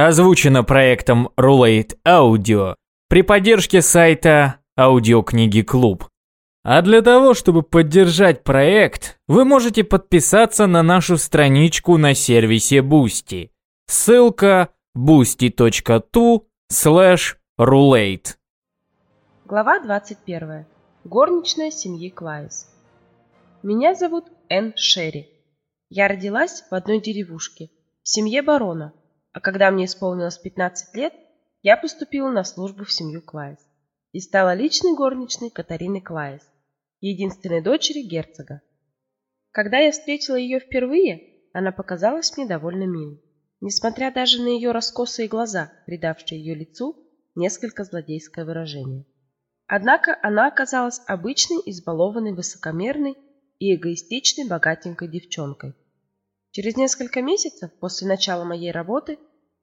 Озвучено проектом Roulette Audio при поддержке сайта Аудиокниги Клуб. А для того, чтобы поддержать проект, вы можете подписаться на нашу страничку на сервисе Boosty. Ссылка boosty.tu slash roulette. Глава 21. Горничная семьи Клайс. Меня зовут Энн Шерри. Я родилась в одной деревушке, в семье барона, а когда мне исполнилось 15 лет, я поступила на службу в семью Клайс и стала личной горничной Катарины Клайс, единственной дочери герцога. Когда я встретила ее впервые, она показалась мне довольно милой, несмотря даже на ее раскосые глаза, придавшие ее лицу несколько злодейское выражение. Однако она оказалась обычной, избалованной, высокомерной и эгоистичной богатенькой девчонкой. Через несколько месяцев после начала моей работы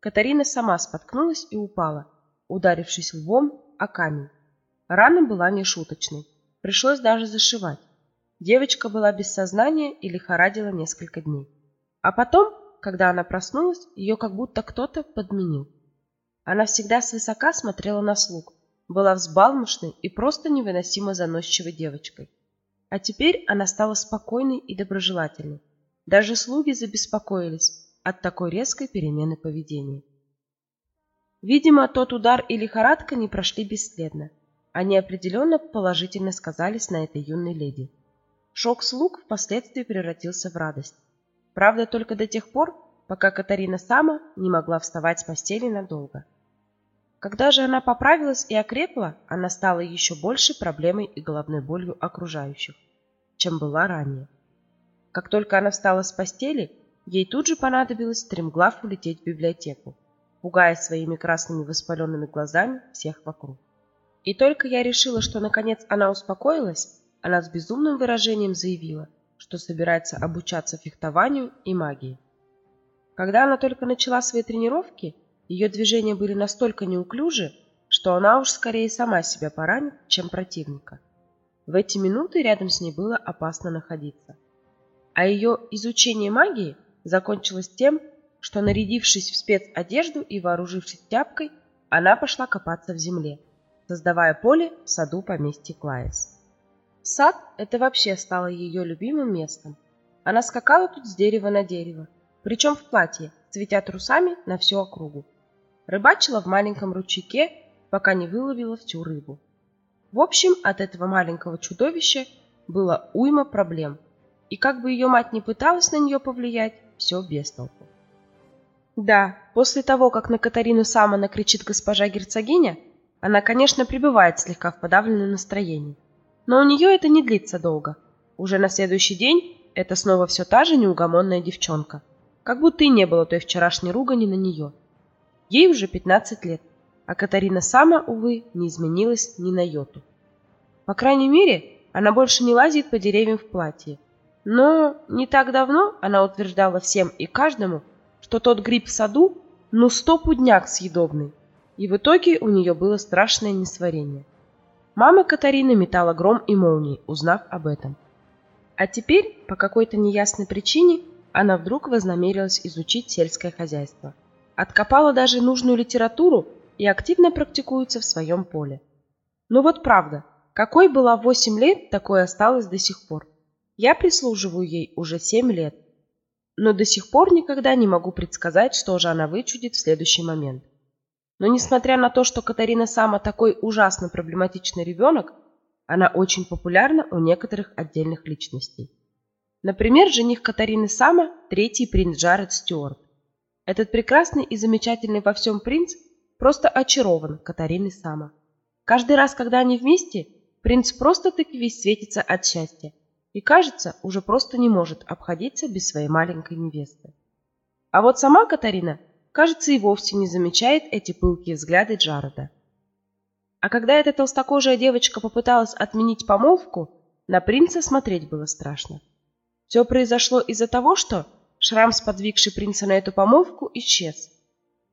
Катарина сама споткнулась и упала, ударившись лбом о камень. Рана была нешуточной, пришлось даже зашивать. Девочка была без сознания и лихорадила несколько дней. А потом, когда она проснулась, ее как будто кто-то подменил. Она всегда свысока смотрела на слуг, была взбалмошной и просто невыносимо заносчивой девочкой. А теперь она стала спокойной и доброжелательной. Даже слуги забеспокоились от такой резкой перемены поведения. Видимо, тот удар и лихорадка не прошли бесследно. Они определенно положительно сказались на этой юной леди. Шок слуг впоследствии превратился в радость. Правда, только до тех пор, пока Катарина сама не могла вставать с постели надолго. Когда же она поправилась и окрепла, она стала еще больше проблемой и головной болью окружающих, чем была ранее. Как только она встала с постели, ей тут же понадобилось стремглав улететь в библиотеку, пугая своими красными воспаленными глазами всех вокруг. И только я решила, что наконец она успокоилась, она с безумным выражением заявила, что собирается обучаться фехтованию и магии. Когда она только начала свои тренировки, ее движения были настолько неуклюжи, что она уж скорее сама себя поранит, чем противника. В эти минуты рядом с ней было опасно находиться. А ее изучение магии закончилось тем, что, нарядившись в спецодежду и вооружившись тяпкой, она пошла копаться в земле, создавая поле в саду поместья Клаес. Сад – это вообще стало ее любимым местом. Она скакала тут с дерева на дерево, причем в платье, цветя трусами на всю округу. Рыбачила в маленьком ручейке, пока не выловила всю рыбу. В общем, от этого маленького чудовища было уйма проблем. И как бы ее мать не пыталась на нее повлиять, все без толку. Да, после того, как на Катарину сама накричит госпожа герцогиня, она, конечно, пребывает слегка в подавленном настроении. Но у нее это не длится долго. Уже на следующий день это снова все та же неугомонная девчонка. Как будто и не было той вчерашней ругани на нее. Ей уже 15 лет, а Катарина сама, увы, не изменилась ни на йоту. По крайней мере, она больше не лазит по деревьям в платье. Но не так давно она утверждала всем и каждому, что тот гриб в саду ну стопудняк съедобный, и в итоге у нее было страшное несварение. Мама Катарины метала гром и молнии, узнав об этом. А теперь, по какой-то неясной причине, она вдруг вознамерилась изучить сельское хозяйство. Откопала даже нужную литературу и активно практикуется в своем поле. Ну вот правда, какой была в 8 лет, такой осталось до сих пор. Я прислуживаю ей уже 7 лет, но до сих пор никогда не могу предсказать, что же она вычудит в следующий момент. Но несмотря на то, что Катарина Сама такой ужасно проблематичный ребенок, она очень популярна у некоторых отдельных личностей. Например, жених Катарины Сама – третий принц Джаред Стюарт. Этот прекрасный и замечательный во всем принц просто очарован Катариной Сама. Каждый раз, когда они вместе, принц просто-таки весь светится от счастья и, кажется, уже просто не может обходиться без своей маленькой невесты. А вот сама Катарина – кажется, и вовсе не замечает эти пылкие взгляды Джареда. А когда эта толстокожая девочка попыталась отменить помолвку, на принца смотреть было страшно. Все произошло из-за того, что шрам, сподвигший принца на эту помолвку, исчез.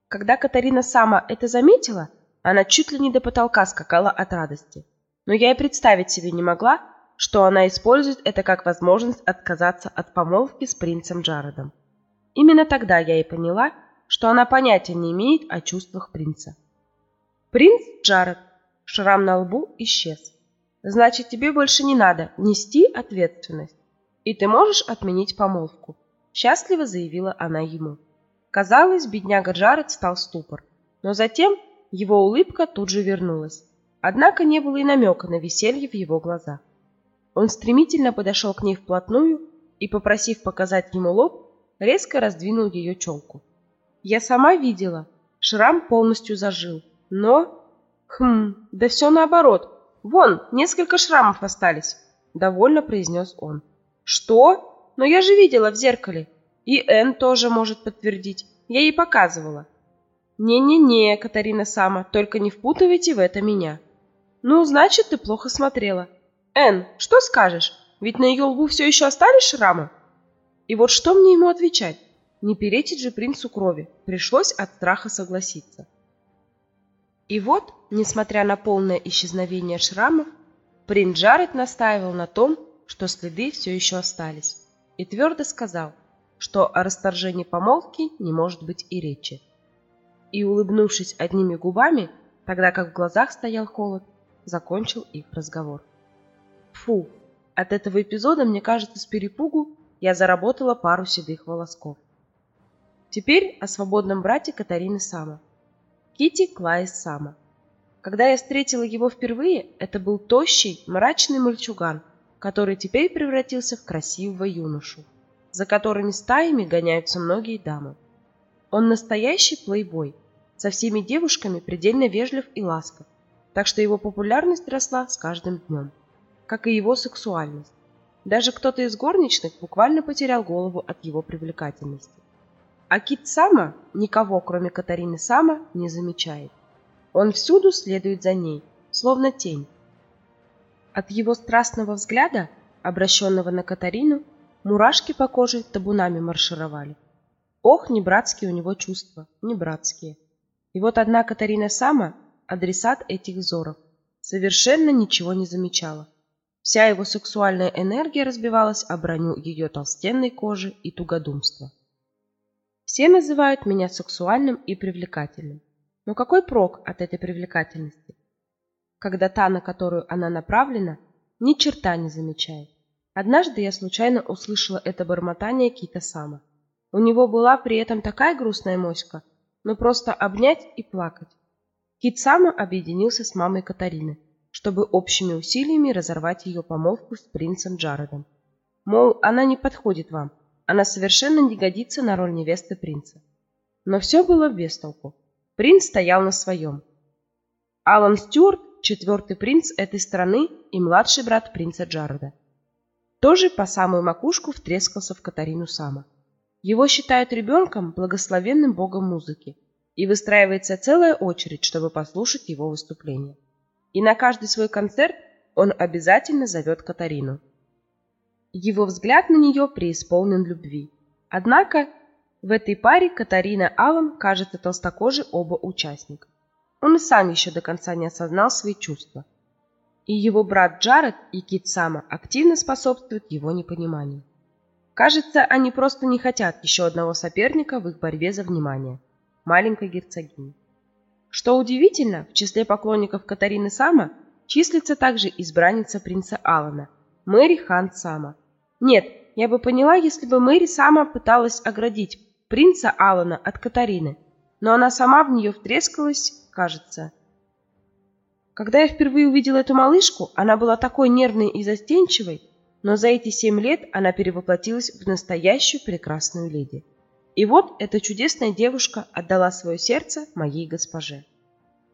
Когда Катарина сама это заметила, она чуть ли не до потолка скакала от радости. Но я и представить себе не могла, что она использует это как возможность отказаться от помолвки с принцем Джаредом. Именно тогда я и поняла, что она понятия не имеет о чувствах принца. «Принц Джаред!» Шрам на лбу исчез. «Значит, тебе больше не надо нести ответственность, и ты можешь отменить помолвку», счастливо заявила она ему. Казалось, бедняга Джаред стал ступор, но затем его улыбка тут же вернулась. Однако не было и намека на веселье в его глазах. Он стремительно подошел к ней вплотную и, попросив показать ему лоб, резко раздвинул ее челку. Я сама видела, шрам полностью зажил, но... Хм, да все наоборот. Вон, несколько шрамов остались, довольно произнес он. Что? Но я же видела в зеркале. И Энн тоже может подтвердить. Я ей показывала. Не-не-не, Катарина Сама, только не впутывайте в это меня. Ну, значит, ты плохо смотрела. Эн, что скажешь? Ведь на ее лбу все еще остались шрамы? И вот что мне ему отвечать? Не перечить же принцу крови. Пришлось от страха согласиться. И вот, несмотря на полное исчезновение шрамов, принц Джаред настаивал на том, что следы все еще остались, и твердо сказал, что о расторжении помолвки не может быть и речи. И, улыбнувшись одними губами, тогда как в глазах стоял холод, закончил их разговор. Фу, от этого эпизода, мне кажется, с перепугу я заработала пару седых волосков. Теперь о свободном брате Катарины Сама. Кити Клайс Сама. Когда я встретила его впервые, это был тощий, мрачный мальчуган, который теперь превратился в красивого юношу, за которыми стаями гоняются многие дамы. Он настоящий плейбой, со всеми девушками предельно вежлив и ласков, так что его популярность росла с каждым днем, как и его сексуальность. Даже кто-то из горничных буквально потерял голову от его привлекательности. А Кит Сама никого, кроме Катарины Сама, не замечает. Он всюду следует за ней, словно тень. От его страстного взгляда, обращенного на Катарину, мурашки по коже табунами маршировали. Ох, не братские у него чувства, не братские. И вот одна Катарина Сама адресат этих взоров, совершенно ничего не замечала. Вся его сексуальная энергия разбивалась о броню ее толстенной кожи и тугодумства. Все называют меня сексуальным и привлекательным. Но какой прок от этой привлекательности? Когда та, на которую она направлена, ни черта не замечает. Однажды я случайно услышала это бормотание Кита Сама. У него была при этом такая грустная моська, но просто обнять и плакать. Кит Сама объединился с мамой Катарины, чтобы общими усилиями разорвать ее помолвку с принцем Джаредом. Мол, она не подходит вам, она совершенно не годится на роль невесты принца. Но все было без толку. Принц стоял на своем. Алан Стюарт, четвертый принц этой страны и младший брат принца Джареда. Тоже по самую макушку втрескался в Катарину Сама. Его считают ребенком, благословенным богом музыки, и выстраивается целая очередь, чтобы послушать его выступление. И на каждый свой концерт он обязательно зовет Катарину. Его взгляд на нее преисполнен любви. Однако в этой паре Катарина Аллан кажется толстокожей оба участника. Он и сам еще до конца не осознал свои чувства. И его брат Джаред и Кит Сама активно способствуют его непониманию. Кажется, они просто не хотят еще одного соперника в их борьбе за внимание – маленькой герцогини. Что удивительно, в числе поклонников Катарины Сама числится также избранница принца Алана, Мэри Хан Сама. Нет, я бы поняла, если бы Мэри Сама пыталась оградить принца Алана от Катарины, но она сама в нее втрескалась, кажется. Когда я впервые увидела эту малышку, она была такой нервной и застенчивой, но за эти семь лет она перевоплотилась в настоящую прекрасную леди. И вот эта чудесная девушка отдала свое сердце моей госпоже.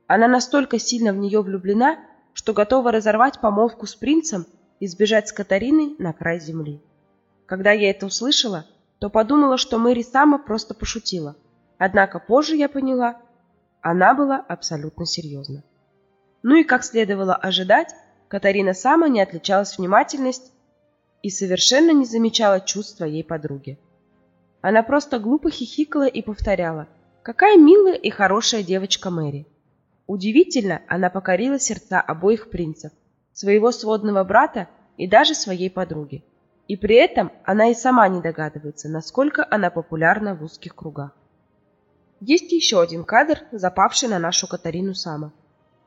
Она настолько сильно в нее влюблена, что готова разорвать помолвку с принцем и сбежать с Катариной на край земли. Когда я это услышала, то подумала, что Мэри Сама просто пошутила. Однако позже я поняла, она была абсолютно серьезна. Ну и как следовало ожидать, Катарина Сама не отличалась внимательностью и совершенно не замечала чувств своей подруги. Она просто глупо хихикала и повторяла «Какая милая и хорошая девочка Мэри!» Удивительно, она покорила сердца обоих принцев, своего сводного брата и даже своей подруги. И при этом она и сама не догадывается, насколько она популярна в узких кругах. Есть еще один кадр, запавший на нашу Катарину Сама.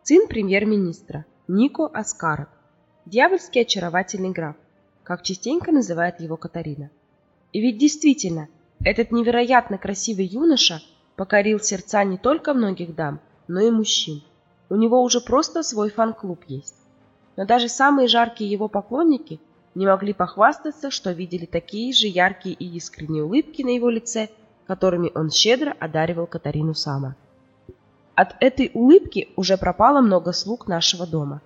Сын премьер-министра Нико Аскаров, дьявольский очаровательный граф, как частенько называет его Катарина. И ведь действительно, этот невероятно красивый юноша покорил сердца не только многих дам, но и мужчин. У него уже просто свой фан-клуб есть. Но даже самые жаркие его поклонники не могли похвастаться, что видели такие же яркие и искренние улыбки на его лице, которыми он щедро одаривал Катарину Сама. От этой улыбки уже пропало много слуг нашего дома.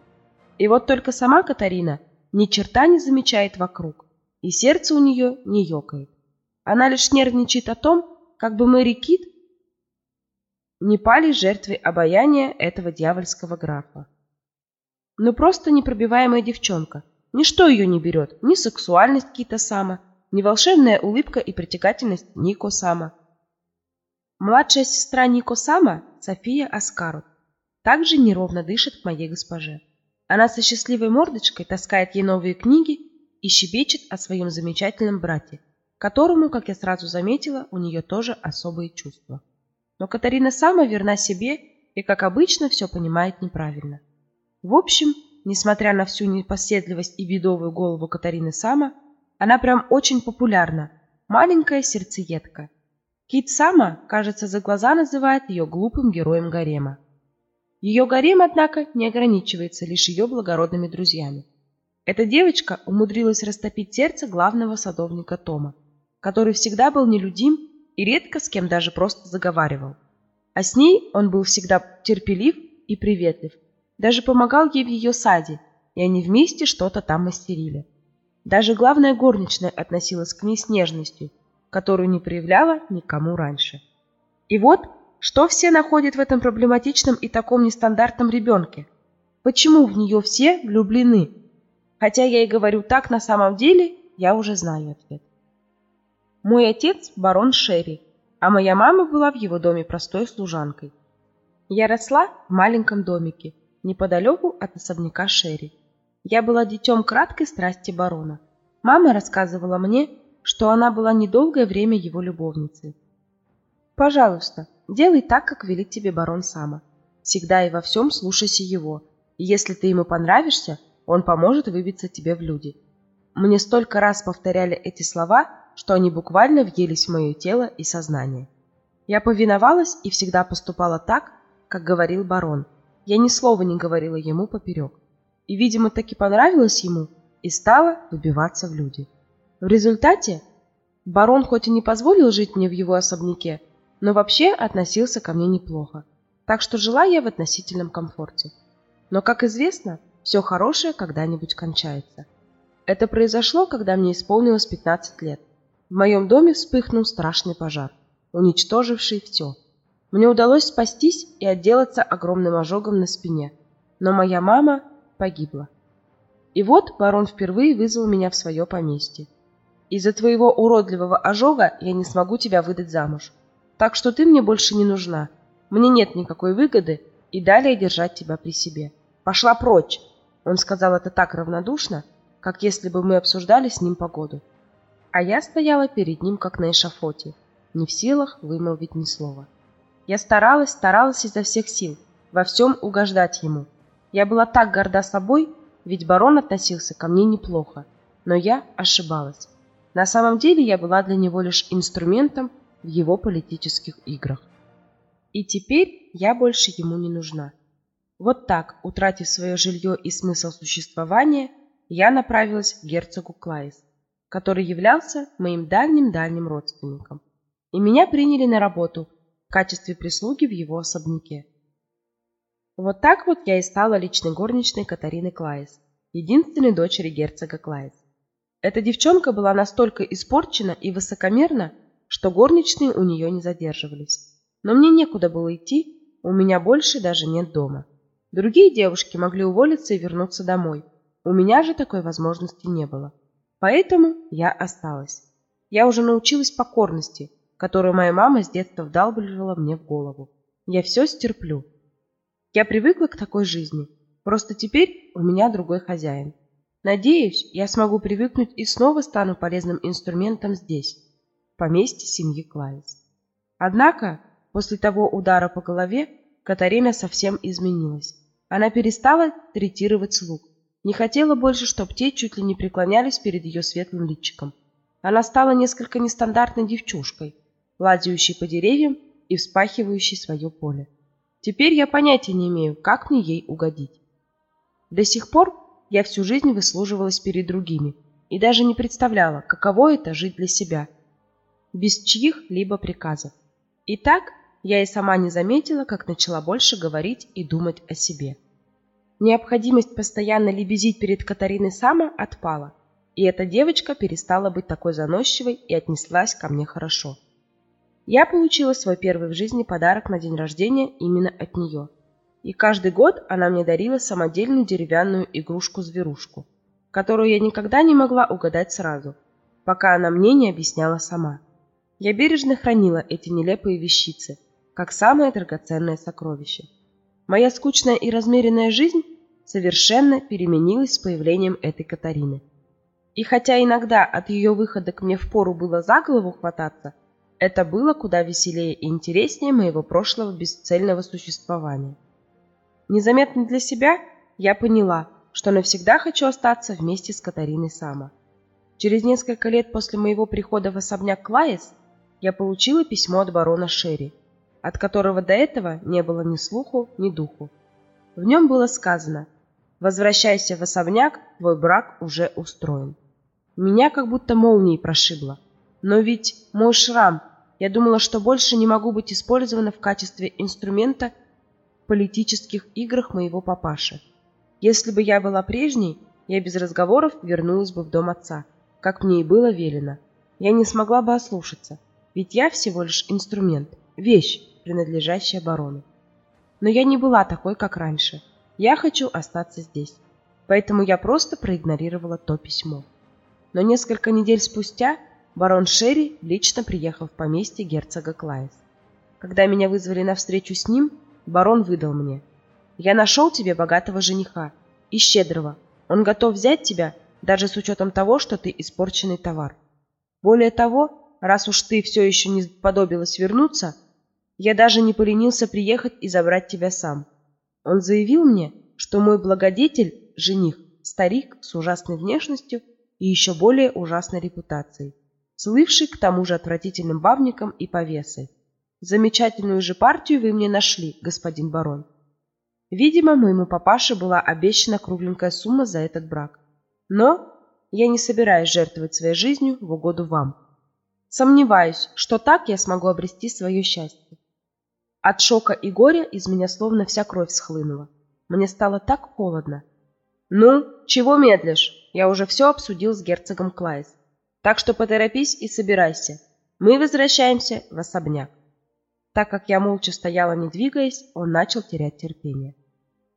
И вот только сама Катарина ни черта не замечает вокруг, и сердце у нее не ёкает. Она лишь нервничает о том, как бы Мэри Кит не пали жертвой обаяния этого дьявольского графа. Ну просто непробиваемая девчонка. Ничто ее не берет, ни сексуальность Кита Сама, ни волшебная улыбка и притягательность Нико Сама. Младшая сестра Нико Сама, София Аскарут, также неровно дышит к моей госпоже. Она со счастливой мордочкой таскает ей новые книги и щебечет о своем замечательном брате, которому, как я сразу заметила, у нее тоже особые чувства. Но Катарина Сама верна себе и, как обычно, все понимает неправильно. В общем, несмотря на всю непоседливость и бедовую голову Катарины Сама, она прям очень популярна, маленькая сердцеедка, Кит Сама, кажется, за глаза называет ее глупым героем гарема. Ее гарем, однако, не ограничивается лишь ее благородными друзьями. Эта девочка умудрилась растопить сердце главного садовника Тома, который всегда был нелюдим и редко с кем даже просто заговаривал. А с ней он был всегда терпелив и приветлив, даже помогал ей в ее саде, и они вместе что-то там мастерили. Даже главная горничная относилась к ней с нежностью – которую не проявляла никому раньше. И вот, что все находят в этом проблематичном и таком нестандартном ребенке? Почему в нее все влюблены? Хотя я и говорю так на самом деле, я уже знаю ответ. Мой отец – барон Шерри, а моя мама была в его доме простой служанкой. Я росла в маленьком домике, неподалеку от особняка Шерри. Я была детем краткой страсти барона. Мама рассказывала мне, что она была недолгое время его любовницей. «Пожалуйста, делай так, как велит тебе барон Сама. Всегда и во всем слушайся его, если ты ему понравишься, он поможет выбиться тебе в люди». Мне столько раз повторяли эти слова, что они буквально въелись в мое тело и сознание. Я повиновалась и всегда поступала так, как говорил барон. Я ни слова не говорила ему поперек. И, видимо, таки понравилось ему и стала выбиваться в люди. В результате барон хоть и не позволил жить мне в его особняке, но вообще относился ко мне неплохо, так что жила я в относительном комфорте. Но, как известно, все хорошее когда-нибудь кончается. Это произошло, когда мне исполнилось 15 лет. В моем доме вспыхнул страшный пожар, уничтоживший все. Мне удалось спастись и отделаться огромным ожогом на спине, но моя мама погибла. И вот барон впервые вызвал меня в свое поместье. Из-за твоего уродливого ожога я не смогу тебя выдать замуж. Так что ты мне больше не нужна. Мне нет никакой выгоды и далее держать тебя при себе. Пошла прочь!» Он сказал это так равнодушно, как если бы мы обсуждали с ним погоду. А я стояла перед ним, как на эшафоте, не в силах вымолвить ни слова. Я старалась, старалась изо всех сил, во всем угождать ему. Я была так горда собой, ведь барон относился ко мне неплохо, но я ошибалась. На самом деле я была для него лишь инструментом в его политических играх. И теперь я больше ему не нужна. Вот так, утратив свое жилье и смысл существования, я направилась к герцогу Клайс, который являлся моим дальним-дальним родственником. И меня приняли на работу в качестве прислуги в его особняке. Вот так вот я и стала личной горничной Катарины Клайс, единственной дочери герцога Клайс. Эта девчонка была настолько испорчена и высокомерна, что горничные у нее не задерживались. Но мне некуда было идти, у меня больше даже нет дома. Другие девушки могли уволиться и вернуться домой. У меня же такой возможности не было. Поэтому я осталась. Я уже научилась покорности, которую моя мама с детства вдалбливала мне в голову. Я все стерплю. Я привыкла к такой жизни. Просто теперь у меня другой хозяин. Надеюсь, я смогу привыкнуть и снова стану полезным инструментом здесь, в поместье семьи Клайс. Однако После того удара по голове Катарина совсем изменилась. Она перестала третировать слуг. Не хотела больше, чтобы те чуть ли не преклонялись перед ее светлым личиком. Она стала несколько нестандартной девчушкой, лазающей по деревьям и вспахивающей свое поле. Теперь я понятия не имею, как мне ей угодить. До сих пор я всю жизнь выслуживалась перед другими и даже не представляла, каково это жить для себя, без чьих-либо приказов. И так я и сама не заметила, как начала больше говорить и думать о себе. Необходимость постоянно лебезить перед Катариной Сама отпала, и эта девочка перестала быть такой заносчивой и отнеслась ко мне хорошо. Я получила свой первый в жизни подарок на день рождения именно от нее. И каждый год она мне дарила самодельную деревянную игрушку-зверушку, которую я никогда не могла угадать сразу, пока она мне не объясняла сама. Я бережно хранила эти нелепые вещицы, как самое драгоценное сокровище. Моя скучная и размеренная жизнь совершенно переменилась с появлением этой Катарины. И хотя иногда от ее выхода к мне впору было за голову хвататься, это было куда веселее и интереснее моего прошлого бесцельного существования. Незаметно для себя я поняла, что навсегда хочу остаться вместе с Катариной Сама. Через несколько лет после моего прихода в особняк Клаес я получила письмо от барона Шерри – от которого до этого не было ни слуху, ни духу. В нем было сказано «Возвращайся в особняк, твой брак уже устроен». Меня как будто молнией прошибло. Но ведь мой шрам, я думала, что больше не могу быть использована в качестве инструмента в политических играх моего папаши. Если бы я была прежней, я без разговоров вернулась бы в дом отца, как мне и было велено. Я не смогла бы ослушаться, ведь я всего лишь инструмент, вещь, принадлежащая барону. Но я не была такой, как раньше. Я хочу остаться здесь. Поэтому я просто проигнорировала то письмо. Но несколько недель спустя барон Шерри лично приехал в поместье герцога Клайс. Когда меня вызвали на встречу с ним, барон выдал мне. «Я нашел тебе богатого жениха и щедрого. Он готов взять тебя, даже с учетом того, что ты испорченный товар. Более того, раз уж ты все еще не подобилась вернуться, я даже не поленился приехать и забрать тебя сам. Он заявил мне, что мой благодетель, жених, старик с ужасной внешностью и еще более ужасной репутацией, слывший к тому же отвратительным бабником и повесой. Замечательную же партию вы мне нашли, господин барон. Видимо, моему папаше была обещана кругленькая сумма за этот брак. Но я не собираюсь жертвовать своей жизнью в угоду вам. Сомневаюсь, что так я смогу обрести свое счастье. От шока и горя из меня словно вся кровь схлынула. Мне стало так холодно. «Ну, чего медлишь? Я уже все обсудил с герцогом Клайс. Так что поторопись и собирайся. Мы возвращаемся в особняк». Так как я молча стояла, не двигаясь, он начал терять терпение.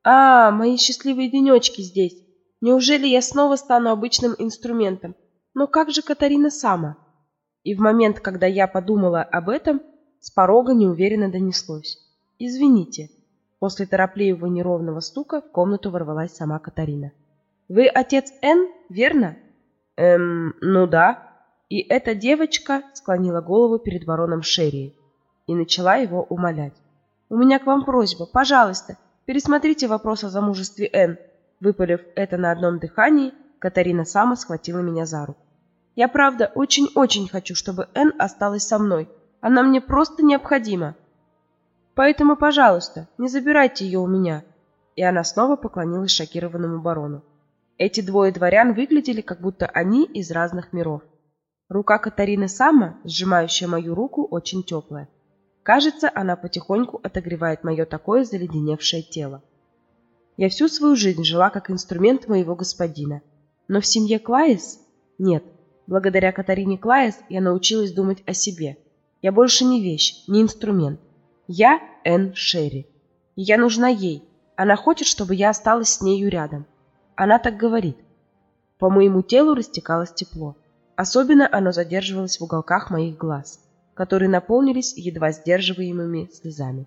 «А, мои счастливые денечки здесь! Неужели я снова стану обычным инструментом? Но как же Катарина сама?» И в момент, когда я подумала об этом, с порога неуверенно донеслось. «Извините». После торопливого неровного стука в комнату ворвалась сама Катарина. «Вы отец Н, верно?» «Эм, ну да». И эта девочка склонила голову перед вороном Шерри и начала его умолять. «У меня к вам просьба, пожалуйста, пересмотрите вопрос о замужестве Н». Выпалив это на одном дыхании, Катарина сама схватила меня за руку. «Я правда очень-очень хочу, чтобы Н осталась со мной, она мне просто необходима. Поэтому, пожалуйста, не забирайте ее у меня. И она снова поклонилась шокированному барону. Эти двое дворян выглядели, как будто они из разных миров. Рука Катарины Сама, сжимающая мою руку, очень теплая. Кажется, она потихоньку отогревает мое такое заледеневшее тело. Я всю свою жизнь жила как инструмент моего господина. Но в семье Клаис? Нет. Благодаря Катарине Клаис я научилась думать о себе – я больше не вещь, не инструмент. Я Энн Шерри. И я нужна ей. Она хочет, чтобы я осталась с нею рядом. Она так говорит. По моему телу растекалось тепло. Особенно оно задерживалось в уголках моих глаз, которые наполнились едва сдерживаемыми слезами.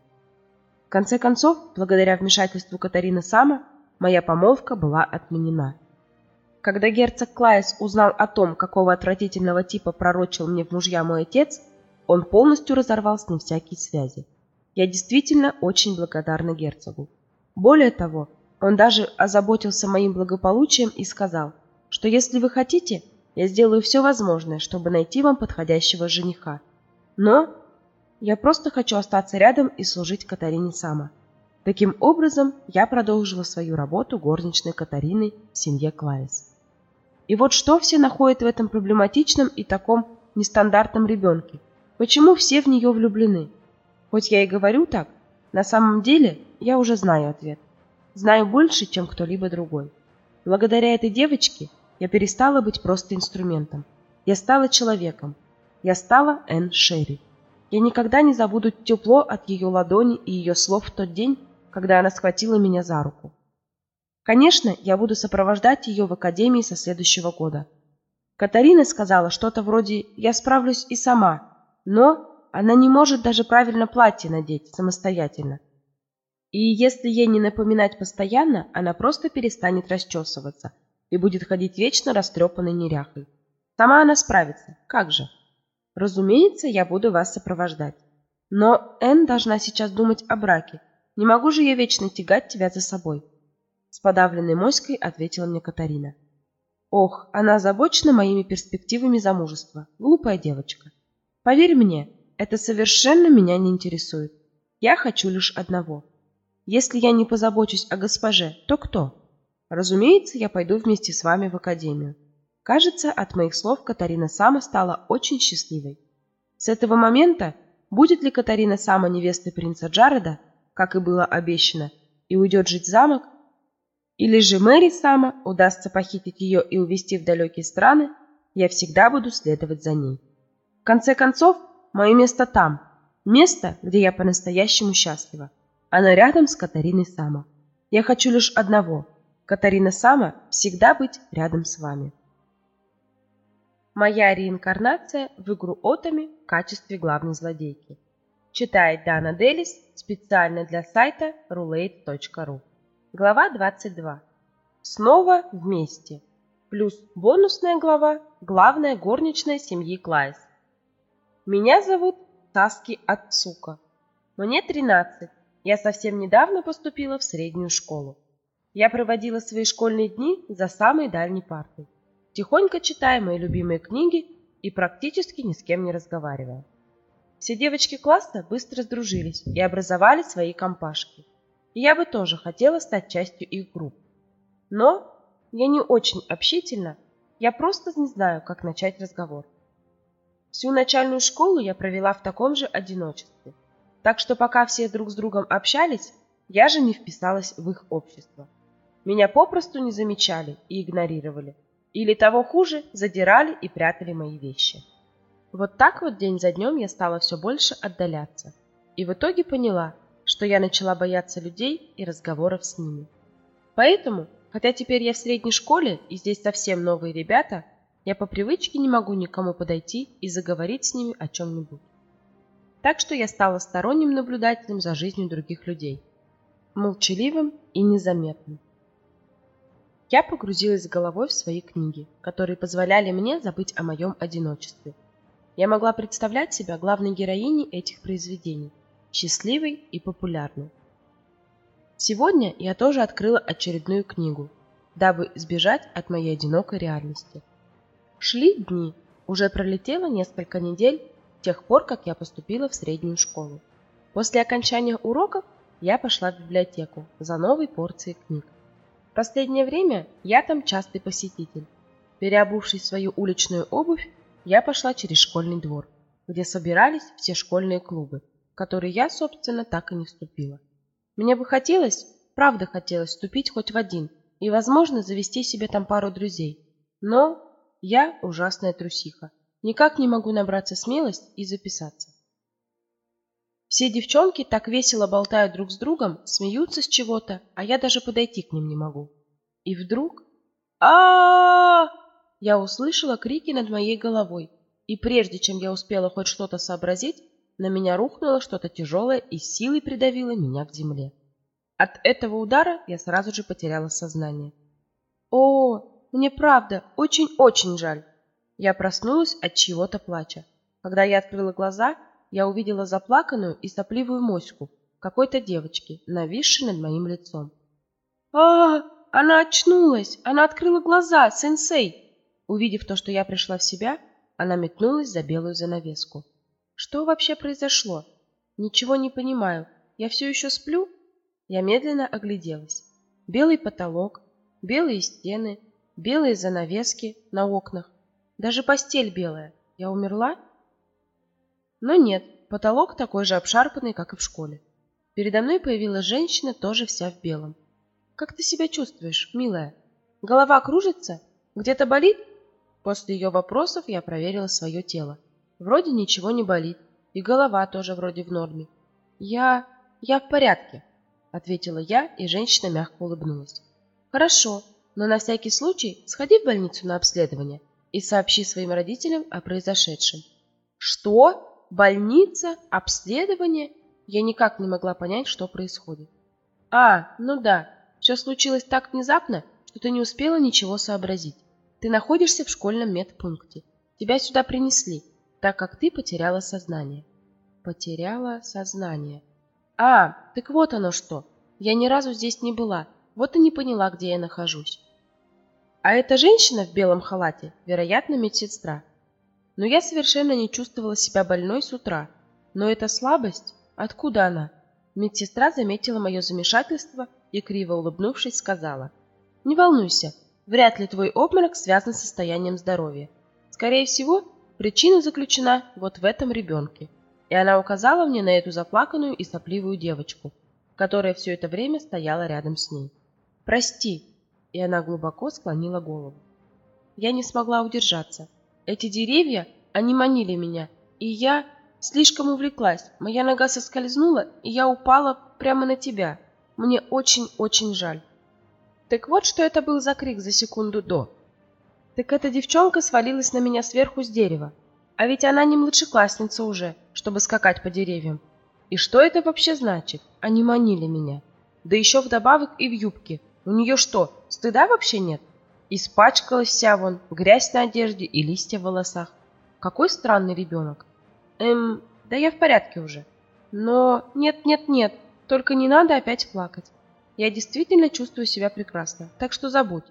В конце концов, благодаря вмешательству Катарины Сама, моя помолвка была отменена. Когда герцог Клайс узнал о том, какого отвратительного типа пророчил мне в мужья мой отец, он полностью разорвал с ним всякие связи. Я действительно очень благодарна герцогу. Более того, он даже озаботился моим благополучием и сказал, что если вы хотите, я сделаю все возможное, чтобы найти вам подходящего жениха. Но я просто хочу остаться рядом и служить Катарине Сама. Таким образом, я продолжила свою работу горничной Катарины в семье Клайс. И вот что все находят в этом проблематичном и таком нестандартном ребенке? Почему все в нее влюблены? Хоть я и говорю так, на самом деле я уже знаю ответ. Знаю больше, чем кто-либо другой. Благодаря этой девочке я перестала быть просто инструментом. Я стала человеком. Я стала Энн Шерри. Я никогда не забуду тепло от ее ладони и ее слов в тот день, когда она схватила меня за руку. Конечно, я буду сопровождать ее в академии со следующего года. Катарина сказала что-то вроде «я справлюсь и сама», но она не может даже правильно платье надеть самостоятельно. И если ей не напоминать постоянно, она просто перестанет расчесываться и будет ходить вечно растрепанной неряхой. Сама она справится, как же? Разумеется, я буду вас сопровождать. Но Энн должна сейчас думать о браке, не могу же я вечно тягать тебя за собой. С подавленной моськой ответила мне Катарина. Ох, она озабочена моими перспективами замужества. Глупая девочка. Поверь мне, это совершенно меня не интересует. Я хочу лишь одного. Если я не позабочусь о госпоже, то кто? Разумеется, я пойду вместе с вами в академию. Кажется, от моих слов Катарина Сама стала очень счастливой. С этого момента будет ли Катарина Сама невестой принца Джареда, как и было обещано, и уйдет жить в замок, или же Мэри Сама удастся похитить ее и увезти в далекие страны, я всегда буду следовать за ней. В конце концов, мое место там, место, где я по-настоящему счастлива. Она рядом с Катариной Сама. Я хочу лишь одного – Катарина Сама всегда быть рядом с вами. Моя реинкарнация в игру Отами в качестве главной злодейки. Читает Дана Делис специально для сайта roulette.ru. Глава 22. Снова вместе. Плюс бонусная глава «Главная горничная семьи Клайс». Меня зовут Таски Ацука. Мне 13. Я совсем недавно поступила в среднюю школу. Я проводила свои школьные дни за самой дальней партой, тихонько читая мои любимые книги и практически ни с кем не разговаривая. Все девочки класса быстро сдружились и образовали свои компашки. И я бы тоже хотела стать частью их групп. Но я не очень общительна, я просто не знаю, как начать разговор. Всю начальную школу я провела в таком же одиночестве. Так что пока все друг с другом общались, я же не вписалась в их общество. Меня попросту не замечали и игнорировали. Или того хуже, задирали и прятали мои вещи. Вот так вот день за днем я стала все больше отдаляться. И в итоге поняла, что я начала бояться людей и разговоров с ними. Поэтому, хотя теперь я в средней школе и здесь совсем новые ребята, я по привычке не могу никому подойти и заговорить с ними о чем-нибудь. Так что я стала сторонним наблюдателем за жизнью других людей. Молчаливым и незаметным. Я погрузилась головой в свои книги, которые позволяли мне забыть о моем одиночестве – я могла представлять себя главной героиней этих произведений, счастливой и популярной. Сегодня я тоже открыла очередную книгу, дабы избежать от моей одинокой реальности. Шли дни, уже пролетело несколько недель с тех пор, как я поступила в среднюю школу. После окончания уроков я пошла в библиотеку за новой порцией книг. В последнее время я там частый посетитель. Переобувшись в свою уличную обувь, я пошла через школьный двор, где собирались все школьные клубы, в которые я, собственно, так и не вступила. Мне бы хотелось, правда хотелось, вступить хоть в один и, возможно, завести себе там пару друзей. Но я ужасная трусиха, никак не могу набраться смелость и записаться. Все девчонки так весело болтают друг с другом, смеются с чего-то, а я даже подойти к ним не могу. И вдруг... а, я услышала крики над моей головой, и прежде чем я успела хоть что-то сообразить, на меня рухнуло что-то тяжелое и силой придавило меня к земле. От этого удара я сразу же потеряла сознание. О, мне правда очень-очень жаль. Я проснулась от чего-то плача. Когда я открыла глаза, я увидела заплаканную и сопливую моську какой-то девочки, нависшей над моим лицом. а, Она очнулась! Она открыла глаза! Сенсей!» Увидев то, что я пришла в себя, она метнулась за белую занавеску. «Что вообще произошло? Ничего не понимаю. Я все еще сплю?» Я медленно огляделась. Белый потолок, белые стены, белые занавески на окнах. Даже постель белая. Я умерла? Но нет, потолок такой же обшарпанный, как и в школе. Передо мной появилась женщина, тоже вся в белом. «Как ты себя чувствуешь, милая? Голова кружится? Где-то болит?» После ее вопросов я проверила свое тело. Вроде ничего не болит, и голова тоже вроде в норме. «Я... я в порядке», — ответила я, и женщина мягко улыбнулась. «Хорошо, но на всякий случай сходи в больницу на обследование и сообщи своим родителям о произошедшем». «Что?» Больница? Обследование? Я никак не могла понять, что происходит. А, ну да, все случилось так внезапно, что ты не успела ничего сообразить. Ты находишься в школьном медпункте. Тебя сюда принесли, так как ты потеряла сознание. Потеряла сознание. А, так вот оно что. Я ни разу здесь не была, вот и не поняла, где я нахожусь. А эта женщина в белом халате, вероятно, медсестра. Но я совершенно не чувствовала себя больной с утра. Но эта слабость, откуда она? Медсестра заметила мое замешательство и, криво улыбнувшись, сказала. «Не волнуйся, вряд ли твой обморок связан с состоянием здоровья. Скорее всего, причина заключена вот в этом ребенке». И она указала мне на эту заплаканную и сопливую девочку, которая все это время стояла рядом с ней. «Прости», и она глубоко склонила голову. Я не смогла удержаться. Эти деревья, они манили меня, и я слишком увлеклась. Моя нога соскользнула, и я упала прямо на тебя. Мне очень-очень жаль. Так вот, что это был за крик за секунду до. Так эта девчонка свалилась на меня сверху с дерева. А ведь она не младшеклассница уже, чтобы скакать по деревьям. И что это вообще значит? Они манили меня. Да еще вдобавок и в юбке. У нее что, стыда вообще нет? Испачкалась вся вон, грязь на одежде и листья в волосах. Какой странный ребенок. Эм, да я в порядке уже. Но нет, нет, нет, только не надо опять плакать. Я действительно чувствую себя прекрасно, так что забудь.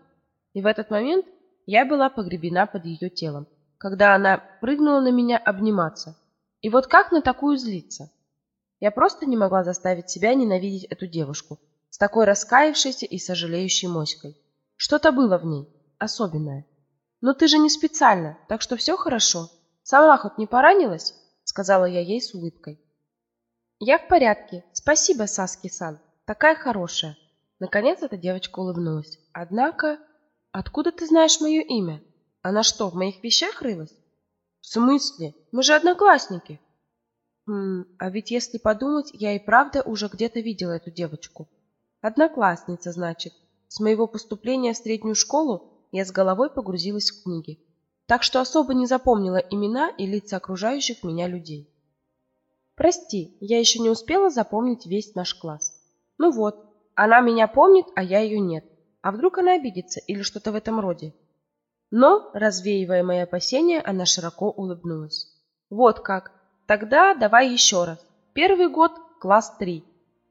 И в этот момент я была погребена под ее телом, когда она прыгнула на меня обниматься. И вот как на такую злиться? Я просто не могла заставить себя ненавидеть эту девушку с такой раскаявшейся и сожалеющей моськой. Что-то было в ней, особенное. Но ты же не специально, так что все хорошо. Сама хоть не поранилась? Сказала я ей с улыбкой. Я в порядке. Спасибо, Саски-сан. Такая хорошая. Наконец эта девочка улыбнулась. Однако, откуда ты знаешь мое имя? Она что, в моих вещах рылась? В смысле? Мы же одноклассники. Хм, а ведь если подумать, я и правда уже где-то видела эту девочку. Одноклассница, значит. С моего поступления в среднюю школу я с головой погрузилась в книги, так что особо не запомнила имена и лица окружающих меня людей. Прости, я еще не успела запомнить весь наш класс. Ну вот, она меня помнит, а я ее нет. А вдруг она обидится или что-то в этом роде? Но, развеивая мои опасения, она широко улыбнулась. Вот как. Тогда давай еще раз. Первый год, класс 3.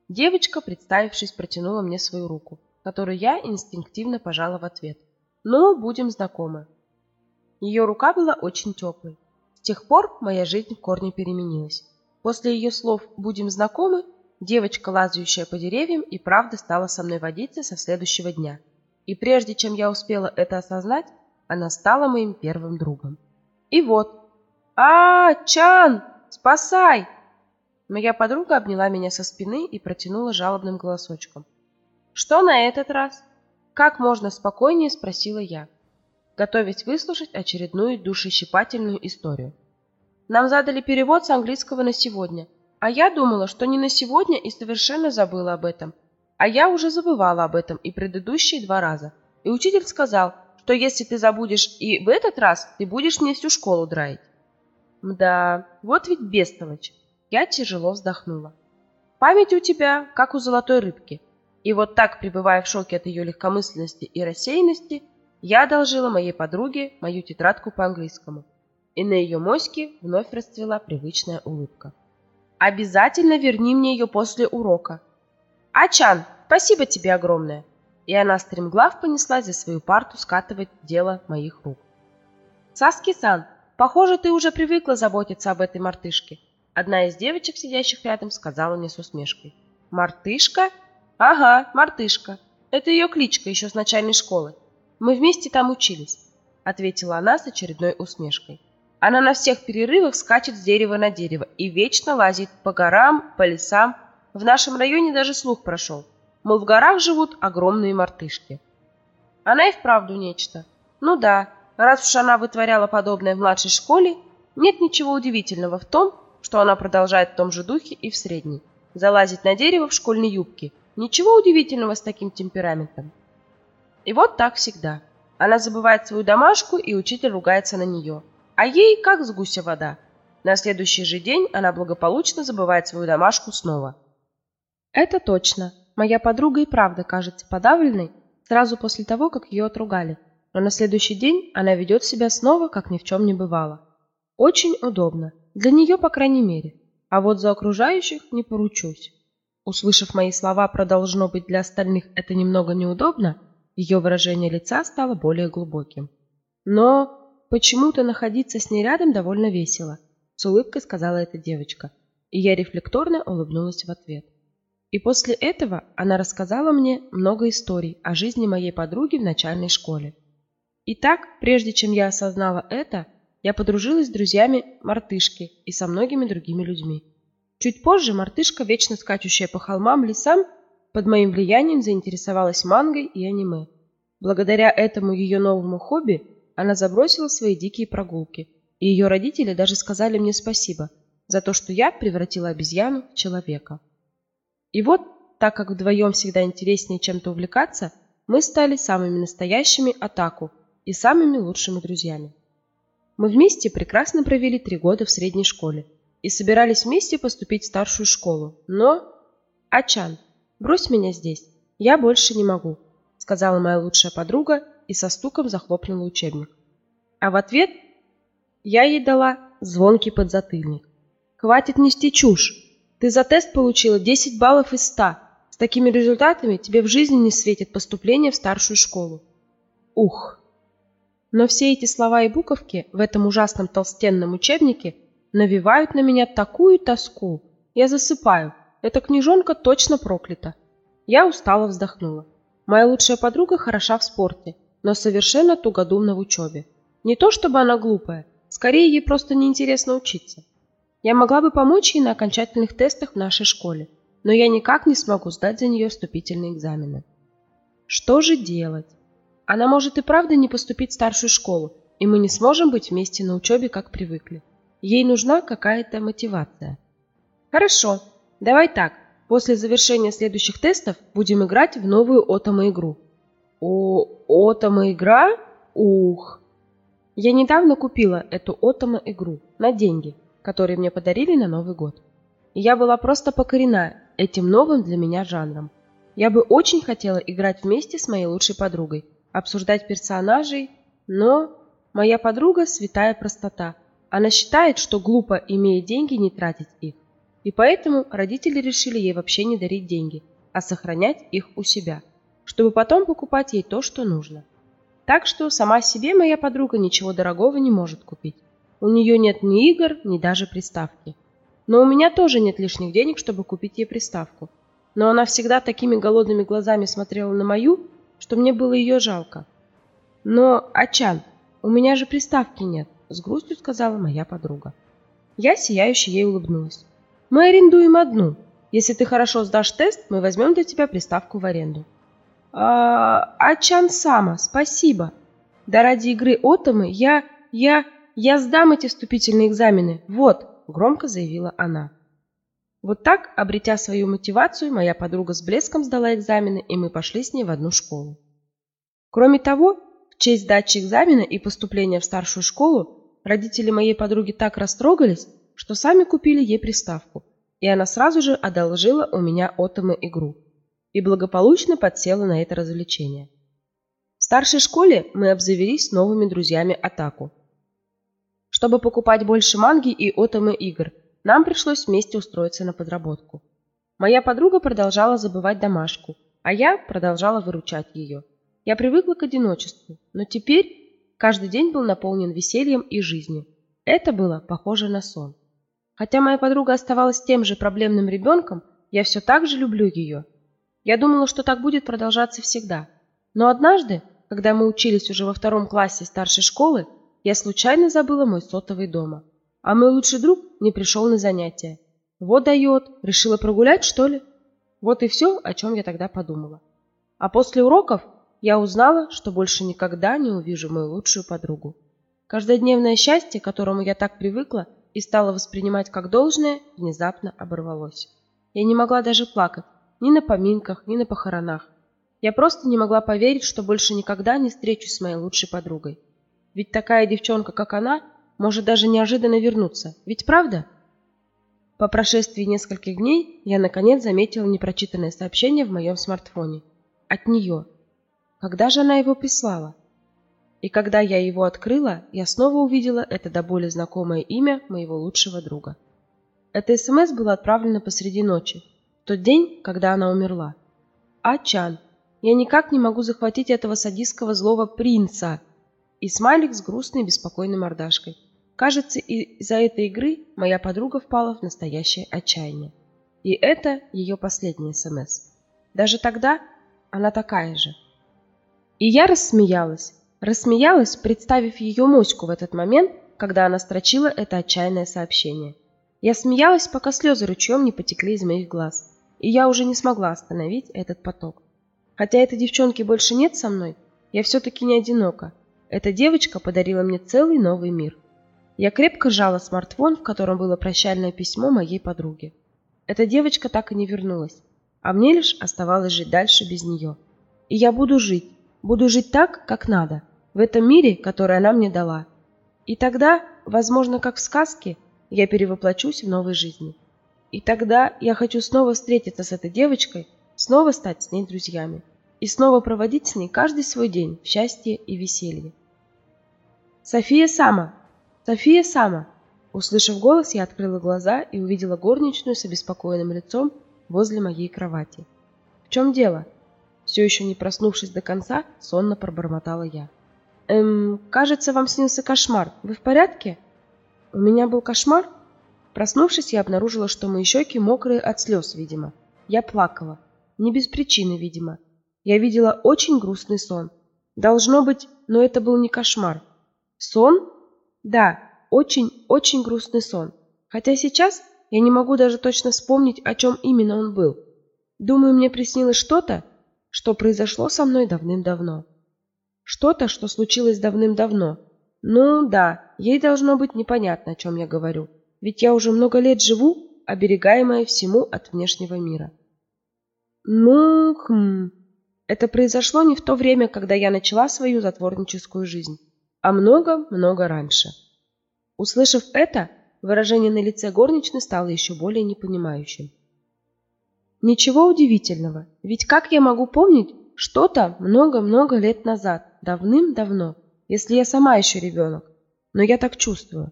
Девочка, представившись, протянула мне свою руку которую я инстинктивно пожала в ответ. «Ну, будем знакомы». Ее рука была очень теплой. С тех пор моя жизнь в корне переменилась. После ее слов «будем знакомы» девочка, лазающая по деревьям, и правда стала со мной водиться со следующего дня. И прежде чем я успела это осознать, она стала моим первым другом. И вот. а, Чан! Спасай!» Моя подруга обняла меня со спины и протянула жалобным голосочком. «Что на этот раз?» «Как можно спокойнее?» – спросила я, готовясь выслушать очередную душещипательную историю. Нам задали перевод с английского на сегодня, а я думала, что не на сегодня и совершенно забыла об этом. А я уже забывала об этом и предыдущие два раза. И учитель сказал, что если ты забудешь и в этот раз, ты будешь мне всю школу драить. Мда, вот ведь бестолочь. Я тяжело вздохнула. Память у тебя, как у золотой рыбки. И вот так, пребывая в шоке от ее легкомысленности и рассеянности, я одолжила моей подруге мою тетрадку по английскому. И на ее моське вновь расцвела привычная улыбка. Обязательно верни мне ее после урока. Ачан, спасибо тебе огромное. И она стремглав понеслась за свою парту скатывать дело моих рук. Саски-сан, похоже, ты уже привыкла заботиться об этой мартышке. Одна из девочек, сидящих рядом, сказала мне с усмешкой. Мартышка? Ага, мартышка. Это ее кличка еще с начальной школы. Мы вместе там учились, ответила она с очередной усмешкой. Она на всех перерывах скачет с дерева на дерево и вечно лазит по горам, по лесам. В нашем районе даже слух прошел. Мол, в горах живут огромные мартышки. Она и вправду нечто. Ну да, раз уж она вытворяла подобное в младшей школе, нет ничего удивительного в том, что она продолжает в том же духе и в средней. Залазить на дерево в школьной юбке. Ничего удивительного с таким темпераментом. И вот так всегда. Она забывает свою домашку, и учитель ругается на нее а ей как с гуся вода. На следующий же день она благополучно забывает свою домашку снова. Это точно. Моя подруга и правда кажется подавленной сразу после того, как ее отругали. Но на следующий день она ведет себя снова, как ни в чем не бывало. Очень удобно. Для нее, по крайней мере. А вот за окружающих не поручусь. Услышав мои слова про «должно быть для остальных это немного неудобно», ее выражение лица стало более глубоким. Но Почему-то находиться с ней рядом довольно весело, с улыбкой сказала эта девочка, и я рефлекторно улыбнулась в ответ. И после этого она рассказала мне много историй о жизни моей подруги в начальной школе. И так, прежде чем я осознала это, я подружилась с друзьями мартышки и со многими другими людьми. Чуть позже мартышка, вечно скачущая по холмам, лесам, под моим влиянием заинтересовалась мангой и аниме. Благодаря этому ее новому хобби она забросила свои дикие прогулки, и ее родители даже сказали мне спасибо за то, что я превратила обезьяну в человека. И вот, так как вдвоем всегда интереснее чем-то увлекаться, мы стали самыми настоящими атаку и самыми лучшими друзьями. Мы вместе прекрасно провели три года в средней школе и собирались вместе поступить в старшую школу, но... Ачан, брось меня здесь, я больше не могу, сказала моя лучшая подруга и со стуком захлопнула учебник. А в ответ я ей дала звонкий подзатыльник. «Хватит нести чушь! Ты за тест получила 10 баллов из 100. С такими результатами тебе в жизни не светит поступление в старшую школу». Ух! Но все эти слова и буковки в этом ужасном толстенном учебнике навевают на меня такую тоску. Я засыпаю. Эта книжонка точно проклята. Я устало вздохнула. Моя лучшая подруга хороша в спорте, но совершенно тугодумна в учебе. Не то чтобы она глупая, скорее ей просто неинтересно учиться. Я могла бы помочь ей на окончательных тестах в нашей школе, но я никак не смогу сдать за нее вступительные экзамены. Что же делать? Она может и правда не поступить в старшую школу, и мы не сможем быть вместе на учебе, как привыкли. Ей нужна какая-то мотивация. Хорошо, давай так. После завершения следующих тестов будем играть в новую Отома-игру. О, Отома-игра? Ух! Я недавно купила эту Отома-игру на деньги, которые мне подарили на Новый год. И я была просто покорена этим новым для меня жанром. Я бы очень хотела играть вместе с моей лучшей подругой, обсуждать персонажей, но моя подруга – святая простота. Она считает, что глупо, имея деньги, не тратить их. И поэтому родители решили ей вообще не дарить деньги, а сохранять их у себя – чтобы потом покупать ей то, что нужно. Так что сама себе моя подруга ничего дорогого не может купить. У нее нет ни игр, ни даже приставки. Но у меня тоже нет лишних денег, чтобы купить ей приставку. Но она всегда такими голодными глазами смотрела на мою, что мне было ее жалко. Но, Ачан, у меня же приставки нет, с грустью сказала моя подруга. Я сияюще ей улыбнулась. Мы арендуем одну. Если ты хорошо сдашь тест, мы возьмем для тебя приставку в аренду. А, Ачан Сама, спасибо. Да ради игры Отомы я, я, я сдам эти вступительные экзамены. Вот, громко заявила она. Вот так, обретя свою мотивацию, моя подруга с блеском сдала экзамены, и мы пошли с ней в одну школу. Кроме того, в честь сдачи экзамена и поступления в старшую школу, родители моей подруги так растрогались, что сами купили ей приставку, и она сразу же одолжила у меня Отомы игру и благополучно подсела на это развлечение. В старшей школе мы обзавелись новыми друзьями Атаку. Чтобы покупать больше манги и отомы игр, Нам пришлось вместе устроиться на подработку. Моя подруга продолжала забывать домашку, а я продолжала выручать ее. Я привыкла к одиночеству, но теперь каждый день был наполнен весельем и жизнью. Это было похоже на сон. Хотя моя подруга оставалась тем же проблемным ребенком, я все так же люблю ее. Я думала, что так будет продолжаться всегда. Но однажды, когда мы учились уже во втором классе старшей школы, я случайно забыла мой сотовый дома. А мой лучший друг не пришел на занятия. Вот дает, решила прогулять, что ли? Вот и все, о чем я тогда подумала. А после уроков я узнала, что больше никогда не увижу мою лучшую подругу. Каждодневное счастье, к которому я так привыкла и стала воспринимать как должное, внезапно оборвалось. Я не могла даже плакать, ни на поминках, ни на похоронах. Я просто не могла поверить, что больше никогда не встречусь с моей лучшей подругой. Ведь такая девчонка, как она, может даже неожиданно вернуться. Ведь правда? По прошествии нескольких дней я наконец заметила непрочитанное сообщение в моем смартфоне. От нее. Когда же она его прислала? И когда я его открыла, я снова увидела это до боли знакомое имя моего лучшего друга. Это СМС было отправлено посреди ночи, в тот день, когда она умерла. А Чан, я никак не могу захватить этого садистского злого принца. И смайлик с грустной беспокойной мордашкой. Кажется, из-за этой игры моя подруга впала в настоящее отчаяние. И это ее последний СМС. Даже тогда она такая же. И я рассмеялась. Рассмеялась, представив ее моську в этот момент, когда она строчила это отчаянное сообщение. Я смеялась, пока слезы ручьем не потекли из моих глаз, и я уже не смогла остановить этот поток. Хотя этой девчонки больше нет со мной, я все-таки не одинока. Эта девочка подарила мне целый новый мир. Я крепко сжала смартфон, в котором было прощальное письмо моей подруги. Эта девочка так и не вернулась, а мне лишь оставалось жить дальше без нее. И я буду жить, буду жить так, как надо, в этом мире, который она мне дала. И тогда, возможно, как в сказке, я перевоплочусь в новой жизни. И тогда я хочу снова встретиться с этой девочкой, снова стать с ней друзьями и снова проводить с ней каждый свой день в счастье и веселье. «София Сама! София Сама!» Услышав голос, я открыла глаза и увидела горничную с обеспокоенным лицом возле моей кровати. «В чем дело?» Все еще не проснувшись до конца, сонно пробормотала я. «Эм, кажется, вам снился кошмар. Вы в порядке?» «У меня был кошмар?» Проснувшись, я обнаружила, что мои щеки мокрые от слез, видимо. Я плакала. Не без причины, видимо. Я видела очень грустный сон. Должно быть, но это был не кошмар. Сон? Да, очень-очень грустный сон. Хотя сейчас я не могу даже точно вспомнить, о чем именно он был. Думаю, мне приснилось что-то, что произошло со мной давным-давно. Что-то, что случилось давным-давно. Ну да, ей должно быть непонятно, о чем я говорю. Ведь я уже много лет живу, оберегаемая всему от внешнего мира. Ну, хм... Это произошло не в то время, когда я начала свою затворническую жизнь, а много-много раньше. Услышав это, выражение на лице горничной стало еще более непонимающим. Ничего удивительного, ведь как я могу помнить что-то много-много лет назад, давным-давно, если я сама еще ребенок? Но я так чувствую.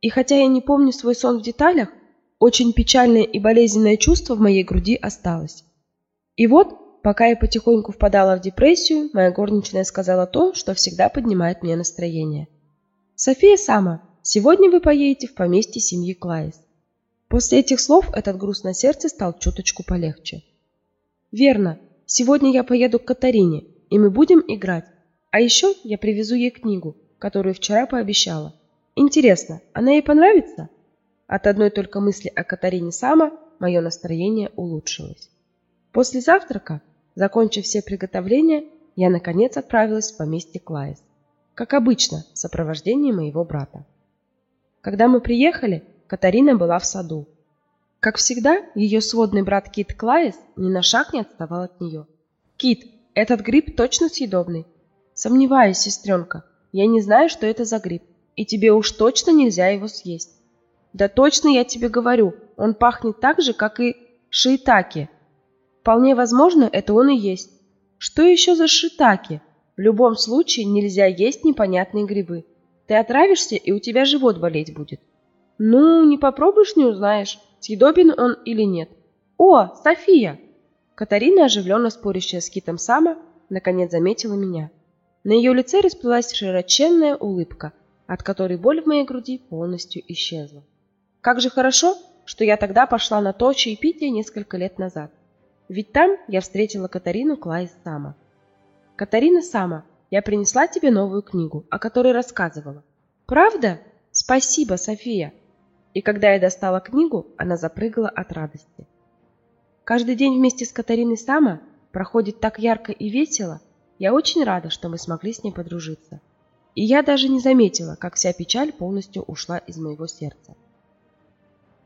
И хотя я не помню свой сон в деталях, очень печальное и болезненное чувство в моей груди осталось. И вот, Пока я потихоньку впадала в депрессию, моя горничная сказала то, что всегда поднимает мне настроение. «София Сама, сегодня вы поедете в поместье семьи Клайс». После этих слов этот груз на сердце стал чуточку полегче. «Верно. Сегодня я поеду к Катарине, и мы будем играть. А еще я привезу ей книгу, которую вчера пообещала. Интересно, она ей понравится?» От одной только мысли о Катарине Сама мое настроение улучшилось. После завтрака Закончив все приготовления, я наконец отправилась в поместье Клайс. Как обычно, в сопровождении моего брата. Когда мы приехали, Катарина была в саду. Как всегда, ее сводный брат Кит Клайс ни на шаг не отставал от нее. «Кит, этот гриб точно съедобный?» «Сомневаюсь, сестренка. Я не знаю, что это за гриб, и тебе уж точно нельзя его съесть». «Да точно я тебе говорю, он пахнет так же, как и шиитаки», Вполне возможно, это он и есть. Что еще за шитаки? В любом случае нельзя есть непонятные грибы. Ты отравишься, и у тебя живот болеть будет. Ну, не попробуешь, не узнаешь, съедобен он или нет. О, София! Катарина, оживленно спорящая с Китом Сама, наконец заметила меня. На ее лице расплылась широченная улыбка, от которой боль в моей груди полностью исчезла. Как же хорошо, что я тогда пошла на то чаепитие несколько лет назад. Ведь там я встретила Катарину Клайс Сама. Катарина Сама, я принесла тебе новую книгу, о которой рассказывала. Правда? Спасибо, София. И когда я достала книгу, она запрыгала от радости. Каждый день вместе с Катариной Сама проходит так ярко и весело. Я очень рада, что мы смогли с ней подружиться. И я даже не заметила, как вся печаль полностью ушла из моего сердца.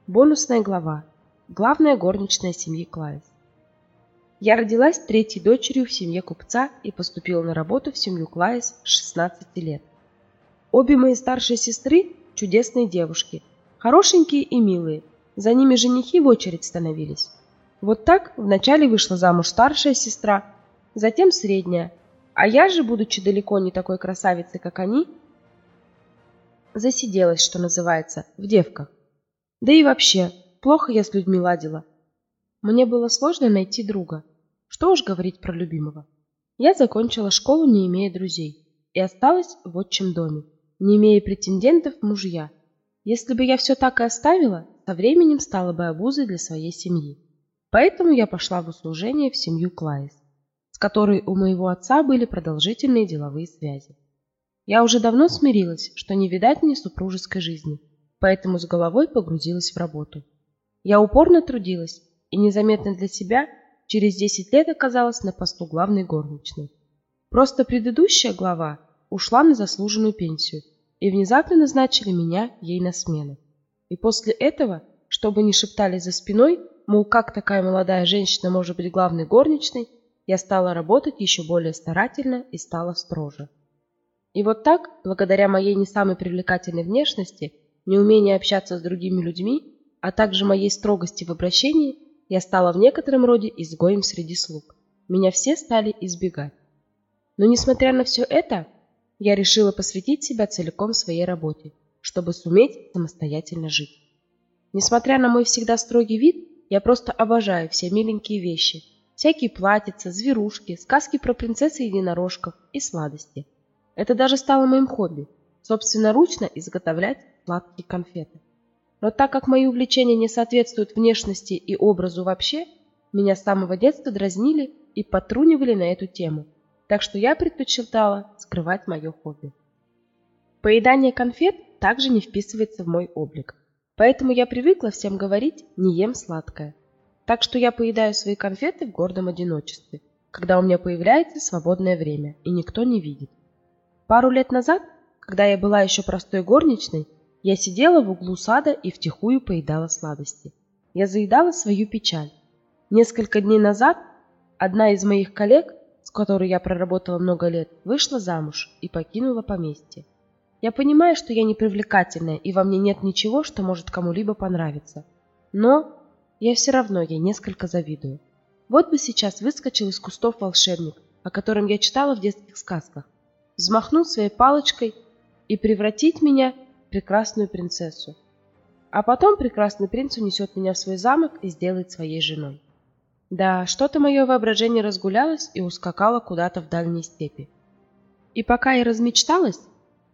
Бонусная глава. Главная горничная семьи Клайс. Я родилась третьей дочерью в семье купца и поступила на работу в семью Клайс с 16 лет. Обе мои старшие сестры – чудесные девушки, хорошенькие и милые. За ними женихи в очередь становились. Вот так вначале вышла замуж старшая сестра, затем средняя, а я же, будучи далеко не такой красавицей, как они, засиделась, что называется, в девках. Да и вообще, плохо я с людьми ладила. Мне было сложно найти друга. Что уж говорить про любимого. Я закончила школу, не имея друзей, и осталась в отчим доме, не имея претендентов мужья. Если бы я все так и оставила, со временем стала бы обузой для своей семьи. Поэтому я пошла в услужение в семью Клайс, с которой у моего отца были продолжительные деловые связи. Я уже давно смирилась, что не видать мне супружеской жизни – поэтому с головой погрузилась в работу. Я упорно трудилась и незаметно для себя через 10 лет оказалась на посту главной горничной. Просто предыдущая глава ушла на заслуженную пенсию и внезапно назначили меня ей на смену. И после этого, чтобы не шептали за спиной, мол, как такая молодая женщина может быть главной горничной, я стала работать еще более старательно и стала строже. И вот так, благодаря моей не самой привлекательной внешности, неумение общаться с другими людьми, а также моей строгости в обращении, я стала в некотором роде изгоем среди слуг. Меня все стали избегать. Но несмотря на все это, я решила посвятить себя целиком своей работе, чтобы суметь самостоятельно жить. Несмотря на мой всегда строгий вид, я просто обожаю все миленькие вещи, всякие платьица, зверушки, сказки про принцесс и единорожков и сладости. Это даже стало моим хобби – собственноручно изготовлять сладкие конфеты. Но так как мои увлечения не соответствуют внешности и образу вообще, меня с самого детства дразнили и потрунивали на эту тему, так что я предпочитала скрывать мое хобби. Поедание конфет также не вписывается в мой облик, поэтому я привыкла всем говорить «не ем сладкое». Так что я поедаю свои конфеты в гордом одиночестве, когда у меня появляется свободное время и никто не видит. Пару лет назад, когда я была еще простой горничной, я сидела в углу сада и втихую поедала сладости. Я заедала свою печаль. Несколько дней назад одна из моих коллег, с которой я проработала много лет, вышла замуж и покинула поместье. Я понимаю, что я непривлекательная и во мне нет ничего, что может кому-либо понравиться. Но я все равно ей несколько завидую. Вот бы сейчас выскочил из кустов волшебник, о котором я читала в детских сказках, взмахнул своей палочкой и превратить меня прекрасную принцессу. А потом прекрасный принц унесет меня в свой замок и сделает своей женой. Да, что-то мое воображение разгулялось и ускакало куда-то в дальние степи. И пока я размечталась,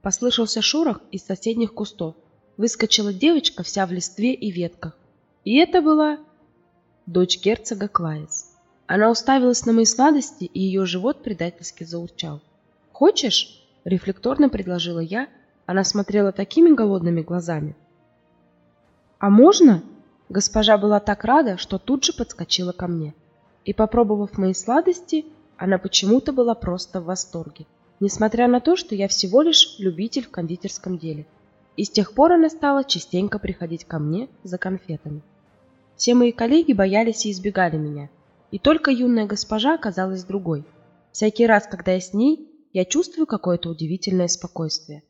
послышался шорох из соседних кустов. Выскочила девочка вся в листве и ветках. И это была дочь герцога Клайс. Она уставилась на мои сладости, и ее живот предательски заурчал. «Хочешь?» – рефлекторно предложила я, она смотрела такими голодными глазами. «А можно?» Госпожа была так рада, что тут же подскочила ко мне. И, попробовав мои сладости, она почему-то была просто в восторге, несмотря на то, что я всего лишь любитель в кондитерском деле. И с тех пор она стала частенько приходить ко мне за конфетами. Все мои коллеги боялись и избегали меня, и только юная госпожа оказалась другой. Всякий раз, когда я с ней, я чувствую какое-то удивительное спокойствие.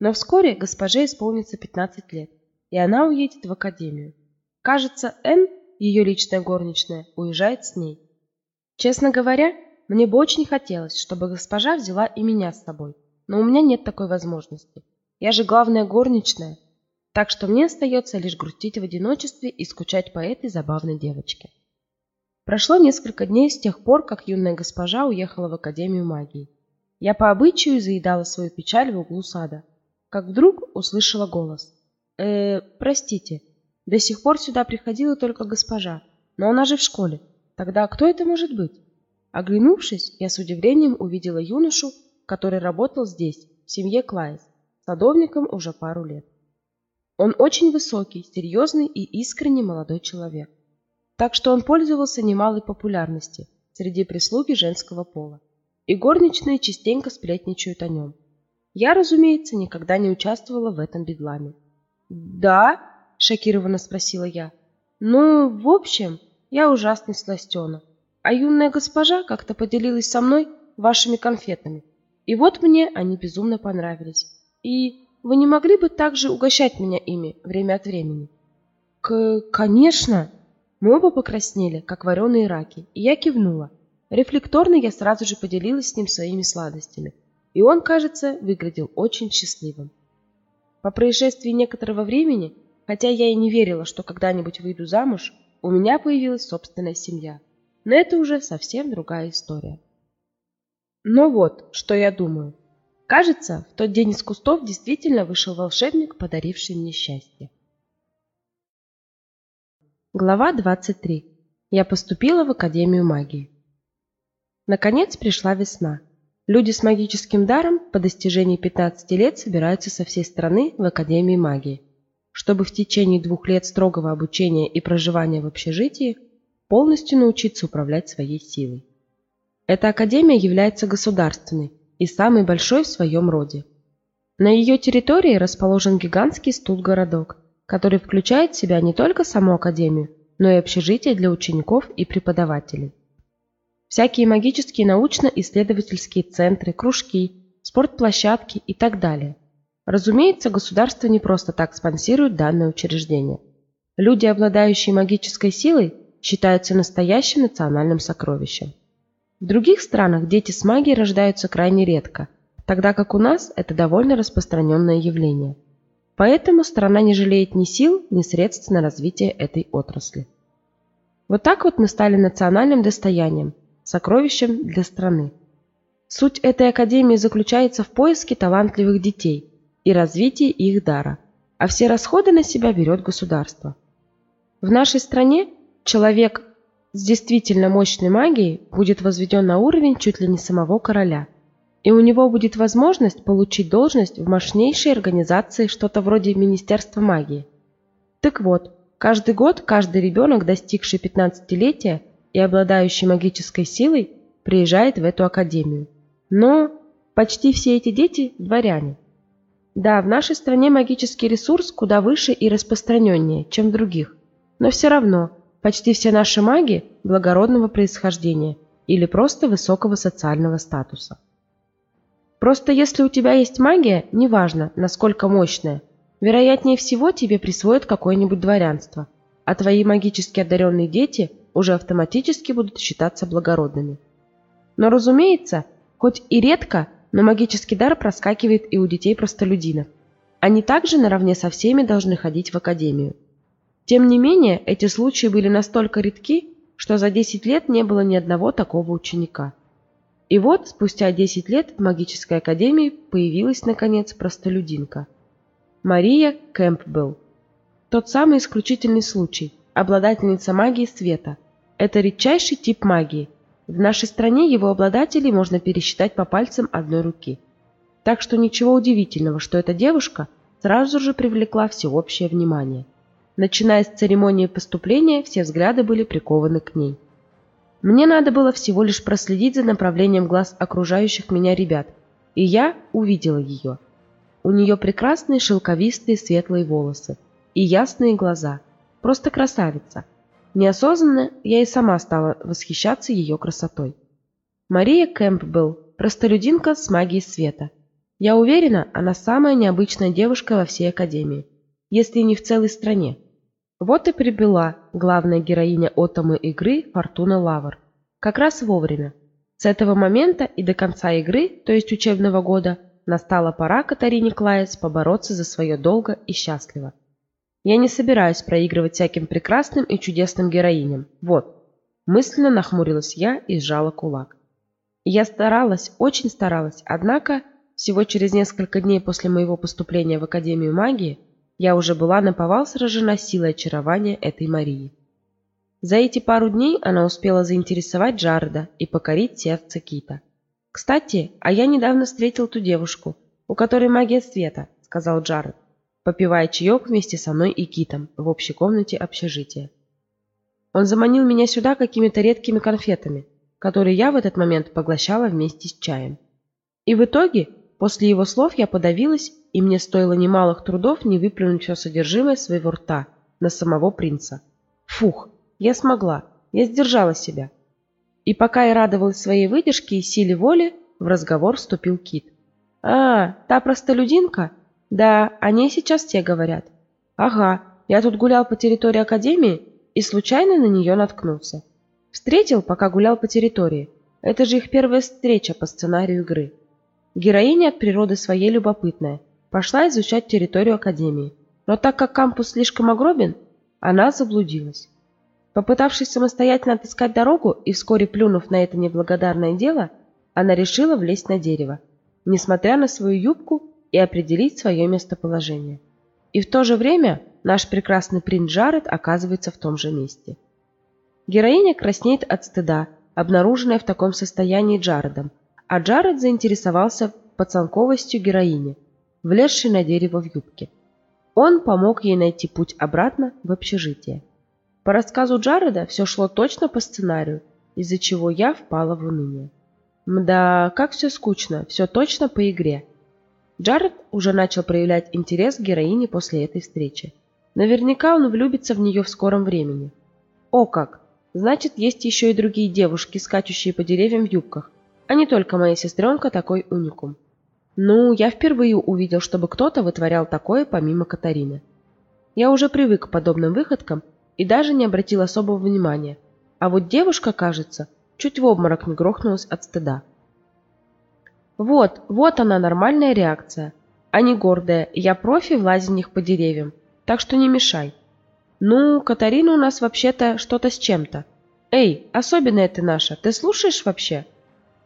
Но вскоре госпоже исполнится 15 лет, и она уедет в академию. Кажется, Энн, ее личная горничная, уезжает с ней. Честно говоря, мне бы очень хотелось, чтобы госпожа взяла и меня с собой, но у меня нет такой возможности. Я же главная горничная. Так что мне остается лишь грустить в одиночестве и скучать по этой забавной девочке. Прошло несколько дней с тех пор, как юная госпожа уехала в Академию магии. Я по обычаю заедала свою печаль в углу сада, как вдруг услышала голос. «Э, простите, до сих пор сюда приходила только госпожа, но она же в школе. Тогда кто это может быть?» Оглянувшись, я с удивлением увидела юношу, который работал здесь, в семье Клайс, садовником уже пару лет. Он очень высокий, серьезный и искренне молодой человек. Так что он пользовался немалой популярностью среди прислуги женского пола. И горничные частенько сплетничают о нем. Я, разумеется, никогда не участвовала в этом бедламе. «Да?» – шокированно спросила я. «Ну, в общем, я ужасный сластена. А юная госпожа как-то поделилась со мной вашими конфетами. И вот мне они безумно понравились. И вы не могли бы также угощать меня ими время от времени? К конечно. Мы оба покраснели, как вареные раки, и я кивнула. Рефлекторно я сразу же поделилась с ним своими сладостями, и он, кажется, выглядел очень счастливым. По происшествии некоторого времени, хотя я и не верила, что когда-нибудь выйду замуж, у меня появилась собственная семья. Но это уже совсем другая история. Но вот, что я думаю. Кажется, в тот день из кустов действительно вышел волшебник, подаривший мне счастье. Глава 23. Я поступила в Академию магии. Наконец пришла весна. Люди с магическим даром по достижении 15 лет собираются со всей страны в Академии магии, чтобы в течение двух лет строгого обучения и проживания в общежитии полностью научиться управлять своей силой. Эта академия является государственной, и самый большой в своем роде. На ее территории расположен гигантский стул-городок, который включает в себя не только саму академию, но и общежитие для учеников и преподавателей. Всякие магические научно-исследовательские центры, кружки, спортплощадки и так далее. Разумеется, государство не просто так спонсирует данное учреждение. Люди, обладающие магической силой, считаются настоящим национальным сокровищем. В других странах дети с магией рождаются крайне редко, тогда как у нас это довольно распространенное явление. Поэтому страна не жалеет ни сил, ни средств на развитие этой отрасли. Вот так вот мы стали национальным достоянием, сокровищем для страны. Суть этой академии заключается в поиске талантливых детей и развитии их дара, а все расходы на себя берет государство. В нашей стране человек с действительно мощной магией будет возведен на уровень чуть ли не самого короля. И у него будет возможность получить должность в мощнейшей организации что-то вроде Министерства магии. Так вот, каждый год каждый ребенок, достигший 15-летия и обладающий магической силой, приезжает в эту академию. Но почти все эти дети – дворяне. Да, в нашей стране магический ресурс куда выше и распространеннее, чем в других, но все равно – Почти все наши маги благородного происхождения или просто высокого социального статуса. Просто если у тебя есть магия, неважно, насколько мощная, вероятнее всего тебе присвоят какое-нибудь дворянство, а твои магически одаренные дети уже автоматически будут считаться благородными. Но разумеется, хоть и редко, но магический дар проскакивает и у детей-простолюдинов. Они также наравне со всеми должны ходить в академию. Тем не менее, эти случаи были настолько редки, что за 10 лет не было ни одного такого ученика. И вот, спустя 10 лет в магической академии появилась, наконец, простолюдинка. Мария Кэмпбелл. Тот самый исключительный случай, обладательница магии света. Это редчайший тип магии. В нашей стране его обладателей можно пересчитать по пальцам одной руки. Так что ничего удивительного, что эта девушка сразу же привлекла всеобщее внимание. Начиная с церемонии поступления, все взгляды были прикованы к ней. Мне надо было всего лишь проследить за направлением глаз окружающих меня ребят, и я увидела ее. У нее прекрасные шелковистые светлые волосы и ясные глаза. Просто красавица. Неосознанно я и сама стала восхищаться ее красотой. Мария Кэмпбелл, простолюдинка с магией света. Я уверена, она самая необычная девушка во всей Академии, если не в целой стране. Вот и прибыла главная героиня Отомы игры Фортуна Лавр. Как раз вовремя. С этого момента и до конца игры, то есть учебного года, настала пора Катарине Клаец побороться за свое долго и счастливо. Я не собираюсь проигрывать всяким прекрасным и чудесным героиням. Вот. Мысленно нахмурилась я и сжала кулак. Я старалась, очень старалась, однако всего через несколько дней после моего поступления в Академию магии я уже была наповал сражена силой очарования этой Марии. За эти пару дней она успела заинтересовать Джареда и покорить сердце Кита. «Кстати, а я недавно встретил ту девушку, у которой магия света», — сказал Джаред, попивая чаек вместе со мной и Китом в общей комнате общежития. Он заманил меня сюда какими-то редкими конфетами, которые я в этот момент поглощала вместе с чаем. И в итоге, после его слов я подавилась, и мне стоило немалых трудов не выплюнуть все содержимое своего рта на самого принца. Фух, я смогла, я сдержала себя. И пока я радовалась своей выдержке и силе воли, в разговор вступил Кит. «А, та простолюдинка? Да, о ней сейчас те говорят. Ага, я тут гулял по территории Академии и случайно на нее наткнулся. Встретил, пока гулял по территории. Это же их первая встреча по сценарию игры. Героиня от природы своей любопытная. Пошла изучать территорию Академии. Но так как кампус слишком огробен, она заблудилась. Попытавшись самостоятельно отыскать дорогу и вскоре плюнув на это неблагодарное дело, она решила влезть на дерево, несмотря на свою юбку и определить свое местоположение. И в то же время наш прекрасный принц Джаред оказывается в том же месте. Героиня краснеет от стыда, обнаруженная в таком состоянии Джаредом, а Джаред заинтересовался пацанковостью героини, влезшей на дерево в юбке. Он помог ей найти путь обратно в общежитие. По рассказу Джареда все шло точно по сценарию, из-за чего я впала в уныние. Мда, как все скучно, все точно по игре. Джаред уже начал проявлять интерес к героине после этой встречи. Наверняка он влюбится в нее в скором времени. О как! Значит, есть еще и другие девушки, скачущие по деревьям в юбках, а не только моя сестренка такой уникум. Ну, я впервые увидел, чтобы кто-то вытворял такое помимо Катарины. Я уже привык к подобным выходкам и даже не обратил особого внимания. А вот девушка, кажется, чуть в обморок не грохнулась от стыда. Вот, вот она нормальная реакция, а не гордая, я профи в лазениях по деревьям, так что не мешай. Ну, Катарина у нас вообще-то что-то с чем-то. Эй, особенная ты наша, ты слушаешь вообще?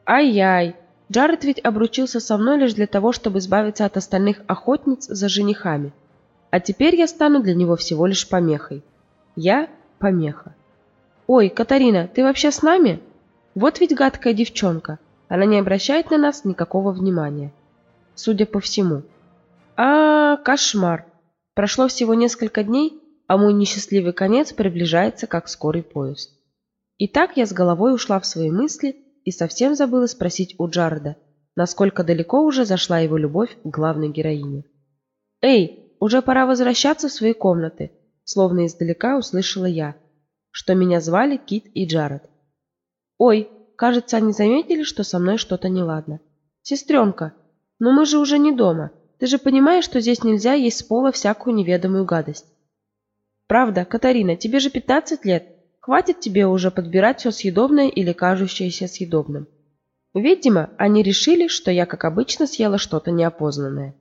Ай-яй, Джаред ведь обручился со мной лишь для того, чтобы избавиться от остальных охотниц за женихами. А теперь я стану для него всего лишь помехой. Я – помеха. «Ой, Катарина, ты вообще с нами? Вот ведь гадкая девчонка. Она не обращает на нас никакого внимания. Судя по всему. А, кошмар. Прошло всего несколько дней, а мой несчастливый конец приближается, как скорый поезд. И так я с головой ушла в свои мысли и совсем забыла спросить у Джареда, насколько далеко уже зашла его любовь к главной героине. «Эй, уже пора возвращаться в свои комнаты словно издалека услышала я, что меня звали Кит и Джаред. «Ой, кажется, они заметили, что со мной что-то неладно. Сестренка, но мы же уже не дома. Ты же понимаешь, что здесь нельзя есть с пола всякую неведомую гадость?» «Правда, Катарина, тебе же 15 лет. Хватит тебе уже подбирать все съедобное или кажущееся съедобным». Видимо, они решили, что я, как обычно, съела что-то неопознанное.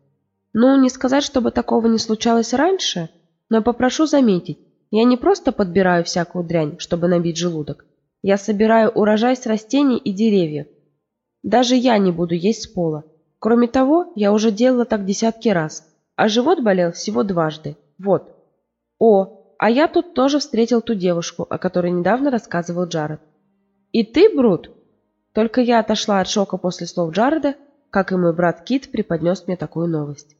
Ну, не сказать, чтобы такого не случалось раньше, но попрошу заметить, я не просто подбираю всякую дрянь, чтобы набить желудок. Я собираю урожай с растений и деревьев. Даже я не буду есть с пола. Кроме того, я уже делала так десятки раз, а живот болел всего дважды. Вот. О, а я тут тоже встретил ту девушку, о которой недавно рассказывал Джаред. И ты, Брут? Только я отошла от шока после слов Джареда, как и мой брат Кит преподнес мне такую новость.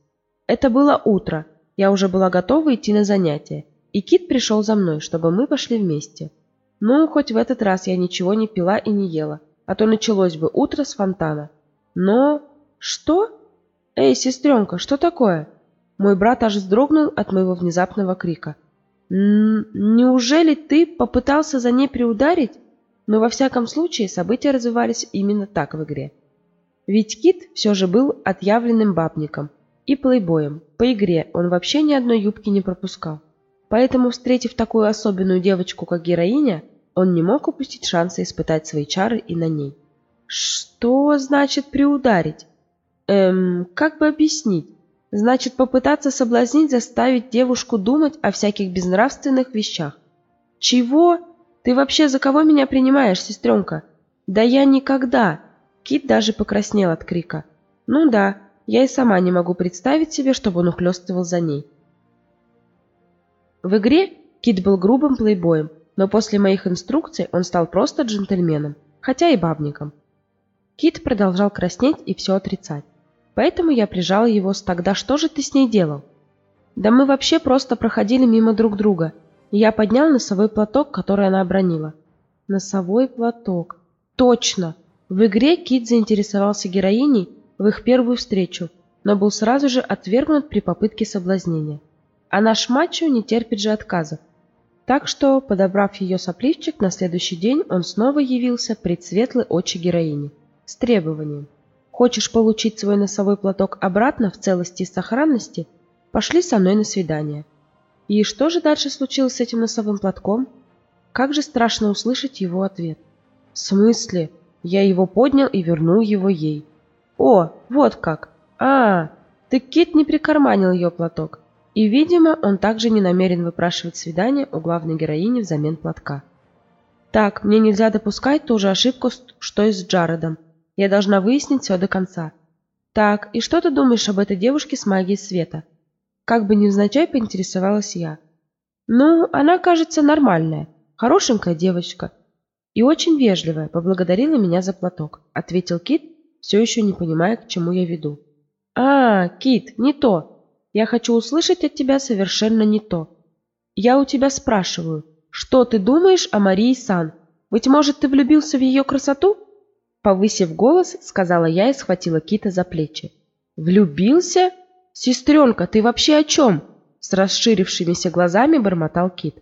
Это было утро, я уже была готова идти на занятия, и Кит пришел за мной, чтобы мы пошли вместе. Ну, хоть в этот раз я ничего не пила и не ела, а то началось бы утро с фонтана. Но... Что? Эй, сестренка, что такое? Мой брат аж вздрогнул от моего внезапного крика. «Неужели ты попытался за ней приударить?» Но во всяком случае события развивались именно так в игре. Ведь Кит все же был отъявленным бабником, и плейбоем. По игре он вообще ни одной юбки не пропускал. Поэтому, встретив такую особенную девочку, как героиня, он не мог упустить шанса испытать свои чары и на ней. Что значит приударить? Эм, как бы объяснить? Значит, попытаться соблазнить, заставить девушку думать о всяких безнравственных вещах. Чего? Ты вообще за кого меня принимаешь, сестренка? Да я никогда. Кит даже покраснел от крика. Ну да, я и сама не могу представить себе, чтобы он ухлёстывал за ней. В игре Кит был грубым плейбоем, но после моих инструкций он стал просто джентльменом, хотя и бабником. Кит продолжал краснеть и все отрицать. Поэтому я прижала его с «Тогда что же ты с ней делал?» Да мы вообще просто проходили мимо друг друга, и я поднял носовой платок, который она обронила. Носовой платок. Точно! В игре Кит заинтересовался героиней в их первую встречу, но был сразу же отвергнут при попытке соблазнения. А наш мачо не терпит же отказов. Так что, подобрав ее сопливчик, на следующий день он снова явился пред светлые очи героини с требованием. Хочешь получить свой носовой платок обратно в целости и сохранности? Пошли со мной на свидание. И что же дальше случилось с этим носовым платком? Как же страшно услышать его ответ. В смысле? Я его поднял и вернул его ей. О, вот как. А, ты Кит не прикарманил ее платок. И, видимо, он также не намерен выпрашивать свидание у главной героини взамен платка. Так, мне нельзя допускать ту же ошибку, что и с Джаредом. Я должна выяснить все до конца. Так, и что ты думаешь об этой девушке с магией света? Как бы невзначай поинтересовалась я. Ну, она, кажется, нормальная, хорошенькая девочка. И очень вежливая, поблагодарила меня за платок, ответил Кит, все еще не понимая, к чему я веду. А, Кит, не то. Я хочу услышать от тебя совершенно не то. Я у тебя спрашиваю, что ты думаешь о Марии Сан? Быть может, ты влюбился в ее красоту? Повысив голос, сказала я и схватила Кита за плечи. «Влюбился? Сестренка, ты вообще о чем?» С расширившимися глазами бормотал Кит.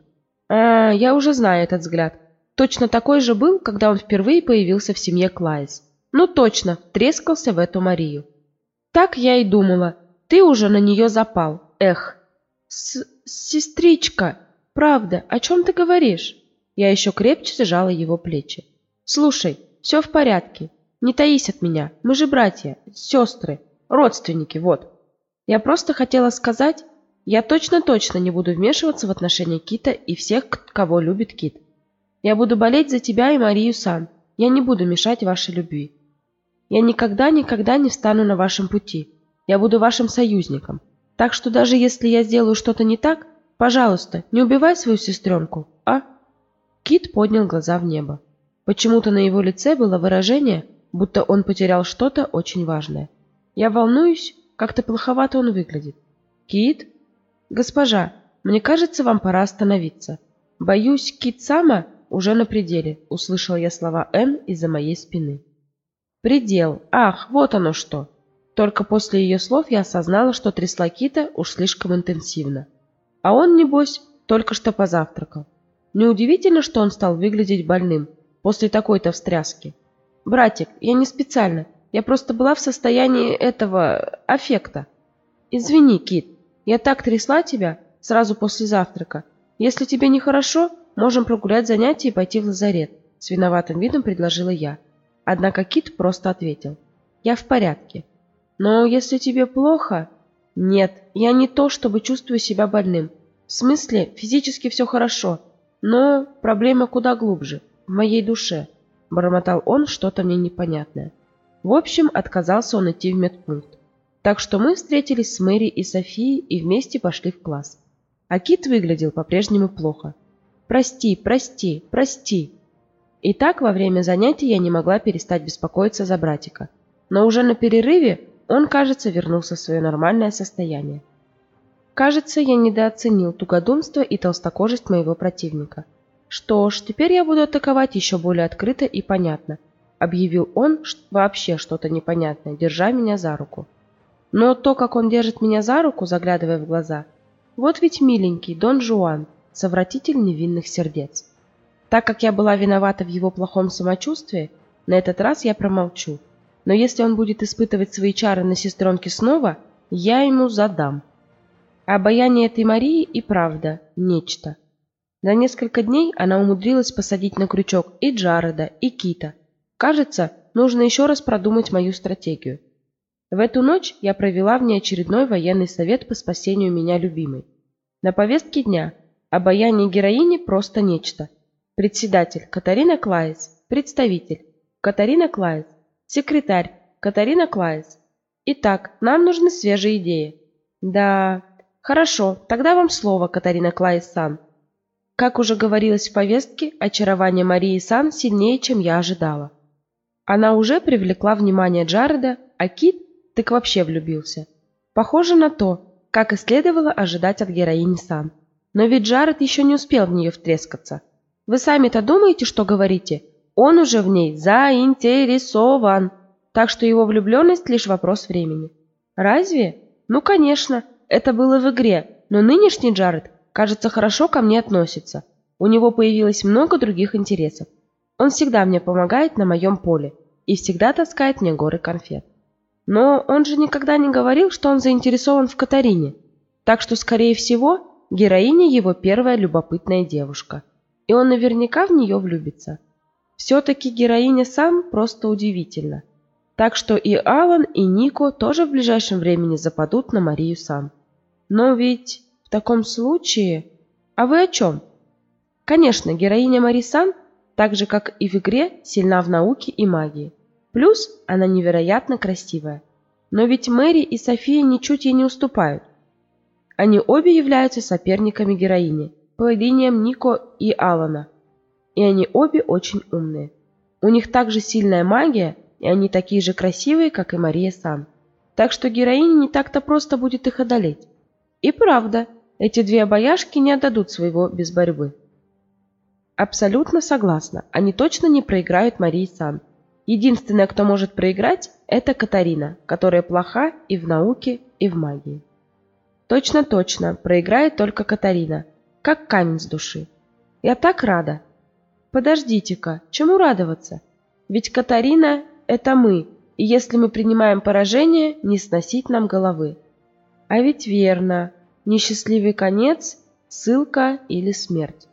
«А, я уже знаю этот взгляд. Точно такой же был, когда он впервые появился в семье Клайс. Ну точно, трескался в эту Марию. Так я и думала. Ты уже на нее запал. Эх. С сестричка, правда, о чем ты говоришь? Я еще крепче сжала его плечи. Слушай, все в порядке. Не таись от меня. Мы же братья, сестры, родственники, вот. Я просто хотела сказать, я точно-точно не буду вмешиваться в отношения Кита и всех, кого любит Кит. Я буду болеть за тебя и Марию Сан. Я не буду мешать вашей любви. Я никогда-никогда не встану на вашем пути. Я буду вашим союзником. Так что даже если я сделаю что-то не так, пожалуйста, не убивай свою сестренку, а?» Кит поднял глаза в небо. Почему-то на его лице было выражение, будто он потерял что-то очень важное. Я волнуюсь, как-то плоховато он выглядит. Кит? Госпожа, мне кажется, вам пора остановиться. Боюсь, Кит Сама уже на пределе, услышал я слова Н из-за моей спины. Предел. Ах, вот оно что. Только после ее слов я осознала, что трясла Кита уж слишком интенсивно. А он, небось, только что позавтракал. Неудивительно, что он стал выглядеть больным, после такой-то встряски. Братик, я не специально. Я просто была в состоянии этого аффекта. Извини, Кит. Я так трясла тебя сразу после завтрака. Если тебе нехорошо, можем прогулять занятия и пойти в лазарет. С виноватым видом предложила я. Однако Кит просто ответил. Я в порядке. Но если тебе плохо... Нет, я не то, чтобы чувствую себя больным. В смысле, физически все хорошо. Но проблема куда глубже в моей душе», — бормотал он что-то мне непонятное. В общем, отказался он идти в медпункт. Так что мы встретились с Мэри и Софией и вместе пошли в класс. А Кит выглядел по-прежнему плохо. «Прости, прости, прости!» И так во время занятий я не могла перестать беспокоиться за братика. Но уже на перерыве он, кажется, вернулся в свое нормальное состояние. Кажется, я недооценил тугодумство и толстокожесть моего противника. «Что ж, теперь я буду атаковать еще более открыто и понятно», объявил он вообще что-то непонятное, держа меня за руку. Но то, как он держит меня за руку, заглядывая в глаза, вот ведь миленький Дон Жуан, совратитель невинных сердец. Так как я была виновата в его плохом самочувствии, на этот раз я промолчу. Но если он будет испытывать свои чары на сестренке снова, я ему задам. Обаяние этой Марии и правда нечто. За несколько дней она умудрилась посадить на крючок и Джареда, и Кита. Кажется, нужно еще раз продумать мою стратегию. В эту ночь я провела внеочередной военный совет по спасению меня любимой. На повестке дня обаяние героини просто нечто. Председатель Катарина Клайс, представитель Катарина Клайс, секретарь Катарина Клайс. Итак, нам нужны свежие идеи. Да, хорошо, тогда вам слово, Катарина Клайс-сан. Как уже говорилось в повестке, очарование Марии Сан сильнее, чем я ожидала. Она уже привлекла внимание Джареда, а Кит так вообще влюбился. Похоже на то, как и следовало ожидать от героини Сан. Но ведь Джаред еще не успел в нее втрескаться. Вы сами-то думаете, что говорите? Он уже в ней заинтересован. Так что его влюбленность лишь вопрос времени. Разве? Ну, конечно, это было в игре, но нынешний Джаред, кажется, хорошо ко мне относится. У него появилось много других интересов. Он всегда мне помогает на моем поле и всегда таскает мне горы конфет. Но он же никогда не говорил, что он заинтересован в Катарине. Так что, скорее всего, героиня его первая любопытная девушка. И он наверняка в нее влюбится. Все-таки героиня сам просто удивительна. Так что и Алан, и Нико тоже в ближайшем времени западут на Марию сам. Но ведь в таком случае... А вы о чем? Конечно, героиня Марисан, так же как и в игре, сильна в науке и магии. Плюс она невероятно красивая. Но ведь Мэри и София ничуть ей не уступают. Они обе являются соперниками героини, по линиям Нико и Алана и они обе очень умные. У них также сильная магия, и они такие же красивые, как и Мария Сан. Так что героине не так-то просто будет их одолеть. И правда, эти две обаяшки не отдадут своего без борьбы. Абсолютно согласна, они точно не проиграют Марии Сан. Единственная, кто может проиграть, это Катарина, которая плоха и в науке, и в магии. Точно-точно, проиграет только Катарина, как камень с души. Я так рада, Подождите-ка, чему радоваться? Ведь Катарина — это мы, и если мы принимаем поражение, не сносить нам головы. А ведь верно, несчастливый конец, ссылка или смерть.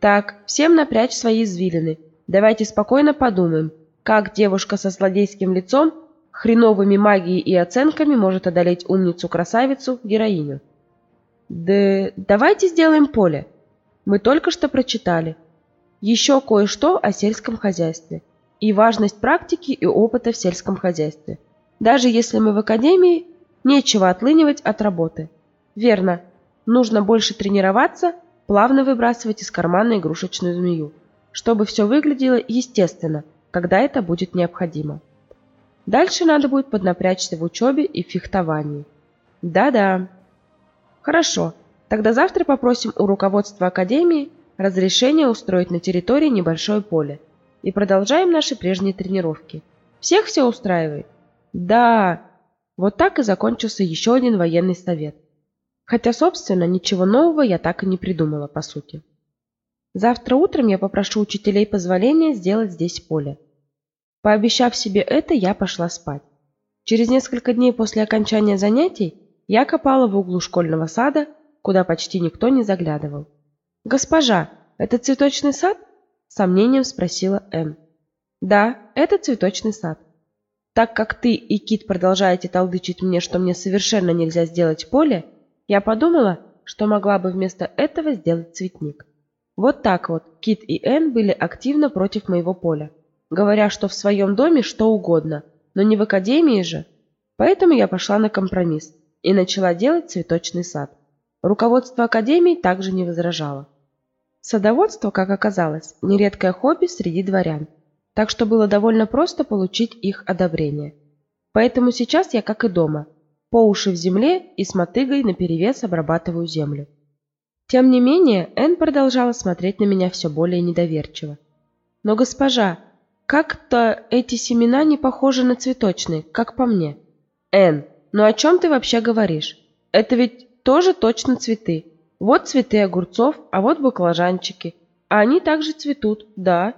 Так, всем напрячь свои извилины. Давайте спокойно подумаем, как девушка со злодейским лицом, хреновыми магией и оценками может одолеть умницу-красавицу, героиню. Да давайте сделаем поле. Мы только что прочитали – еще кое-что о сельском хозяйстве и важность практики и опыта в сельском хозяйстве. Даже если мы в академии, нечего отлынивать от работы. Верно, нужно больше тренироваться, плавно выбрасывать из кармана игрушечную змею, чтобы все выглядело естественно, когда это будет необходимо. Дальше надо будет поднапрячься в учебе и фехтовании. Да-да. Хорошо, тогда завтра попросим у руководства академии разрешение устроить на территории небольшое поле. И продолжаем наши прежние тренировки. Всех все устраивает? Да. Вот так и закончился еще один военный совет. Хотя, собственно, ничего нового я так и не придумала, по сути. Завтра утром я попрошу учителей позволения сделать здесь поле. Пообещав себе это, я пошла спать. Через несколько дней после окончания занятий я копала в углу школьного сада, куда почти никто не заглядывал. «Госпожа, это цветочный сад?» — сомнением спросила Энн. «Да, это цветочный сад. Так как ты и Кит продолжаете толдычить мне, что мне совершенно нельзя сделать поле, я подумала, что могла бы вместо этого сделать цветник. Вот так вот Кит и Энн были активно против моего поля, говоря, что в своем доме что угодно, но не в академии же. Поэтому я пошла на компромисс и начала делать цветочный сад. Руководство академии также не возражало. Садоводство, как оказалось, нередкое хобби среди дворян, так что было довольно просто получить их одобрение. Поэтому сейчас я, как и дома, по уши в земле и с мотыгой наперевес обрабатываю землю. Тем не менее, Энн продолжала смотреть на меня все более недоверчиво. «Но, госпожа, как-то эти семена не похожи на цветочные, как по мне». «Энн, ну о чем ты вообще говоришь? Это ведь тоже точно цветы. Вот цветы огурцов, а вот баклажанчики. А они также цветут, да.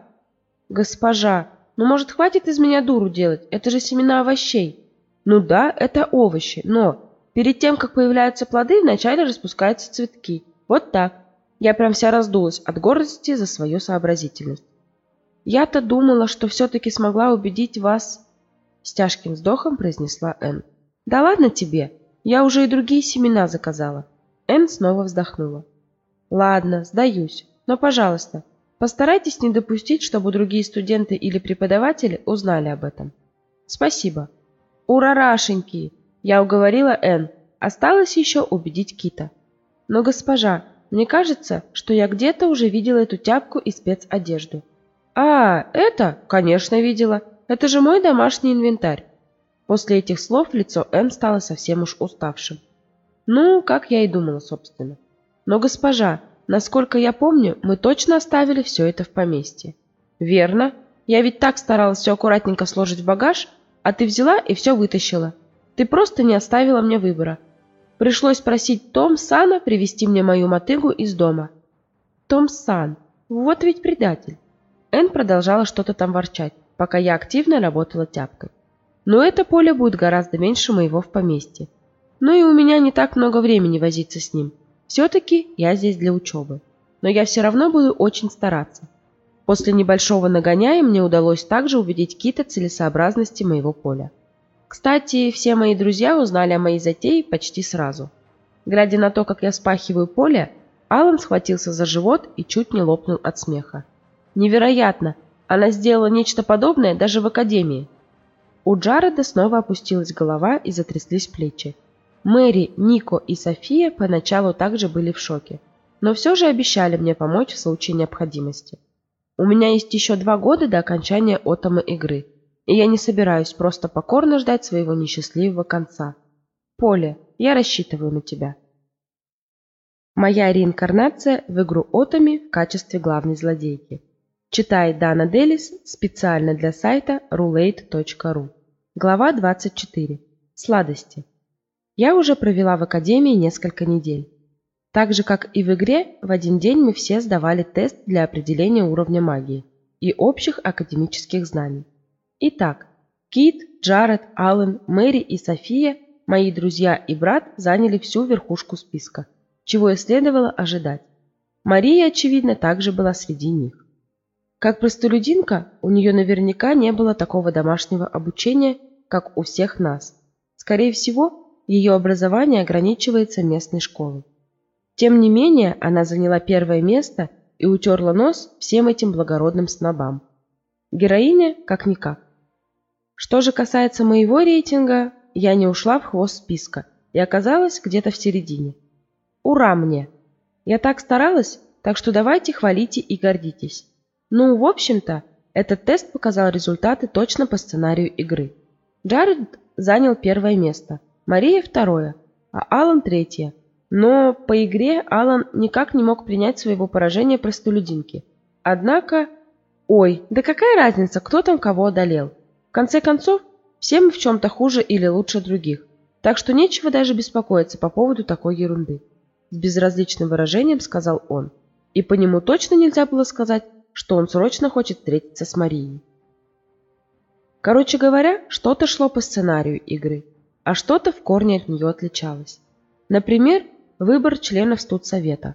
Госпожа, ну может хватит из меня дуру делать? Это же семена овощей. Ну да, это овощи, но перед тем, как появляются плоды, вначале распускаются цветки. Вот так. Я прям вся раздулась от гордости за свою сообразительность. Я-то думала, что все-таки смогла убедить вас. С тяжким вздохом произнесла Энн. Да ладно тебе, я уже и другие семена заказала. Энн снова вздохнула. Ладно, сдаюсь, но, пожалуйста, постарайтесь не допустить, чтобы другие студенты или преподаватели узнали об этом. Спасибо. Урарашеньки! Я уговорила Энн. Осталось еще убедить Кита. Но, госпожа, мне кажется, что я где-то уже видела эту тяпку и спецодежду. А, это? Конечно, видела. Это же мой домашний инвентарь. После этих слов лицо Энн стало совсем уж уставшим. Ну, как я и думала, собственно. Но, госпожа, насколько я помню, мы точно оставили все это в поместье. Верно. Я ведь так старалась все аккуратненько сложить в багаж, а ты взяла и все вытащила. Ты просто не оставила мне выбора. Пришлось просить Том Сана привести мне мою мотыгу из дома. Том Сан, вот ведь предатель. Энн продолжала что-то там ворчать, пока я активно работала тяпкой. Но это поле будет гораздо меньше моего в поместье. Ну и у меня не так много времени возиться с ним. Все-таки я здесь для учебы. Но я все равно буду очень стараться. После небольшого нагоняя мне удалось также убедить Кита целесообразности моего поля. Кстати, все мои друзья узнали о моей затее почти сразу. Глядя на то, как я спахиваю поле, Алан схватился за живот и чуть не лопнул от смеха. Невероятно! Она сделала нечто подобное даже в академии. У Джареда снова опустилась голова и затряслись плечи. Мэри, Нико и София поначалу также были в шоке, но все же обещали мне помочь в случае необходимости. У меня есть еще два года до окончания отома игры, и я не собираюсь просто покорно ждать своего несчастливого конца. Поле, я рассчитываю на тебя. Моя реинкарнация в игру Отоми в качестве главной злодейки. Читает Дана Делис специально для сайта roulette.ru. Глава 24. Сладости. Я уже провела в академии несколько недель. Так же, как и в игре, в один день мы все сдавали тест для определения уровня магии и общих академических знаний. Итак, Кит, Джаред, Аллен, Мэри и София, мои друзья и брат, заняли всю верхушку списка, чего и следовало ожидать. Мария, очевидно, также была среди них. Как простолюдинка, у нее наверняка не было такого домашнего обучения, как у всех нас. Скорее всего, ее образование ограничивается местной школой. Тем не менее, она заняла первое место и утерла нос всем этим благородным снобам. Героиня как-никак. Что же касается моего рейтинга, я не ушла в хвост списка и оказалась где-то в середине. Ура мне! Я так старалась, так что давайте хвалите и гордитесь. Ну, в общем-то, этот тест показал результаты точно по сценарию игры. Джаред занял первое место, Мария второе, а Алан третье – но по игре Алан никак не мог принять своего поражения простолюдинки. Однако... Ой, да какая разница, кто там кого одолел? В конце концов, все мы в чем-то хуже или лучше других. Так что нечего даже беспокоиться по поводу такой ерунды. С безразличным выражением сказал он. И по нему точно нельзя было сказать, что он срочно хочет встретиться с Марией. Короче говоря, что-то шло по сценарию игры, а что-то в корне от нее отличалось. Например, Выбор членов студсовета.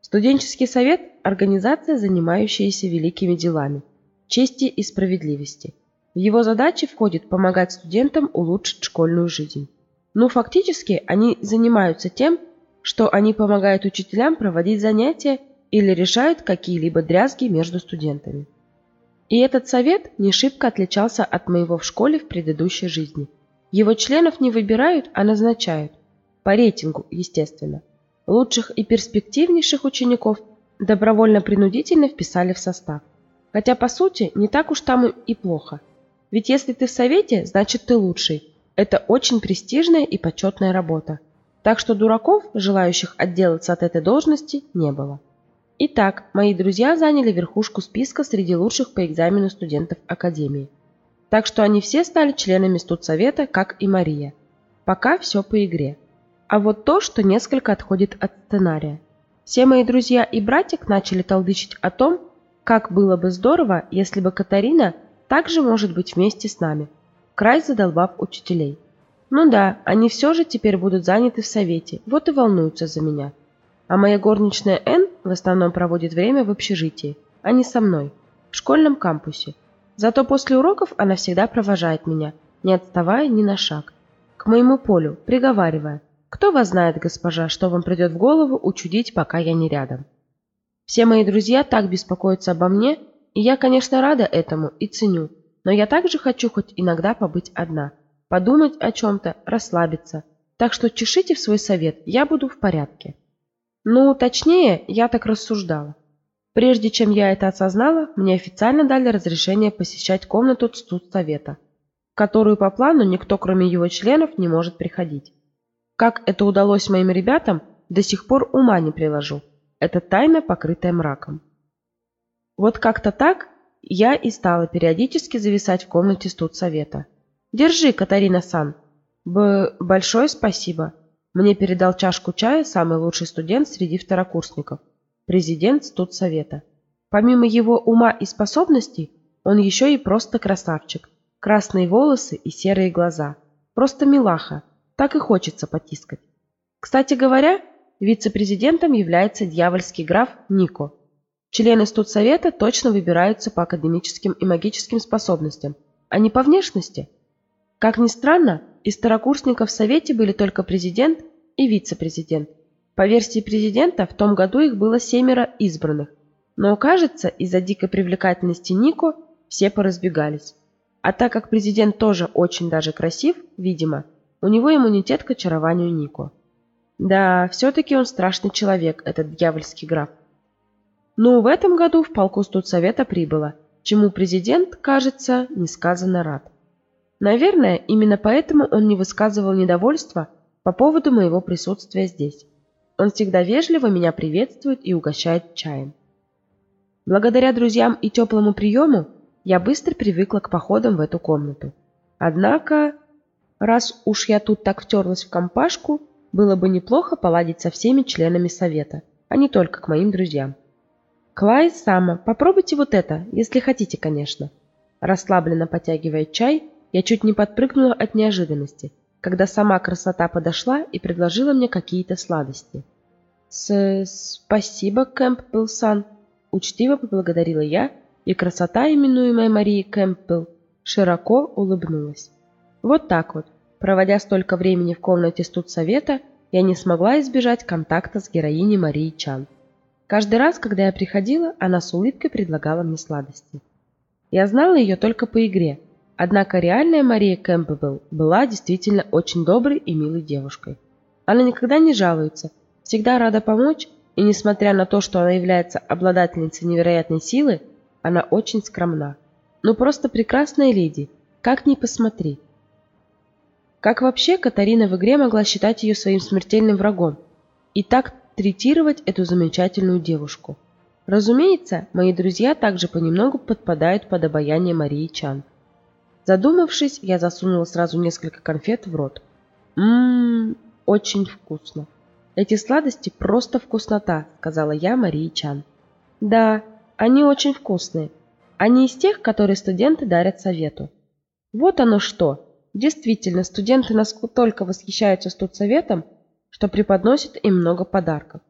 Студенческий совет – организация, занимающаяся великими делами, чести и справедливости. В его задачи входит помогать студентам улучшить школьную жизнь. Ну, фактически, они занимаются тем, что они помогают учителям проводить занятия или решают какие-либо дрязги между студентами. И этот совет не шибко отличался от моего в школе в предыдущей жизни. Его членов не выбирают, а назначают. По рейтингу, естественно. Лучших и перспективнейших учеников добровольно-принудительно вписали в состав. Хотя, по сути, не так уж там и плохо. Ведь если ты в совете, значит ты лучший. Это очень престижная и почетная работа. Так что дураков, желающих отделаться от этой должности, не было. Итак, мои друзья заняли верхушку списка среди лучших по экзамену студентов Академии. Так что они все стали членами студсовета, как и Мария. Пока все по игре а вот то, что несколько отходит от сценария. Все мои друзья и братик начали толдычить о том, как было бы здорово, если бы Катарина также может быть вместе с нами, край задолбав учителей. Ну да, они все же теперь будут заняты в совете, вот и волнуются за меня. А моя горничная Н в основном проводит время в общежитии, а не со мной, в школьном кампусе. Зато после уроков она всегда провожает меня, не отставая ни на шаг. К моему полю, приговаривая. Кто вас знает, госпожа, что вам придет в голову учудить, пока я не рядом? Все мои друзья так беспокоятся обо мне, и я, конечно, рада этому и ценю, но я также хочу хоть иногда побыть одна, подумать о чем-то, расслабиться. Так что чешите в свой совет, я буду в порядке. Ну, точнее, я так рассуждала. Прежде чем я это осознала, мне официально дали разрешение посещать комнату студсовета, в которую по плану никто, кроме его членов, не может приходить. Как это удалось моим ребятам, до сих пор ума не приложу. Это тайна, покрытая мраком. Вот как-то так я и стала периодически зависать в комнате студсовета. «Держи, Катарина-сан!» Б «Большое спасибо!» Мне передал чашку чая самый лучший студент среди второкурсников – президент студсовета. Помимо его ума и способностей, он еще и просто красавчик. Красные волосы и серые глаза. Просто милаха. Так и хочется потискать. Кстати говоря, вице-президентом является дьявольский граф Нико. Члены студсовета точно выбираются по академическим и магическим способностям, а не по внешности. Как ни странно, из старокурсников в совете были только президент и вице-президент – по версии президента, в том году их было семеро избранных, но, кажется, из-за дикой привлекательности Нико все поразбегались. А так как президент тоже очень даже красив, видимо, у него иммунитет к очарованию Нико. Да, все-таки он страшный человек, этот дьявольский граф. Но в этом году в полку студсовета прибыло, чему президент, кажется, несказанно рад. Наверное, именно поэтому он не высказывал недовольства по поводу моего присутствия здесь. Он всегда вежливо меня приветствует и угощает чаем. Благодаря друзьям и теплому приему я быстро привыкла к походам в эту комнату. Однако, раз уж я тут так втерлась в компашку, было бы неплохо поладить со всеми членами совета, а не только к моим друзьям. Клай, Сама, попробуйте вот это, если хотите, конечно. Расслабленно потягивая чай, я чуть не подпрыгнула от неожиданности – когда сама красота подошла и предложила мне какие-то сладости. «С... спасибо, Кэмпбелл-сан», — учтиво поблагодарила я, и красота, именуемая Марией Кэмпбелл, широко улыбнулась. Вот так вот, проводя столько времени в комнате студсовета, я не смогла избежать контакта с героиней Марии Чан. Каждый раз, когда я приходила, она с улыбкой предлагала мне сладости. Я знала ее только по игре — Однако реальная Мария Кэмпбелл была действительно очень доброй и милой девушкой. Она никогда не жалуется, всегда рада помочь, и несмотря на то, что она является обладательницей невероятной силы, она очень скромна. Ну просто прекрасная леди, как ни посмотри. Как вообще Катарина в игре могла считать ее своим смертельным врагом и так третировать эту замечательную девушку? Разумеется, мои друзья также понемногу подпадают под обаяние Марии Чан. Задумавшись, я засунула сразу несколько конфет в рот. Ммм, очень вкусно. Эти сладости просто вкуснота, сказала я Марии Чан. Да, они очень вкусные. Они из тех, которые студенты дарят совету. Вот оно что. Действительно, студенты настолько восхищаются студсоветом, что преподносят им много подарков.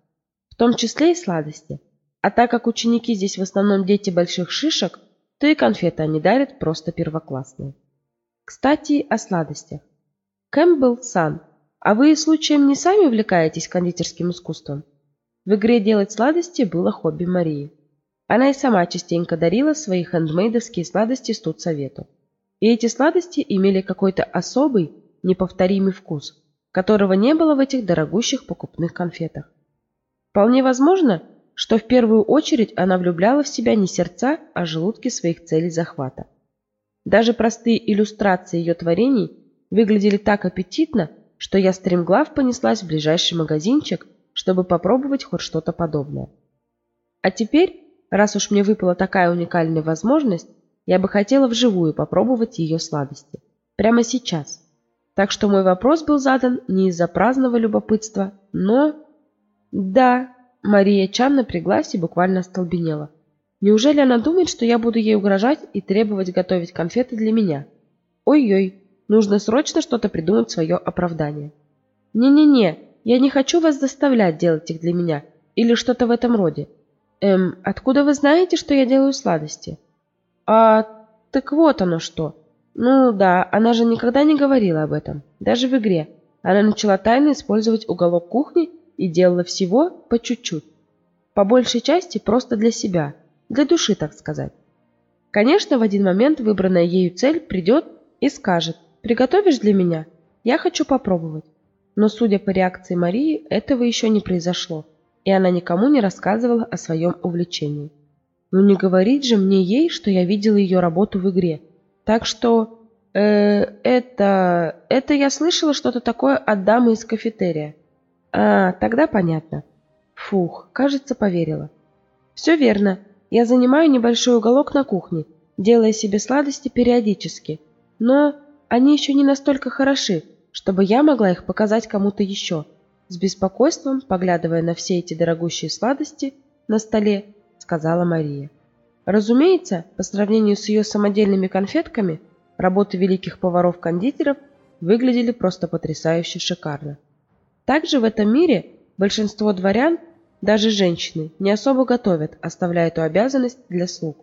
В том числе и сладости. А так как ученики здесь в основном дети больших шишек, то и конфеты они дарят просто первоклассные. Кстати, о сладостях. Кэмпбелл Сан, а вы случаем не сами увлекаетесь кондитерским искусством? В игре делать сладости было хобби Марии. Она и сама частенько дарила свои хендмейдовские сладости студсовету. И эти сладости имели какой-то особый, неповторимый вкус, которого не было в этих дорогущих покупных конфетах. Вполне возможно, что в первую очередь она влюбляла в себя не сердца, а желудки своих целей захвата. Даже простые иллюстрации ее творений выглядели так аппетитно, что я стремглав понеслась в ближайший магазинчик, чтобы попробовать хоть что-то подобное. А теперь, раз уж мне выпала такая уникальная возможность, я бы хотела вживую попробовать ее сладости. Прямо сейчас. Так что мой вопрос был задан не из-за праздного любопытства, но... Да, Мария Чан напряглась и буквально остолбенела. Неужели она думает, что я буду ей угрожать и требовать готовить конфеты для меня? Ой-ой, нужно срочно что-то придумать свое оправдание. Не-не-не, я не хочу вас заставлять делать их для меня. Или что-то в этом роде. Эм, откуда вы знаете, что я делаю сладости? А, так вот оно что. Ну да, она же никогда не говорила об этом, даже в игре. Она начала тайно использовать уголок кухни и делала всего по чуть-чуть. По большей части просто для себя, для души, так сказать. Конечно, в один момент выбранная ею цель придет и скажет «Приготовишь для меня? Я хочу попробовать». Но, судя по реакции Марии, этого еще не произошло, и она никому не рассказывала о своем увлечении. Ну не говорить же мне ей, что я видела ее работу в игре. Так что... Э, это... Это я слышала что-то такое от дамы из кафетерия. А, тогда понятно. Фух, кажется, поверила. Все верно. Я занимаю небольшой уголок на кухне, делая себе сладости периодически. Но они еще не настолько хороши, чтобы я могла их показать кому-то еще. С беспокойством, поглядывая на все эти дорогущие сладости на столе, сказала Мария. Разумеется, по сравнению с ее самодельными конфетками, работы великих поваров-кондитеров выглядели просто потрясающе шикарно. Также в этом мире большинство дворян, даже женщины, не особо готовят, оставляя эту обязанность для слуг.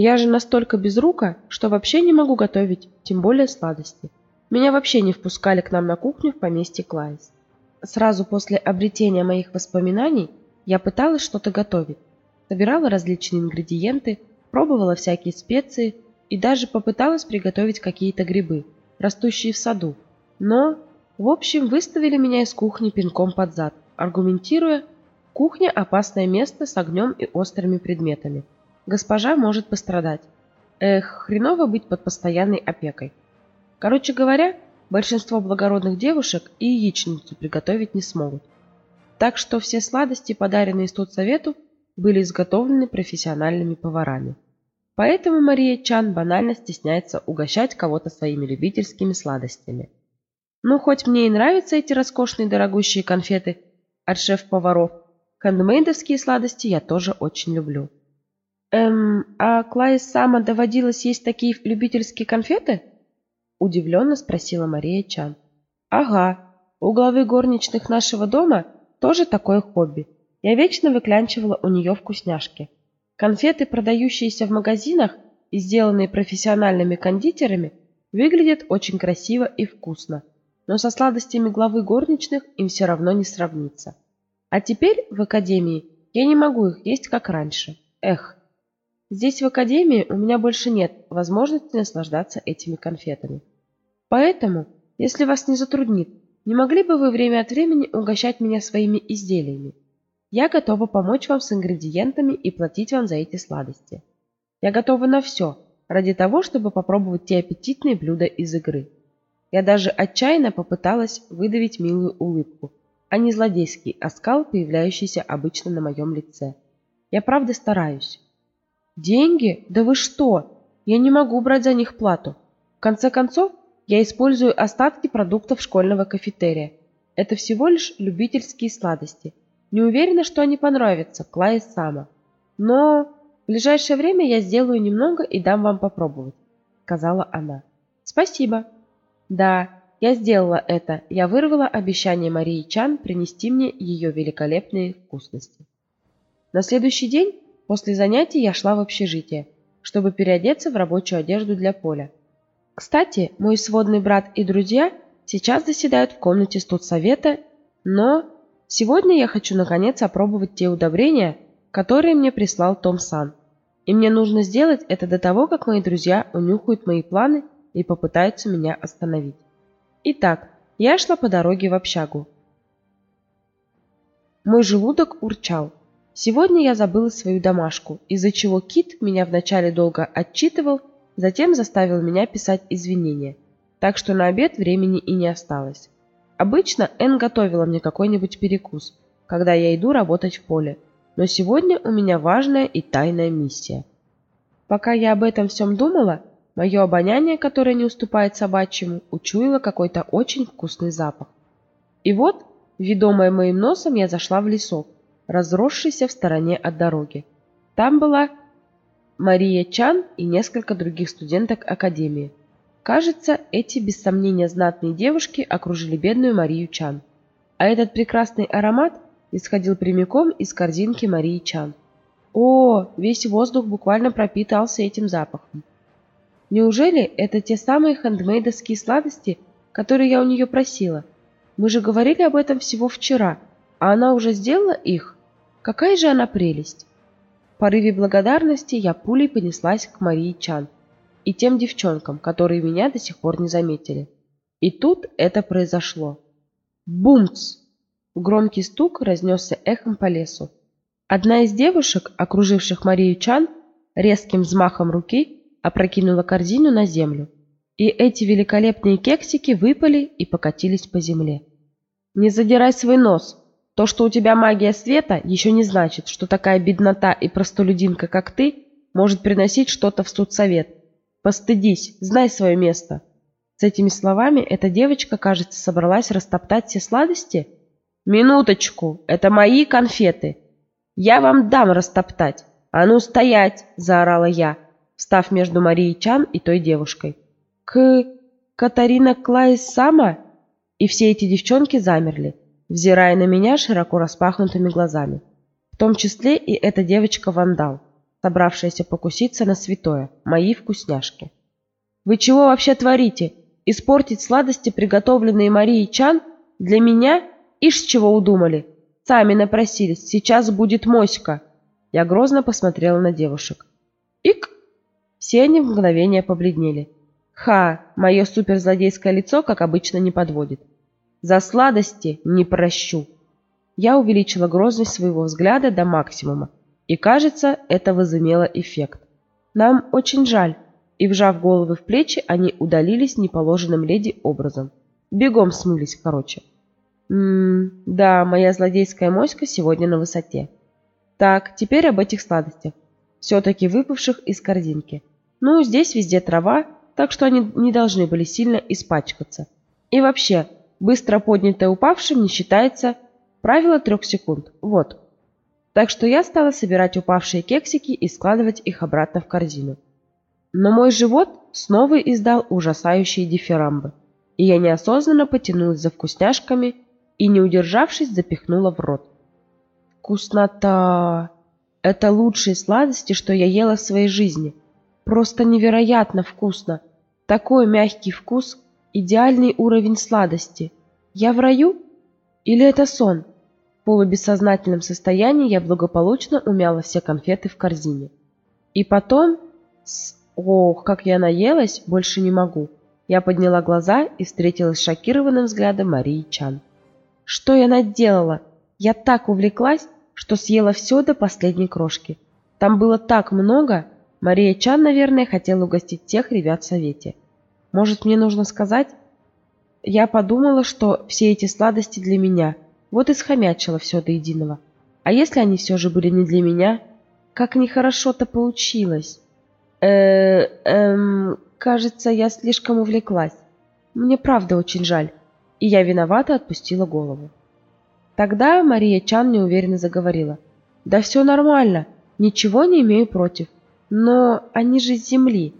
Я же настолько безрука, что вообще не могу готовить, тем более сладости. Меня вообще не впускали к нам на кухню в поместье Клайс. Сразу после обретения моих воспоминаний я пыталась что-то готовить, собирала различные ингредиенты, пробовала всякие специи и даже попыталась приготовить какие-то грибы, растущие в саду. Но, в общем, выставили меня из кухни пинком под зад, аргументируя, кухня – опасное место с огнем и острыми предметами. Госпожа может пострадать. Эх, хреново быть под постоянной опекой. Короче говоря, большинство благородных девушек и яичницу приготовить не смогут. Так что все сладости, подаренные студсовету, были изготовлены профессиональными поварами. Поэтому Мария Чан банально стесняется угощать кого-то своими любительскими сладостями. Ну, хоть мне и нравятся эти роскошные дорогущие конфеты от шеф-поваров, хендмейдовские сладости я тоже очень люблю. Эм, а Клайс Сама доводилось есть такие любительские конфеты? Удивленно спросила Мария Чан. Ага, у главы горничных нашего дома тоже такое хобби – я вечно выклянчивала у нее вкусняшки. Конфеты, продающиеся в магазинах и сделанные профессиональными кондитерами, выглядят очень красиво и вкусно, но со сладостями главы горничных им все равно не сравнится. А теперь в академии я не могу их есть как раньше. Эх, здесь в академии у меня больше нет возможности наслаждаться этими конфетами. Поэтому, если вас не затруднит, не могли бы вы время от времени угощать меня своими изделиями? Я готова помочь вам с ингредиентами и платить вам за эти сладости. Я готова на все, ради того, чтобы попробовать те аппетитные блюда из игры. Я даже отчаянно попыталась выдавить милую улыбку, а не злодейский оскал, появляющийся обычно на моем лице. Я правда стараюсь. Деньги? Да вы что? Я не могу брать за них плату. В конце концов, я использую остатки продуктов школьного кафетерия. Это всего лишь любительские сладости – не уверена, что они понравятся, Клай Сама. Но в ближайшее время я сделаю немного и дам вам попробовать, сказала она. Спасибо. Да, я сделала это. Я вырвала обещание Марии Чан принести мне ее великолепные вкусности. На следующий день после занятий я шла в общежитие, чтобы переодеться в рабочую одежду для поля. Кстати, мой сводный брат и друзья сейчас заседают в комнате студсовета, но Сегодня я хочу наконец опробовать те удобрения, которые мне прислал Том Сан. И мне нужно сделать это до того, как мои друзья унюхают мои планы и попытаются меня остановить. Итак, я шла по дороге в общагу. Мой желудок урчал. Сегодня я забыла свою домашку, из-за чего Кит меня вначале долго отчитывал, затем заставил меня писать извинения, так что на обед времени и не осталось. Обычно Энн готовила мне какой-нибудь перекус, когда я иду работать в поле, но сегодня у меня важная и тайная миссия. Пока я об этом всем думала, мое обоняние, которое не уступает собачьему, учуяло какой-то очень вкусный запах. И вот, ведомая моим носом, я зашла в лесок, разросшийся в стороне от дороги. Там была Мария Чан и несколько других студенток Академии. Кажется, эти без сомнения знатные девушки окружили бедную Марию Чан. А этот прекрасный аромат исходил прямиком из корзинки Марии Чан. О, весь воздух буквально пропитался этим запахом. Неужели это те самые хендмейдовские сладости, которые я у нее просила? Мы же говорили об этом всего вчера, а она уже сделала их? Какая же она прелесть! В порыве благодарности я пулей понеслась к Марии Чан и тем девчонкам, которые меня до сих пор не заметили. И тут это произошло. Бумц! Громкий стук разнесся эхом по лесу. Одна из девушек, окруживших Марию Чан, резким взмахом руки опрокинула корзину на землю, и эти великолепные кексики выпали и покатились по земле. «Не задирай свой нос! То, что у тебя магия света, еще не значит, что такая беднота и простолюдинка, как ты, может приносить что-то в студсовет. Постыдись, знай свое место!» С этими словами эта девочка, кажется, собралась растоптать все сладости. «Минуточку, это мои конфеты! Я вам дам растоптать! А ну стоять!» – заорала я став между Марией Чан и той девушкой. «К... Катарина Клайс сама?» И все эти девчонки замерли, взирая на меня широко распахнутыми глазами. В том числе и эта девочка-вандал, собравшаяся покуситься на святое, мои вкусняшки. «Вы чего вообще творите? Испортить сладости, приготовленные Марией Чан? Для меня? Ишь, чего удумали? Сами напросились, сейчас будет моська!» Я грозно посмотрела на девушек. «Ик!» Все они в мгновение побледнели. Ха, мое суперзлодейское лицо, как обычно, не подводит. За сладости не прощу. Я увеличила грозность своего взгляда до максимума, и, кажется, это возымело эффект. Нам очень жаль. И, вжав головы в плечи, они удалились неположенным леди образом. Бегом смылись, короче. Ммм, да, моя злодейская моська сегодня на высоте. Так, теперь об этих сладостях, все-таки выпавших из корзинки. Ну, здесь везде трава, так что они не должны были сильно испачкаться. И вообще, быстро поднятое упавшим не считается правило трех секунд. Вот. Так что я стала собирать упавшие кексики и складывать их обратно в корзину. Но мой живот снова издал ужасающие дифирамбы, и я неосознанно потянулась за вкусняшками и, не удержавшись, запихнула в рот. Вкуснота! Это лучшие сладости, что я ела в своей жизни – Просто невероятно вкусно. Такой мягкий вкус, идеальный уровень сладости. Я в раю? Или это сон? В полубессознательном состоянии я благополучно умяла все конфеты в корзине. И потом... Ох, как я наелась, больше не могу. Я подняла глаза и встретилась с шокированным взглядом Марии Чан. Что я наделала? Я так увлеклась, что съела все до последней крошки. Там было так много, Мария Чан, наверное, хотела угостить тех ребят в совете. Может, мне нужно сказать? Я подумала, что все эти сладости для меня. Вот и схомячила все до единого. А если они все же были не для меня? Как нехорошо-то получилось. Э, эм, кажется, я слишком увлеклась. Мне правда очень жаль. И я виновата отпустила голову. Тогда Мария Чан неуверенно заговорила. Да все нормально, ничего не имею против. Но они же с земли.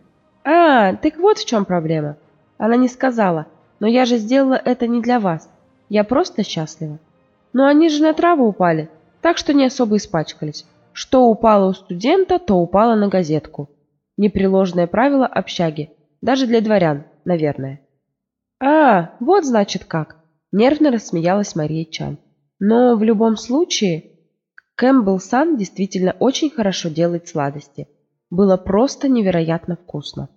А, так вот в чем проблема. Она не сказала, но я же сделала это не для вас. Я просто счастлива. Но они же на траву упали, так что не особо испачкались. Что упало у студента, то упало на газетку. Непреложное правило общаги. Даже для дворян, наверное. А, вот значит как. Нервно рассмеялась Мария Чан. Но в любом случае, Кэмпбелл Сан действительно очень хорошо делает сладости – было просто невероятно вкусно.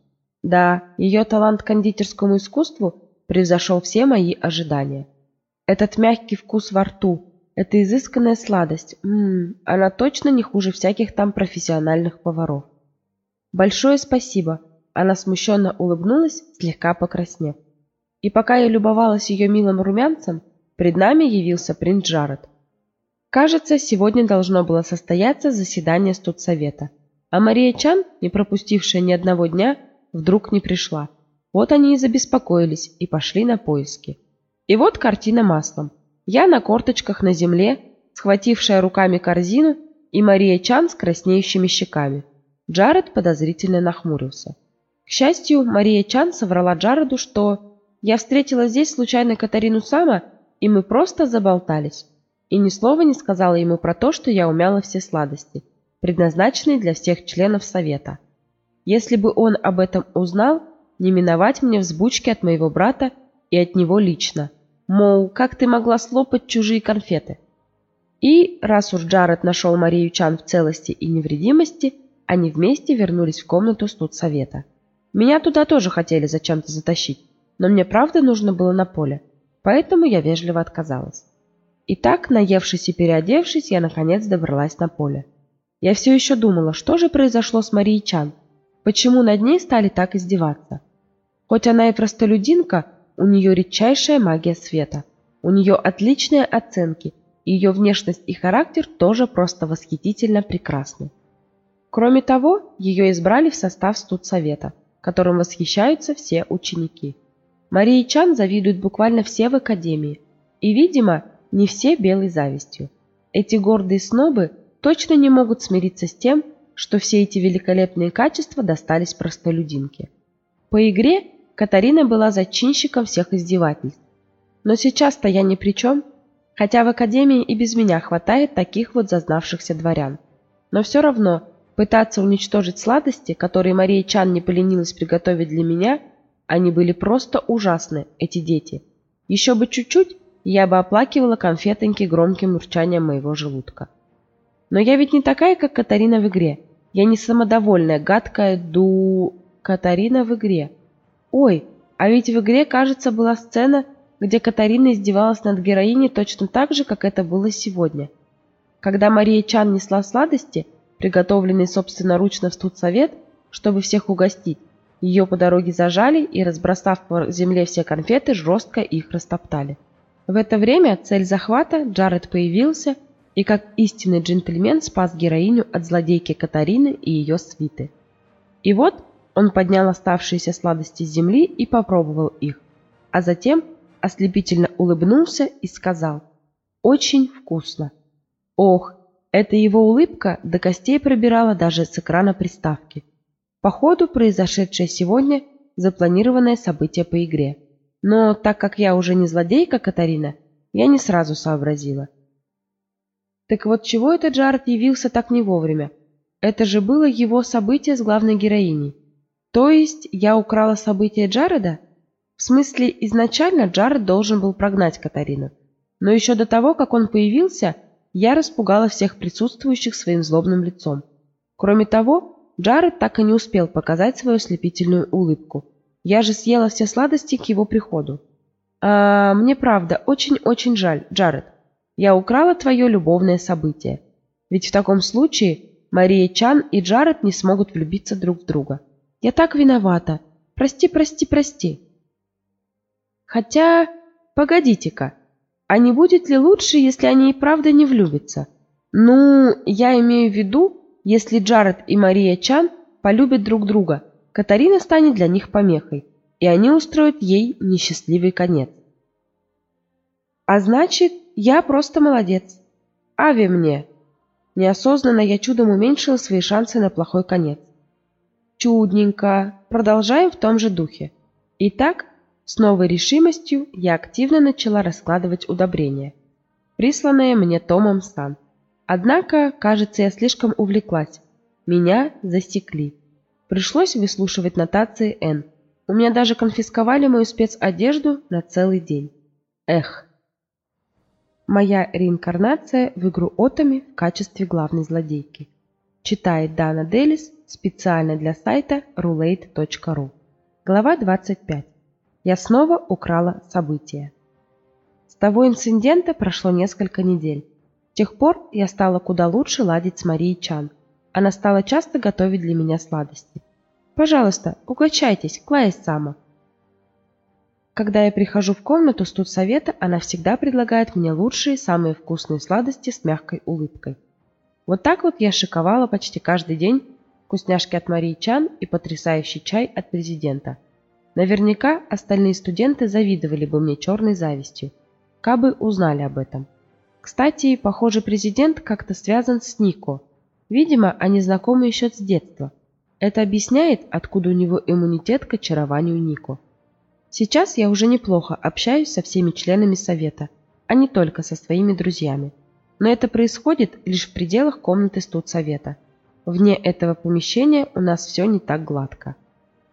Да, ее талант к кондитерскому искусству превзошел все мои ожидания. Этот мягкий вкус во рту, эта изысканная сладость, ммм, она точно не хуже всяких там профессиональных поваров. Большое спасибо, она смущенно улыбнулась, слегка покраснев. И пока я любовалась ее милым румянцем, пред нами явился принц Джаред. Кажется, сегодня должно было состояться заседание студсовета – а Мария Чан, не пропустившая ни одного дня, вдруг не пришла. Вот они и забеспокоились и пошли на поиски. И вот картина маслом. Я на корточках на земле, схватившая руками корзину, и Мария Чан с краснеющими щеками. Джаред подозрительно нахмурился. К счастью, Мария Чан соврала Джареду, что «я встретила здесь случайно Катарину Сама, и мы просто заболтались». И ни слова не сказала ему про то, что я умяла все сладости – предназначенный для всех членов Совета. Если бы он об этом узнал, не миновать мне взбучки от моего брата и от него лично. Мол, как ты могла слопать чужие конфеты? И, раз уж Джаред нашел Марию Чан в целости и невредимости, они вместе вернулись в комнату студсовета. Меня туда тоже хотели зачем-то затащить, но мне правда нужно было на поле, поэтому я вежливо отказалась. Итак, наевшись и переодевшись, я наконец добралась на поле. Я все еще думала, что же произошло с Марией Чан, почему над ней стали так издеваться. Хоть она и простолюдинка, у нее редчайшая магия света, у нее отличные оценки, ее внешность и характер тоже просто восхитительно прекрасны. Кроме того, ее избрали в состав студсовета, которым восхищаются все ученики. Марии Чан завидуют буквально все в академии, и, видимо, не все белой завистью. Эти гордые снобы точно не могут смириться с тем, что все эти великолепные качества достались простолюдинке. По игре Катарина была зачинщиком всех издевательств. Но сейчас-то я ни при чем, хотя в академии и без меня хватает таких вот зазнавшихся дворян. Но все равно пытаться уничтожить сладости, которые Мария Чан не поленилась приготовить для меня, они были просто ужасны, эти дети. Еще бы чуть-чуть, я бы оплакивала конфетоньки громким урчанием моего желудка. Но я ведь не такая, как Катарина в игре. Я не самодовольная, гадкая ду... Катарина в игре. Ой, а ведь в игре, кажется, была сцена, где Катарина издевалась над героиней точно так же, как это было сегодня. Когда Мария Чан несла сладости, приготовленные собственноручно в студсовет, чтобы всех угостить, ее по дороге зажали и, разбросав по земле все конфеты, жестко их растоптали. В это время цель захвата Джаред появился и как истинный джентльмен спас героиню от злодейки Катарины и ее свиты. И вот он поднял оставшиеся сладости с земли и попробовал их, а затем ослепительно улыбнулся и сказал «Очень вкусно». Ох, эта его улыбка до костей пробирала даже с экрана приставки. Походу, произошедшее сегодня – запланированное событие по игре. Но так как я уже не злодейка Катарина, я не сразу сообразила. Так вот чего это Джаред явился так не вовремя? Это же было его событие с главной героиней. То есть я украла событие Джареда? В смысле, изначально Джаред должен был прогнать Катарину. Но еще до того, как он появился, я распугала всех присутствующих своим злобным лицом. Кроме того, Джаред так и не успел показать свою слепительную улыбку. Я же съела все сладости к его приходу. А, мне правда очень-очень жаль, Джаред. Я украла твое любовное событие. Ведь в таком случае Мария Чан и Джаред не смогут влюбиться друг в друга. Я так виновата. Прости, прости, прости. Хотя, погодите-ка, а не будет ли лучше, если они и правда не влюбятся? Ну, я имею в виду, если Джаред и Мария Чан полюбят друг друга, Катарина станет для них помехой, и они устроят ей несчастливый конец. А значит, я просто молодец. Ави мне. Неосознанно я чудом уменьшила свои шансы на плохой конец. Чудненько. Продолжаем в том же духе. Итак, с новой решимостью я активно начала раскладывать удобрения, присланные мне Томом Сан. Однако, кажется, я слишком увлеклась. Меня засекли. Пришлось выслушивать нотации Н. У меня даже конфисковали мою спецодежду на целый день. Эх. Моя реинкарнация в игру Отами в качестве главной злодейки. Читает Дана Делис специально для сайта roulette.ru. Глава 25. Я снова украла события. С того инцидента прошло несколько недель. С тех пор я стала куда лучше ладить с Марией Чан. Она стала часто готовить для меня сладости. «Пожалуйста, угощайтесь, Клайс Сама». Когда я прихожу в комнату студсовета, она всегда предлагает мне лучшие, самые вкусные сладости с мягкой улыбкой. Вот так вот я шиковала почти каждый день вкусняшки от Марии Чан и потрясающий чай от президента – Наверняка остальные студенты завидовали бы мне черной завистью, кабы узнали об этом. Кстати, похоже, президент как-то связан с Нико. Видимо, они знакомы еще с детства. Это объясняет, откуда у него иммунитет к очарованию Нико. Сейчас я уже неплохо общаюсь со всеми членами совета, а не только со своими друзьями. Но это происходит лишь в пределах комнаты студсовета. Вне этого помещения у нас все не так гладко.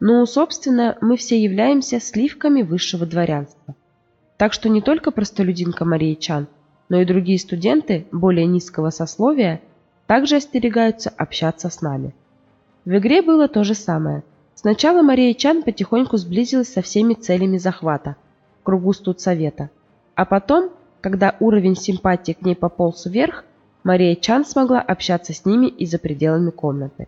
Ну, собственно, мы все являемся сливками высшего дворянства. Так что не только простолюдинка Мария Чан, но и другие студенты более низкого сословия также остерегаются общаться с нами. В игре было то же самое. Сначала Мария Чан потихоньку сблизилась со всеми целями захвата, кругу студсовета. А потом, когда уровень симпатии к ней пополз вверх, Мария Чан смогла общаться с ними и за пределами комнаты.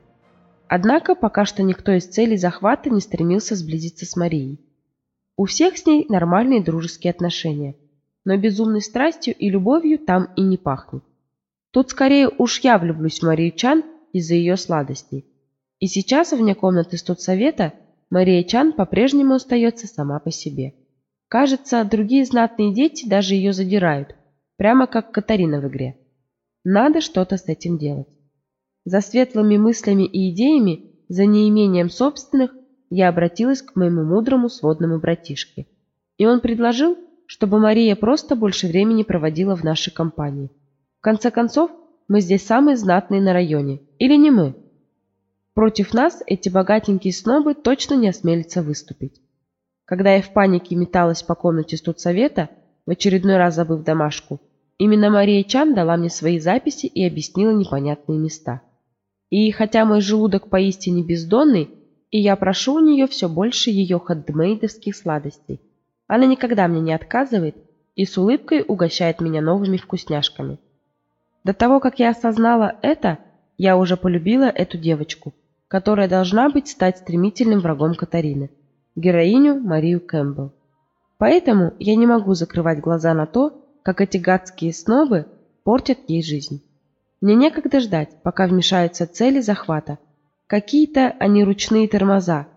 Однако пока что никто из целей захвата не стремился сблизиться с Марией. У всех с ней нормальные дружеские отношения, но безумной страстью и любовью там и не пахнет. Тут скорее уж я влюблюсь в Марию Чан из-за ее сладостей. И сейчас вне комнаты студсовета Мария Чан по-прежнему остается сама по себе. Кажется, другие знатные дети даже ее задирают, прямо как Катарина в игре. Надо что-то с этим делать. За светлыми мыслями и идеями, за неимением собственных, я обратилась к моему мудрому сводному братишке. И он предложил, чтобы Мария просто больше времени проводила в нашей компании. В конце концов, мы здесь самые знатные на районе. Или не мы? Против нас эти богатенькие снобы точно не осмелятся выступить. Когда я в панике металась по комнате студсовета, в очередной раз забыв домашку, именно Мария Чан дала мне свои записи и объяснила непонятные места. И хотя мой желудок поистине бездонный, и я прошу у нее все больше ее хендмейдовских сладостей, она никогда мне не отказывает и с улыбкой угощает меня новыми вкусняшками. До того, как я осознала это, я уже полюбила эту девочку, которая должна быть стать стремительным врагом Катарины, героиню Марию Кэмпбелл. Поэтому я не могу закрывать глаза на то, как эти гадские снобы портят ей жизнь. Мне некогда ждать, пока вмешаются цели захвата. Какие-то они ручные тормоза.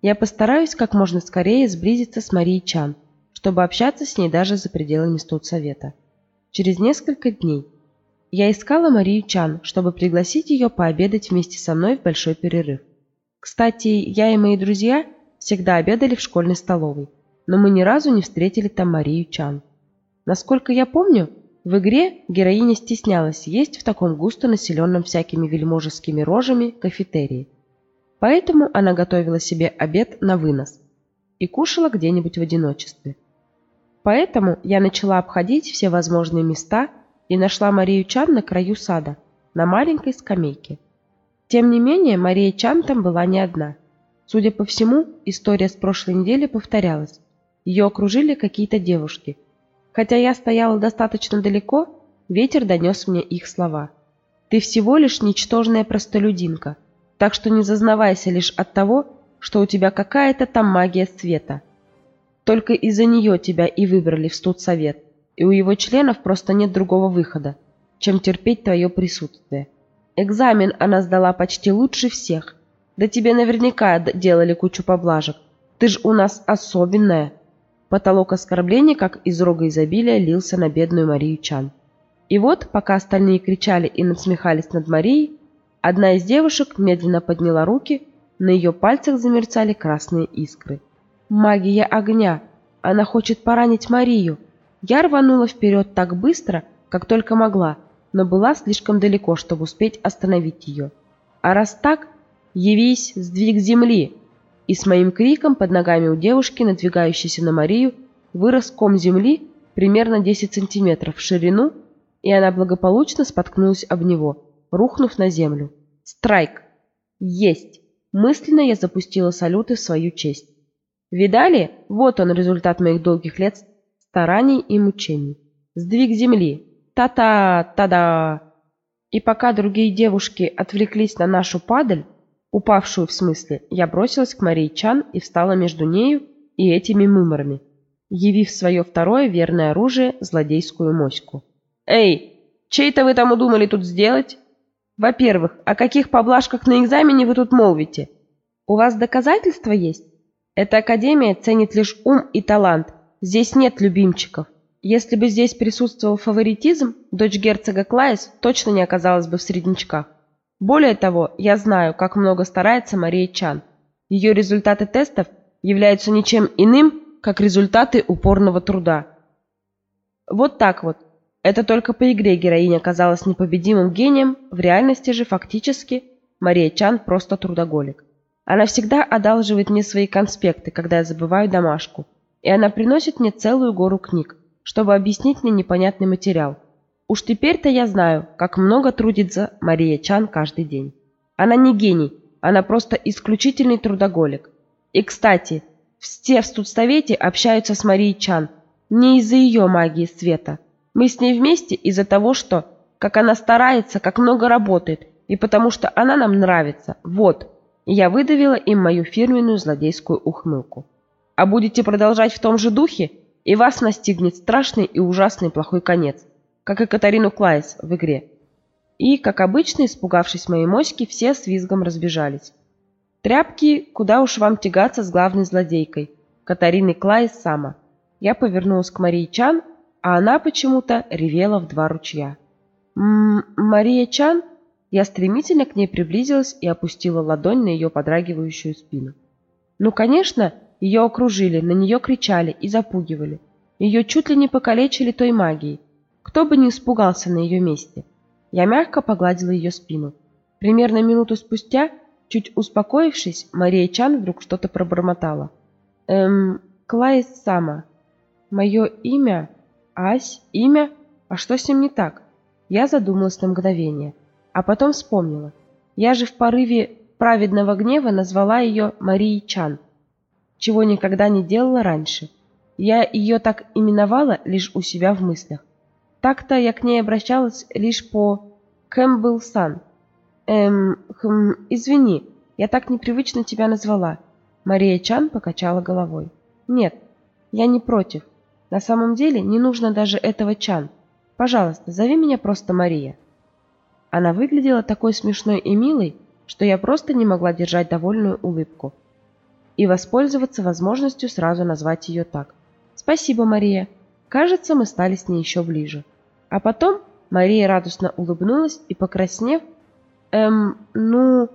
Я постараюсь как можно скорее сблизиться с Марией Чан, чтобы общаться с ней даже за пределами студсовета. Через несколько дней я искала Марию Чан, чтобы пригласить ее пообедать вместе со мной в большой перерыв. Кстати, я и мои друзья всегда обедали в школьной столовой, но мы ни разу не встретили там Марию Чан. Насколько я помню, в игре героиня стеснялась есть в таком густо населенном всякими вельможескими рожами кафетерии. Поэтому она готовила себе обед на вынос и кушала где-нибудь в одиночестве. Поэтому я начала обходить все возможные места и нашла Марию Чан на краю сада, на маленькой скамейке. Тем не менее, Мария Чан там была не одна. Судя по всему, история с прошлой недели повторялась. Ее окружили какие-то девушки – Хотя я стояла достаточно далеко, ветер донес мне их слова. «Ты всего лишь ничтожная простолюдинка, так что не зазнавайся лишь от того, что у тебя какая-то там магия света. Только из-за нее тебя и выбрали в студсовет, и у его членов просто нет другого выхода, чем терпеть твое присутствие. Экзамен она сдала почти лучше всех. Да тебе наверняка делали кучу поблажек. Ты ж у нас особенная». Потолок оскорблений, как из рога изобилия, лился на бедную Марию Чан. И вот, пока остальные кричали и насмехались над Марией, одна из девушек медленно подняла руки, на ее пальцах замерцали красные искры. «Магия огня! Она хочет поранить Марию!» Я рванула вперед так быстро, как только могла, но была слишком далеко, чтобы успеть остановить ее. А раз так, явись, сдвиг земли, и с моим криком под ногами у девушки, надвигающейся на Марию, вырос ком земли примерно 10 сантиметров в ширину, и она благополучно споткнулась об него, рухнув на землю. Страйк! Есть! Мысленно я запустила салюты в свою честь. Видали? Вот он результат моих долгих лет стараний и мучений. Сдвиг земли. Та-та, та-да. И пока другие девушки отвлеклись на нашу падаль, упавшую в смысле, я бросилась к Марии Чан и встала между нею и этими мыморами, явив свое второе верное оружие – злодейскую моську. «Эй, чей-то вы там удумали тут сделать? Во-первых, о каких поблажках на экзамене вы тут молвите? У вас доказательства есть? Эта академия ценит лишь ум и талант, здесь нет любимчиков. Если бы здесь присутствовал фаворитизм, дочь герцога Клайс точно не оказалась бы в среднячках. Более того, я знаю, как много старается Мария Чан. Ее результаты тестов являются ничем иным, как результаты упорного труда. Вот так вот. Это только по игре героиня оказалась непобедимым гением, в реальности же фактически Мария Чан просто трудоголик. Она всегда одалживает мне свои конспекты, когда я забываю домашку. И она приносит мне целую гору книг, чтобы объяснить мне непонятный материал. Уж теперь-то я знаю, как много трудится Мария Чан каждый день. Она не гений, она просто исключительный трудоголик. И, кстати, все в студсовете общаются с Марией Чан не из-за ее магии света. Мы с ней вместе из-за того, что, как она старается, как много работает, и потому что она нам нравится. Вот. Я выдавила им мою фирменную злодейскую ухмылку. А будете продолжать в том же духе, и вас настигнет страшный и ужасный плохой конец, как и Катарину Клайс в игре. И, как обычно, испугавшись моей моськи, все с визгом разбежались. Тряпки, куда уж вам тягаться с главной злодейкой, Катариной Клайс сама. Я повернулась к Марии Чан, а она почему-то ревела в два ручья. «М -м, «Мария Чан?» Я стремительно к ней приблизилась и опустила ладонь на ее подрагивающую спину. Ну, конечно, ее окружили, на нее кричали и запугивали. Ее чуть ли не покалечили той магией. Кто бы не испугался на ее месте. Я мягко погладила ее спину. Примерно минуту спустя, чуть успокоившись, Мария Чан вдруг что-то пробормотала. «Эм, Клайс Сама. Мое имя? Ась? Имя? А что с ним не так?» Я задумалась на мгновение а потом вспомнила. Я же в порыве праведного гнева назвала ее Марией Чан, чего никогда не делала раньше. Я ее так именовала лишь у себя в мыслях. Так-то я к ней обращалась лишь по Кэмпбелл Сан. Эм, хм, извини, я так непривычно тебя назвала. Мария Чан покачала головой. Нет, я не против. На самом деле не нужно даже этого Чан. Пожалуйста, зови меня просто Мария. Она выглядела такой смешной и милой, что я просто не могла держать довольную улыбку и воспользоваться возможностью сразу назвать ее так. «Спасибо, Мария. Кажется, мы стали с ней еще ближе». А потом Мария радостно улыбнулась и, покраснев, «Эм, ну,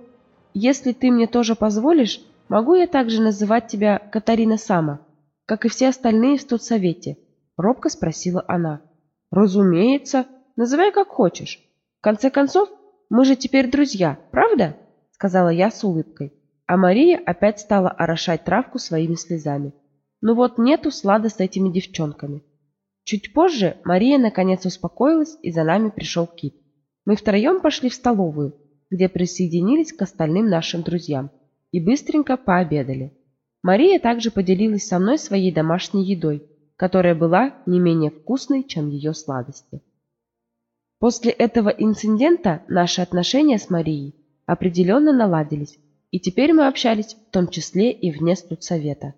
если ты мне тоже позволишь, могу я также называть тебя Катарина Сама, как и все остальные в студсовете?» Робко спросила она. «Разумеется. Называй как хочешь конце концов, мы же теперь друзья, правда?» — сказала я с улыбкой. А Мария опять стала орошать травку своими слезами. Ну вот нету слада с этими девчонками. Чуть позже Мария наконец успокоилась, и за нами пришел Кит. Мы втроем пошли в столовую, где присоединились к остальным нашим друзьям, и быстренько пообедали. Мария также поделилась со мной своей домашней едой, которая была не менее вкусной, чем ее сладости. После этого инцидента наши отношения с Марией определенно наладились, и теперь мы общались в том числе и вне студсовета.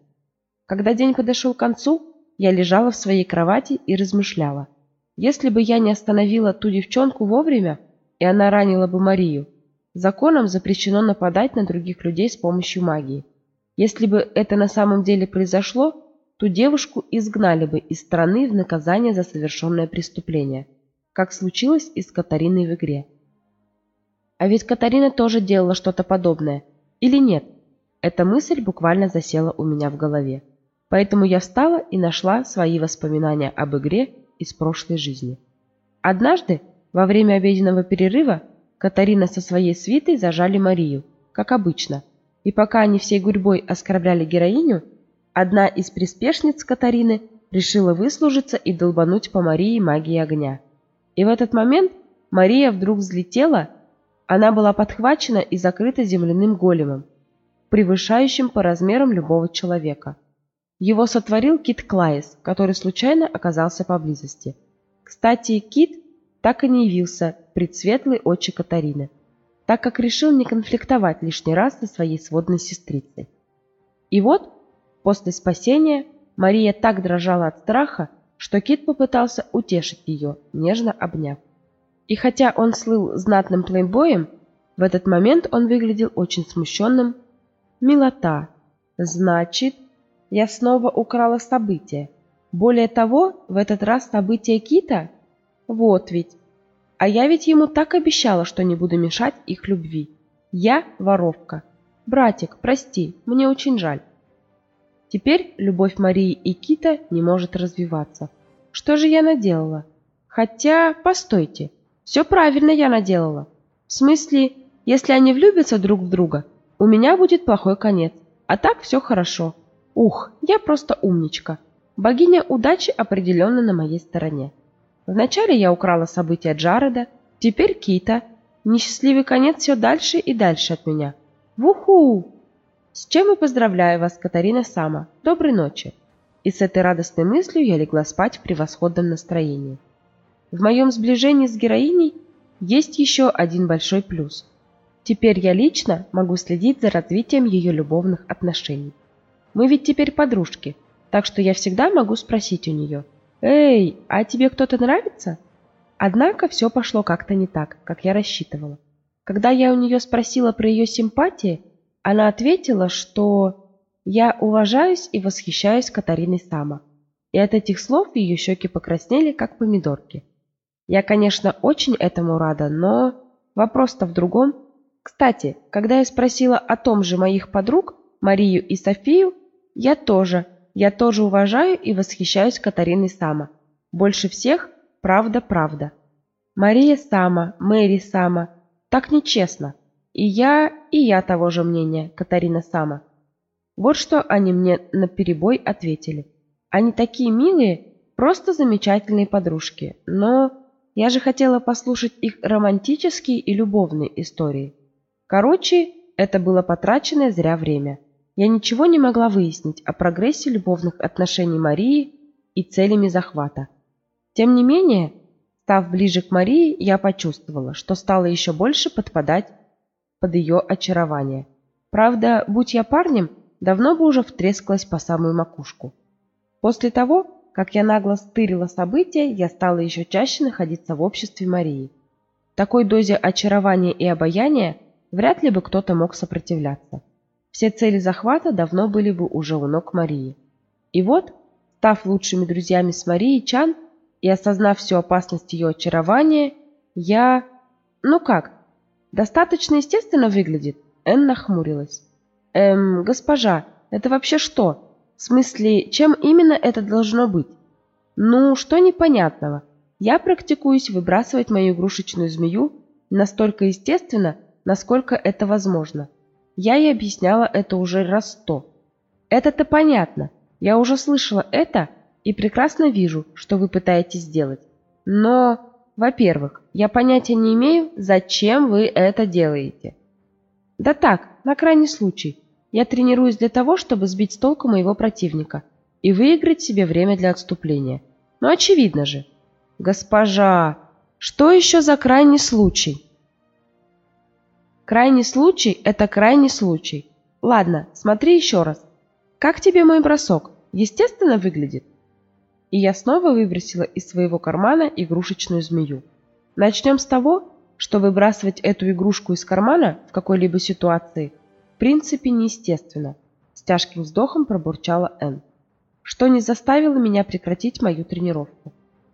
Когда день подошел к концу, я лежала в своей кровати и размышляла. Если бы я не остановила ту девчонку вовремя, и она ранила бы Марию, законом запрещено нападать на других людей с помощью магии. Если бы это на самом деле произошло, ту девушку изгнали бы из страны в наказание за совершенное преступление – как случилось и с Катариной в игре. А ведь Катарина тоже делала что-то подобное. Или нет? Эта мысль буквально засела у меня в голове. Поэтому я встала и нашла свои воспоминания об игре из прошлой жизни. Однажды, во время обеденного перерыва, Катарина со своей свитой зажали Марию, как обычно. И пока они всей гурьбой оскорбляли героиню, одна из приспешниц Катарины решила выслужиться и долбануть по Марии магией огня. И в этот момент Мария вдруг взлетела, она была подхвачена и закрыта земляным големом, превышающим по размерам любого человека. Его сотворил Кит Клайс, который случайно оказался поблизости. Кстати, Кит так и не явился пред светлой очи Катарины, так как решил не конфликтовать лишний раз со своей сводной сестрицей. И вот, после спасения, Мария так дрожала от страха, что Кит попытался утешить ее, нежно обняв. И хотя он слыл знатным плейбоем, в этот момент он выглядел очень смущенным. «Милота! Значит, я снова украла события. Более того, в этот раз события Кита? Вот ведь! А я ведь ему так обещала, что не буду мешать их любви. Я воровка. Братик, прости, мне очень жаль. Теперь любовь Марии и Кита не может развиваться. Что же я наделала? Хотя, постойте, все правильно я наделала. В смысле, если они влюбятся друг в друга, у меня будет плохой конец. А так все хорошо. Ух, я просто умничка. Богиня удачи определенно на моей стороне. Вначале я украла события Джареда, теперь Кита. Несчастливый конец все дальше и дальше от меня. Вуху! С чем и поздравляю вас, Катарина Сама. Доброй ночи. И с этой радостной мыслью я легла спать в превосходном настроении. В моем сближении с героиней есть еще один большой плюс. Теперь я лично могу следить за развитием ее любовных отношений. Мы ведь теперь подружки, так что я всегда могу спросить у нее, «Эй, а тебе кто-то нравится?» Однако все пошло как-то не так, как я рассчитывала. Когда я у нее спросила про ее симпатии, она ответила, что я уважаюсь и восхищаюсь Катариной Сама. И от этих слов ее щеки покраснели, как помидорки. Я, конечно, очень этому рада, но вопрос-то в другом. Кстати, когда я спросила о том же моих подруг, Марию и Софию, я тоже, я тоже уважаю и восхищаюсь Катариной Сама. Больше всех правда-правда. Мария Сама, Мэри Сама. Так нечестно. И я, и я того же мнения, Катарина Сама. Вот что они мне наперебой ответили. Они такие милые, просто замечательные подружки, но я же хотела послушать их романтические и любовные истории. Короче, это было потраченное зря время. Я ничего не могла выяснить о прогрессе любовных отношений Марии и целями захвата. Тем не менее, став ближе к Марии, я почувствовала, что стала еще больше подпадать под ее очарование. Правда, будь я парнем, давно бы уже втрескалась по самую макушку. После того, как я нагло стырила события, я стала еще чаще находиться в обществе Марии. Такой дозе очарования и обаяния вряд ли бы кто-то мог сопротивляться. Все цели захвата давно были бы уже у ног Марии. И вот, став лучшими друзьями с Марией Чан и осознав всю опасность ее очарования, я... Ну как, достаточно естественно выглядит? Энн нахмурилась. Эм, госпожа, это вообще что? В смысле, чем именно это должно быть? Ну, что непонятного? Я практикуюсь выбрасывать мою игрушечную змею настолько естественно, насколько это возможно. Я ей объясняла это уже раз сто. Это-то понятно. Я уже слышала это и прекрасно вижу, что вы пытаетесь сделать. Но, во-первых, я понятия не имею, зачем вы это делаете. Да так, на крайний случай. Я тренируюсь для того, чтобы сбить с толку моего противника и выиграть себе время для отступления. Ну, очевидно же. Госпожа, что еще за крайний случай? Крайний случай – это крайний случай. Ладно, смотри еще раз. Как тебе мой бросок? Естественно выглядит? И я снова выбросила из своего кармана игрушечную змею. Начнем с того, что выбрасывать эту игрушку из кармана в какой-либо ситуации принципе неестественно, с тяжким вздохом пробурчала Энн, что не заставило меня прекратить мою тренировку.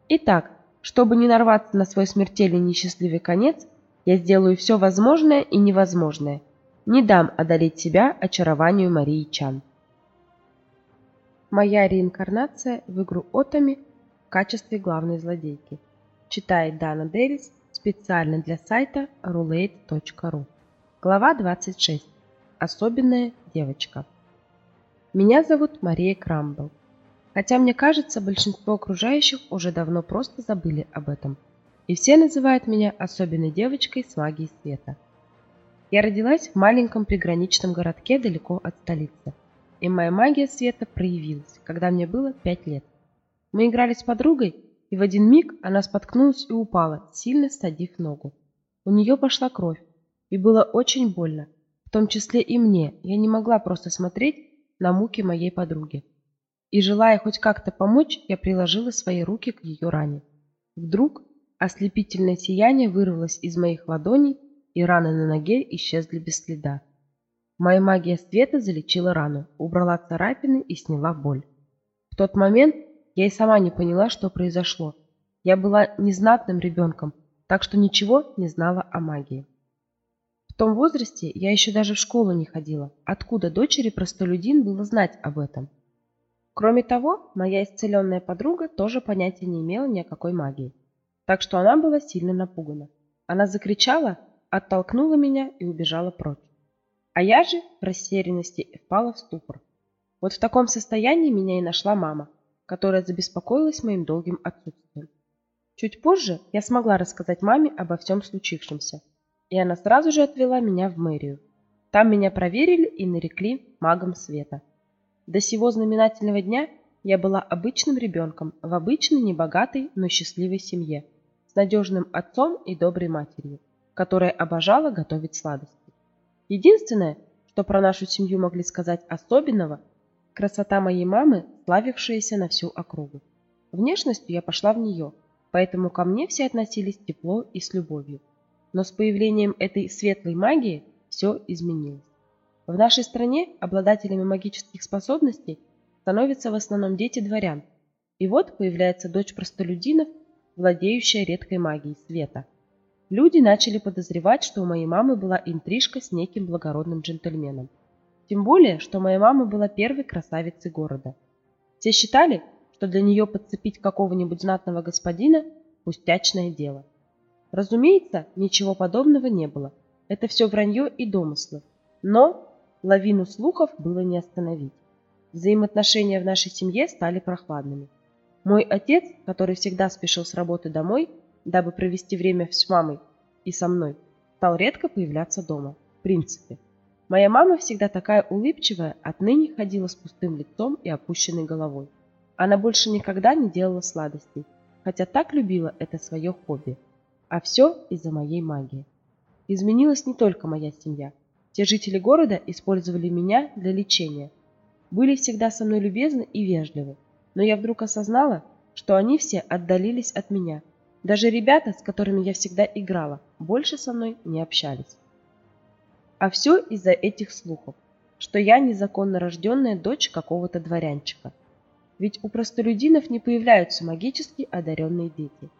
Итак, чтобы не нарваться на свой смертельный несчастливый конец, я сделаю все возможное и невозможное. Не дам одолеть себя очарованию Марии Чан. Моя реинкарнация в игру Отами в качестве главной злодейки. Читает Дана Дэрис специально для сайта roulette.ru. Глава 26. Особенная девочка. Меня зовут Мария Крамбл. Хотя мне кажется, большинство окружающих уже давно просто забыли об этом. И все называют меня особенной девочкой с магией света. Я родилась в маленьком приграничном городке далеко от столицы. И моя магия света проявилась, когда мне было пять лет. Мы играли с подругой, и в один миг она споткнулась и упала, сильно стадив ногу. У нее пошла кровь, и было очень больно, том числе и мне, я не могла просто смотреть на муки моей подруги. И желая хоть как-то помочь, я приложила свои руки к ее ране. Вдруг ослепительное сияние вырвалось из моих ладоней, и раны на ноге исчезли без следа. Моя магия света залечила рану, убрала царапины и сняла боль. В тот момент я и сама не поняла, что произошло. Я была незнатным ребенком, так что ничего не знала о магии. В том возрасте я еще даже в школу не ходила. Откуда дочери простолюдин было знать об этом? Кроме того, моя исцеленная подруга тоже понятия не имела ни о какой магии. Так что она была сильно напугана. Она закричала, оттолкнула меня и убежала прочь. А я же в растерянности впала в ступор. Вот в таком состоянии меня и нашла мама, которая забеспокоилась моим долгим отсутствием. Чуть позже я смогла рассказать маме обо всем случившемся, и она сразу же отвела меня в мэрию. Там меня проверили и нарекли магом света. До сего знаменательного дня я была обычным ребенком в обычной, небогатой, но счастливой семье, с надежным отцом и доброй матерью, которая обожала готовить сладости. Единственное, что про нашу семью могли сказать особенного, красота моей мамы, славившаяся на всю округу. Внешностью я пошла в нее, поэтому ко мне все относились тепло и с любовью. Но с появлением этой светлой магии все изменилось. В нашей стране обладателями магических способностей становятся в основном дети дворян. И вот появляется дочь простолюдинов, владеющая редкой магией света – Люди начали подозревать, что у моей мамы была интрижка с неким благородным джентльменом. Тем более, что моя мама была первой красавицей города. Все считали, что для нее подцепить какого-нибудь знатного господина – пустячное дело. Разумеется, ничего подобного не было. Это все вранье и домыслы. Но лавину слухов было не остановить. Взаимоотношения в нашей семье стали прохладными. Мой отец, который всегда спешил с работы домой, дабы провести время с мамой и со мной, стал редко появляться дома. В принципе. Моя мама всегда такая улыбчивая, отныне ходила с пустым лицом и опущенной головой. Она больше никогда не делала сладостей, хотя так любила это свое хобби. А все из-за моей магии. Изменилась не только моя семья. Все жители города использовали меня для лечения. Были всегда со мной любезны и вежливы. Но я вдруг осознала, что они все отдалились от меня – даже ребята, с которыми я всегда играла, больше со мной не общались. А все из-за этих слухов, что я незаконно рожденная дочь какого-то дворянчика. Ведь у простолюдинов не появляются магически одаренные дети.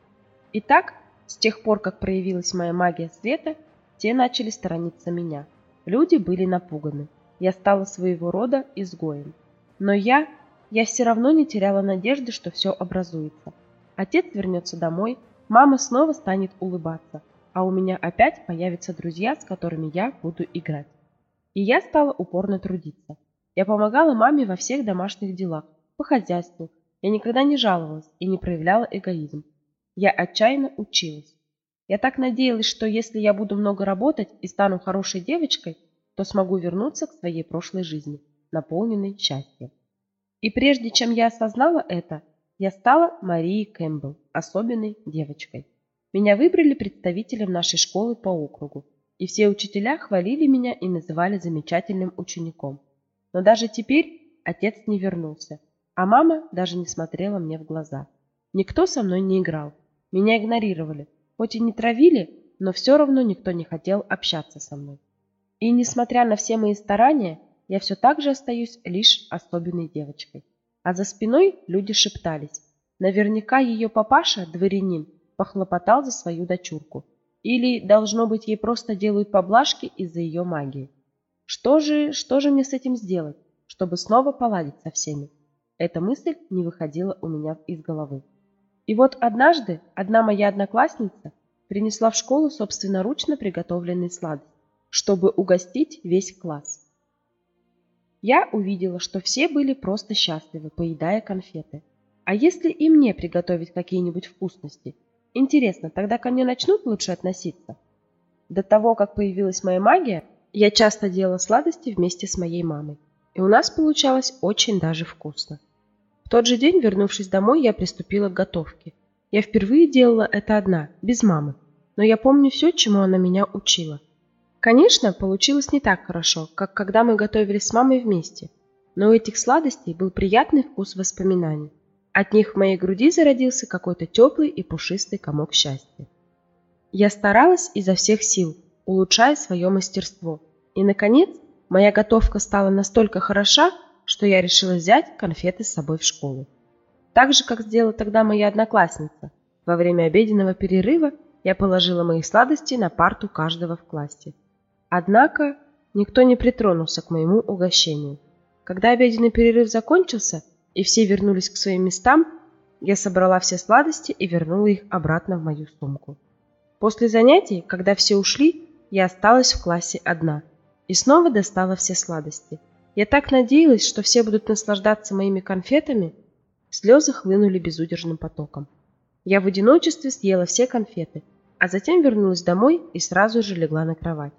Итак, с тех пор, как проявилась моя магия света, те начали сторониться меня. Люди были напуганы. Я стала своего рода изгоем. Но я, я все равно не теряла надежды, что все образуется. Отец вернется домой, Мама снова станет улыбаться, а у меня опять появятся друзья, с которыми я буду играть. И я стала упорно трудиться. Я помогала маме во всех домашних делах, по хозяйству. Я никогда не жаловалась и не проявляла эгоизм. Я отчаянно училась. Я так надеялась, что если я буду много работать и стану хорошей девочкой, то смогу вернуться к своей прошлой жизни, наполненной счастьем. И прежде чем я осознала это, я стала Марией Кэмпбелл, особенной девочкой. Меня выбрали представителем нашей школы по округу, и все учителя хвалили меня и называли замечательным учеником. Но даже теперь отец не вернулся, а мама даже не смотрела мне в глаза. Никто со мной не играл, меня игнорировали, хоть и не травили, но все равно никто не хотел общаться со мной. И несмотря на все мои старания, я все так же остаюсь лишь особенной девочкой. А за спиной люди шептались. Наверняка ее папаша, дворянин, похлопотал за свою дочурку. Или, должно быть, ей просто делают поблажки из-за ее магии. Что же, что же мне с этим сделать, чтобы снова поладить со всеми? Эта мысль не выходила у меня из головы. И вот однажды одна моя одноклассница принесла в школу собственноручно приготовленный сладость, чтобы угостить весь класс. Я увидела, что все были просто счастливы, поедая конфеты. А если и мне приготовить какие-нибудь вкусности? Интересно, тогда ко мне начнут лучше относиться? До того, как появилась моя магия, я часто делала сладости вместе с моей мамой. И у нас получалось очень даже вкусно. В тот же день, вернувшись домой, я приступила к готовке. Я впервые делала это одна, без мамы. Но я помню все, чему она меня учила. Конечно, получилось не так хорошо, как когда мы готовили с мамой вместе, но у этих сладостей был приятный вкус воспоминаний. От них в моей груди зародился какой-то теплый и пушистый комок счастья. Я старалась изо всех сил, улучшая свое мастерство. И, наконец, моя готовка стала настолько хороша, что я решила взять конфеты с собой в школу. Так же, как сделала тогда моя одноклассница. Во время обеденного перерыва я положила мои сладости на парту каждого в классе. Однако никто не притронулся к моему угощению. Когда обеденный перерыв закончился и все вернулись к своим местам, я собрала все сладости и вернула их обратно в мою сумку. После занятий, когда все ушли, я осталась в классе одна и снова достала все сладости. Я так надеялась, что все будут наслаждаться моими конфетами. Слезы хлынули безудержным потоком. Я в одиночестве съела все конфеты, а затем вернулась домой и сразу же легла на кровать.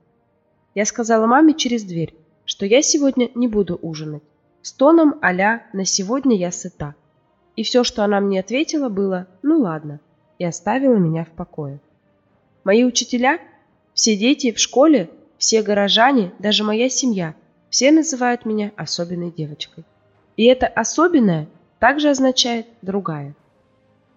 Я сказала маме через дверь, что я сегодня не буду ужинать, с тоном а «на сегодня я сыта». И все, что она мне ответила, было «ну ладно», и оставила меня в покое. Мои учителя, все дети в школе, все горожане, даже моя семья, все называют меня особенной девочкой. И это особенное также означает другая.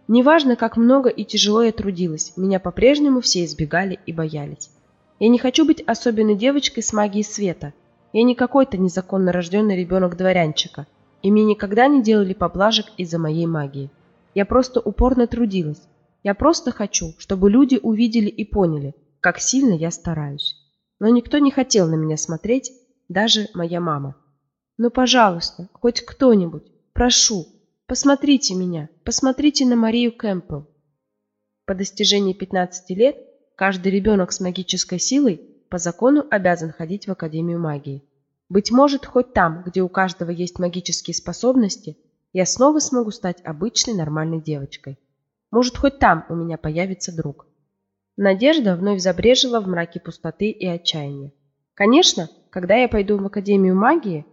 Неважно, как много и тяжело я трудилась, меня по-прежнему все избегали и боялись. Я не хочу быть особенной девочкой с магией света. Я не какой-то незаконно рожденный ребенок дворянчика, и мне никогда не делали поблажек из-за моей магии. Я просто упорно трудилась, я просто хочу, чтобы люди увидели и поняли, как сильно я стараюсь. Но никто не хотел на меня смотреть, даже моя мама. Ну, пожалуйста, хоть кто-нибудь, прошу, посмотрите меня, посмотрите на Марию Кэмпбелл. По достижении 15 лет каждый ребенок с магической силой по закону обязан ходить в Академию магии. Быть может, хоть там, где у каждого есть магические способности, я снова смогу стать обычной нормальной девочкой. Может, хоть там у меня появится друг. Надежда вновь забрежила в мраке пустоты и отчаяния. Конечно, когда я пойду в Академию магии...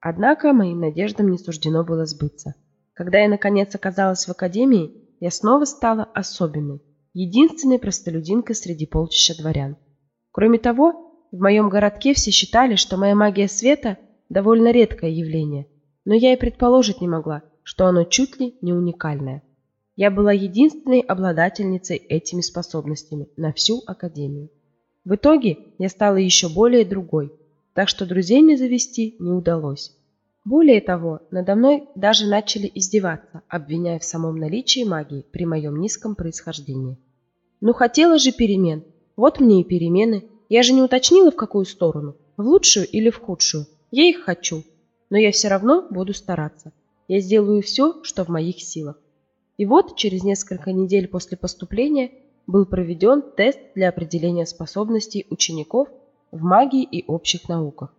Однако моим надеждам не суждено было сбыться. Когда я наконец оказалась в Академии, я снова стала особенной, единственной простолюдинкой среди полчища дворян. Кроме того, в моем городке все считали, что моя магия света – довольно редкое явление, но я и предположить не могла, что оно чуть ли не уникальное. Я была единственной обладательницей этими способностями на всю Академию. В итоге я стала еще более другой, так что друзей мне завести не удалось. Более того, надо мной даже начали издеваться, обвиняя в самом наличии магии при моем низком происхождении. Ну хотела же перемен, вот мне и перемены. Я же не уточнила, в какую сторону, в лучшую или в худшую. Я их хочу, но я все равно буду стараться. Я сделаю все, что в моих силах. И вот через несколько недель после поступления был проведен тест для определения способностей учеников в магии и общих науках.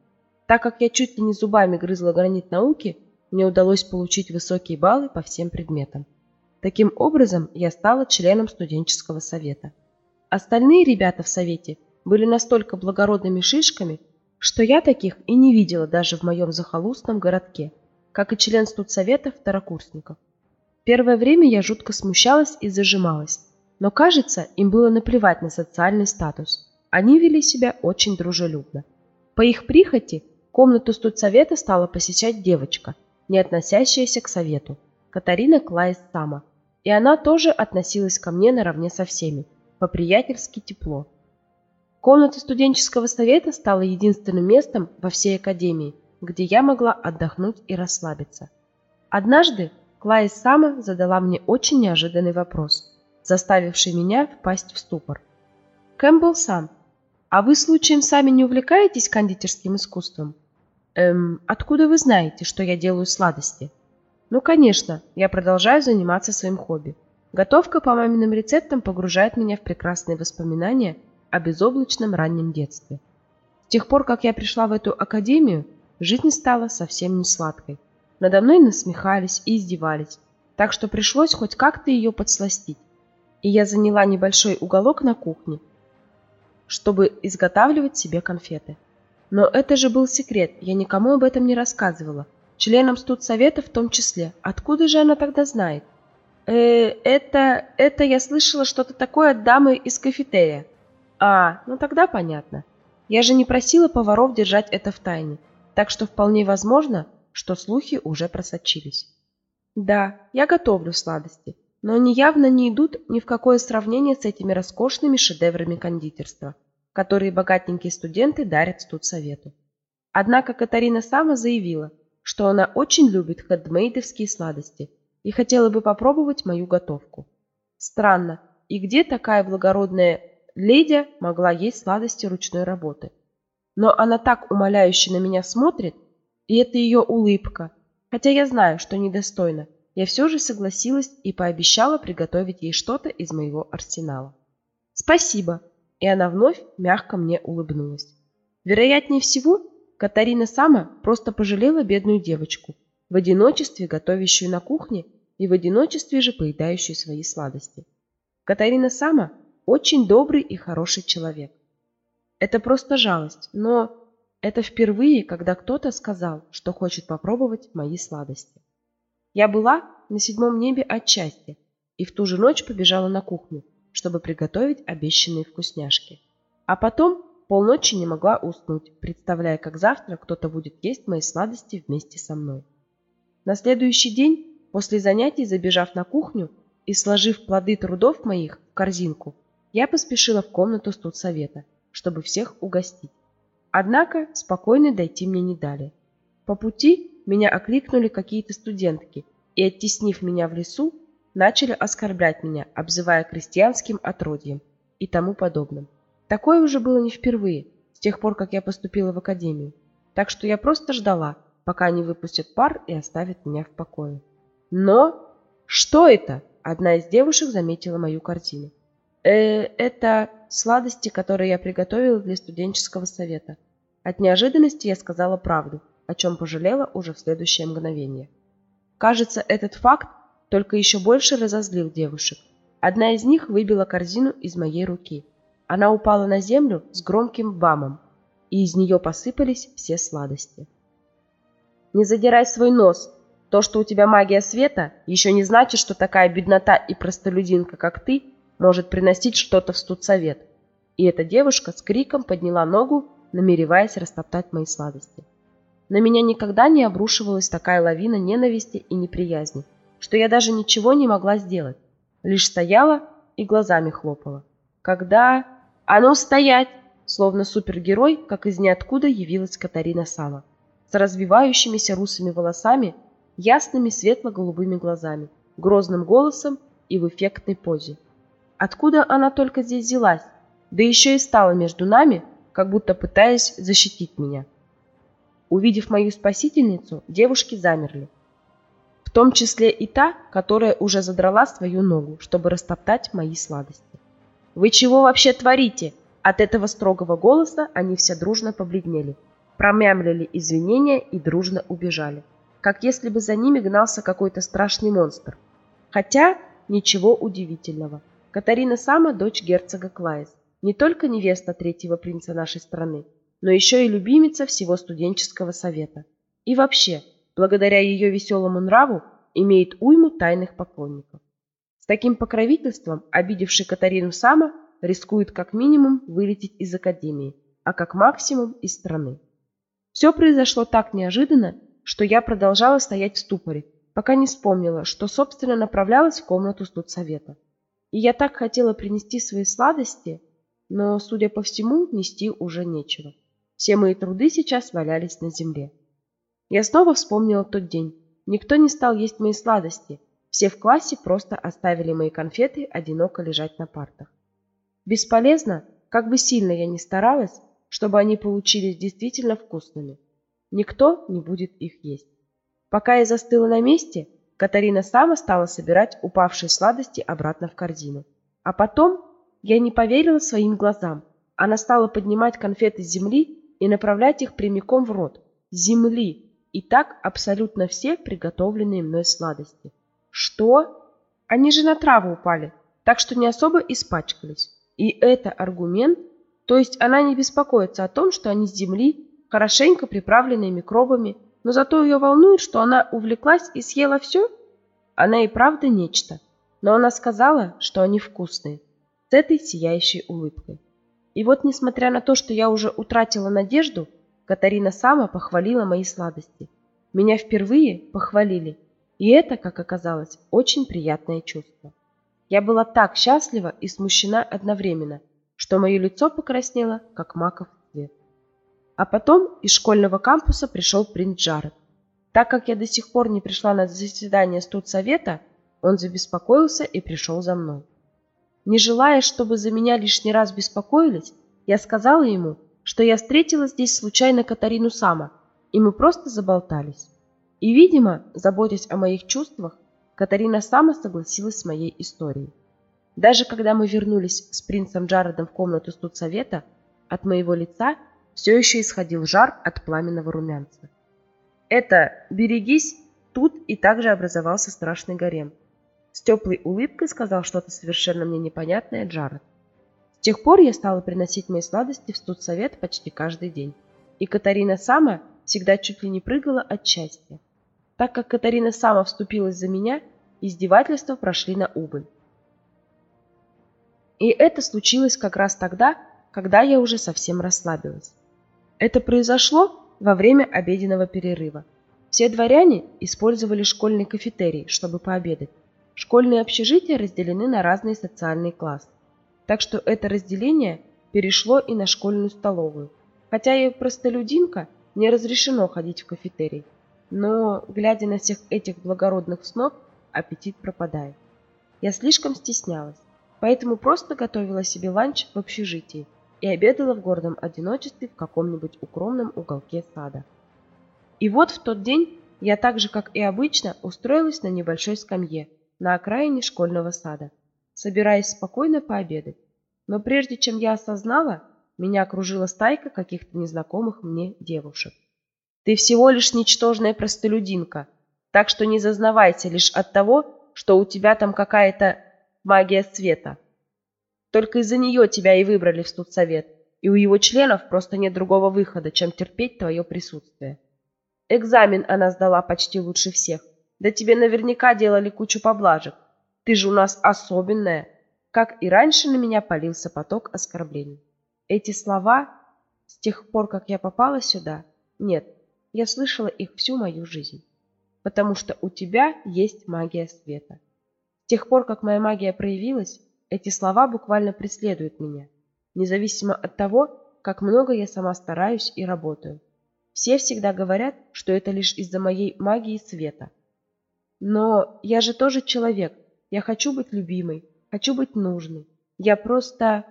Так как я чуть ли не зубами грызла гранит науки, мне удалось получить высокие баллы по всем предметам. Таким образом, я стала членом студенческого совета. Остальные ребята в совете были настолько благородными шишками, что я таких и не видела даже в моем захолустном городке, как и член студсовета второкурсников. Первое время я жутко смущалась и зажималась, но, кажется, им было наплевать на социальный статус. Они вели себя очень дружелюбно. По их прихоти комнату студсовета стала посещать девочка, не относящаяся к совету, Катарина Клайс Сама, и она тоже относилась ко мне наравне со всеми, по-приятельски тепло. Комната студенческого совета стала единственным местом во всей академии, где я могла отдохнуть и расслабиться. Однажды Клайс Сама задала мне очень неожиданный вопрос, заставивший меня впасть в ступор. «Кэмпбелл Сан, а вы случаем сами не увлекаетесь кондитерским искусством?» «Эм, откуда вы знаете, что я делаю сладости?» «Ну, конечно, я продолжаю заниматься своим хобби. Готовка по маминым рецептам погружает меня в прекрасные воспоминания о безоблачном раннем детстве. С тех пор, как я пришла в эту академию, жизнь стала совсем не сладкой. Надо мной насмехались и издевались, так что пришлось хоть как-то ее подсластить. И я заняла небольшой уголок на кухне, чтобы изготавливать себе конфеты. Но это же был секрет, я никому об этом не рассказывала. Членам студсовета в том числе. Откуда же она тогда знает? Э, это... это я слышала что-то такое от дамы из кафетерия. А, ну тогда понятно. Я же не просила поваров держать это в тайне. Так что вполне возможно, что слухи уже просочились. Да, я готовлю сладости, но они явно не идут ни в какое сравнение с этими роскошными шедеврами кондитерства, которые богатенькие студенты дарят студсовету. Однако Катарина сама заявила, что она очень любит хендмейдовские сладости и хотела бы попробовать мою готовку. Странно, и где такая благородная леди могла есть сладости ручной работы? Но она так умоляюще на меня смотрит, и это ее улыбка. Хотя я знаю, что недостойно, я все же согласилась и пообещала приготовить ей что-то из моего арсенала. Спасибо. и она вновь мягко мне улыбнулась. Вероятнее всего, Катарина сама просто пожалела бедную девочку, в одиночестве готовящую на кухне и в одиночестве же поедающую свои сладости. Катарина сама очень добрый и хороший человек. Это просто жалость, но это впервые, когда кто-то сказал, что хочет попробовать мои сладости. Я была на седьмом небе от счастья и в ту же ночь побежала на кухню, чтобы приготовить обещанные вкусняшки. А потом полночи не могла уснуть, представляя, как завтра кто-то будет есть мои сладости вместе со мной. На следующий день, после занятий, забежав на кухню и сложив плоды трудов моих в корзинку, я поспешила в комнату студсовета, чтобы всех угостить. Однако спокойно дойти мне не дали. По пути меня окликнули какие-то студентки и, оттеснив меня в лесу, начали оскорблять меня, обзывая крестьянским отродьем и тому подобным. Такое уже было не впервые, с тех пор, как я поступила в академию. Так что я просто ждала, пока они выпустят пар и оставят меня в покое. Но... Что это? Одна из девушек заметила мою картину. Э, это сладости, которые я приготовила для студенческого совета. От неожиданности я сказала правду, о чем пожалела уже в следующее мгновение. Кажется, этот факт только еще больше разозлил девушек. Одна из них выбила корзину из моей руки. Она упала на землю с громким бамом, и из нее посыпались все сладости. «Не задирай свой нос. То, что у тебя магия света, еще не значит, что такая беднота и простолюдинка, как ты, может приносить что-то в студсовет». И эта девушка с криком подняла ногу, намереваясь растоптать мои сладости. На меня никогда не обрушивалась такая лавина ненависти и неприязни, что я даже ничего не могла сделать, лишь стояла и глазами хлопала. Когда... «А ну стоять!» Словно супергерой, как из ниоткуда явилась Катарина Сава с развивающимися русыми волосами, ясными светло-голубыми глазами, грозным голосом и в эффектной позе. Откуда она только здесь взялась? Да еще и стала между нами, как будто пытаясь защитить меня. Увидев мою спасительницу, девушки замерли. В том числе и та, которая уже задрала свою ногу, чтобы растоптать мои сладости. «Вы чего вообще творите?» От этого строгого голоса они все дружно побледнели промямлили извинения и дружно убежали, как если бы за ними гнался какой-то страшный монстр. Хотя ничего удивительного. Катарина сама дочь герцога Клайс, не только невеста третьего принца нашей страны, но еще и любимица всего студенческого совета. И вообще, благодаря ее веселому нраву, имеет уйму тайных поклонников. С таким покровительством обидевший Катарину Сама рискует как минимум вылететь из академии, а как максимум из страны. Все произошло так неожиданно, что я продолжала стоять в ступоре, пока не вспомнила, что, собственно, направлялась в комнату студсовета. И я так хотела принести свои сладости, но, судя по всему, нести уже нечего. Все мои труды сейчас валялись на земле. Я снова вспомнила тот день. Никто не стал есть мои сладости. Все в классе просто оставили мои конфеты одиноко лежать на партах. Бесполезно, как бы сильно я ни старалась, чтобы они получились действительно вкусными. Никто не будет их есть. Пока я застыла на месте, Катарина сама стала собирать упавшие сладости обратно в корзину. А потом я не поверила своим глазам. Она стала поднимать конфеты с земли и направлять их прямиком в рот. Земли! И так абсолютно все приготовленные мной сладости. Что? Они же на траву упали, так что не особо испачкались. И это аргумент, то есть она не беспокоится о том, что они с земли, хорошенько приправленные микробами, но зато ее волнует, что она увлеклась и съела все? Она и правда нечто. Но она сказала, что они вкусные, с этой сияющей улыбкой. И вот, несмотря на то, что я уже утратила надежду, Катарина сама похвалила мои сладости. Меня впервые похвалили, и это, как оказалось, очень приятное чувство. Я была так счастлива и смущена одновременно – что мое лицо покраснело, как маков цвет. А потом из школьного кампуса пришел принц Джаред. Так как я до сих пор не пришла на заседание студсовета, он забеспокоился и пришел за мной. Не желая, чтобы за меня лишний раз беспокоились, я сказала ему, что я встретила здесь случайно Катарину Сама, и мы просто заболтались. И, видимо, заботясь о моих чувствах, Катарина Сама согласилась с моей историей. Даже когда мы вернулись с принцем Джаредом в комнату студсовета, от моего лица все еще исходил жар от пламенного румянца. Это «берегись» тут и также образовался страшный гарем. С теплой улыбкой сказал что-то совершенно мне непонятное Джаред. С тех пор я стала приносить мои сладости в студсовет почти каждый день. И Катарина Сама всегда чуть ли не прыгала от счастья. Так как Катарина Сама вступилась за меня, издевательства прошли на убыль. И это случилось как раз тогда, когда я уже совсем расслабилась. Это произошло во время обеденного перерыва. Все дворяне использовали школьный кафетерий, чтобы пообедать. Школьные общежития разделены на разные социальные классы. Так что это разделение перешло и на школьную столовую. Хотя я простолюдинка, не разрешено ходить в кафетерий. Но, глядя на всех этих благородных снов, аппетит пропадает. Я слишком стеснялась, поэтому просто готовила себе ланч в общежитии и обедала в гордом одиночестве в каком-нибудь укромном уголке сада. И вот в тот день я так же, как и обычно, устроилась на небольшой скамье на окраине школьного сада, собираясь спокойно пообедать. Но прежде чем я осознала, меня окружила стайка каких-то незнакомых мне девушек. «Ты всего лишь ничтожная простолюдинка, так что не зазнавайся лишь от того, что у тебя там какая-то магия света», только из-за нее тебя и выбрали в студсовет, и у его членов просто нет другого выхода, чем терпеть твое присутствие. Экзамен она сдала почти лучше всех. Да тебе наверняка делали кучу поблажек. Ты же у нас особенная. Как и раньше на меня полился поток оскорблений. Эти слова, с тех пор, как я попала сюда, нет, я слышала их всю мою жизнь. Потому что у тебя есть магия света. С тех пор, как моя магия проявилась, эти слова буквально преследуют меня, независимо от того, как много я сама стараюсь и работаю. Все всегда говорят, что это лишь из-за моей магии света. Но я же тоже человек. Я хочу быть любимой, хочу быть нужной. Я просто...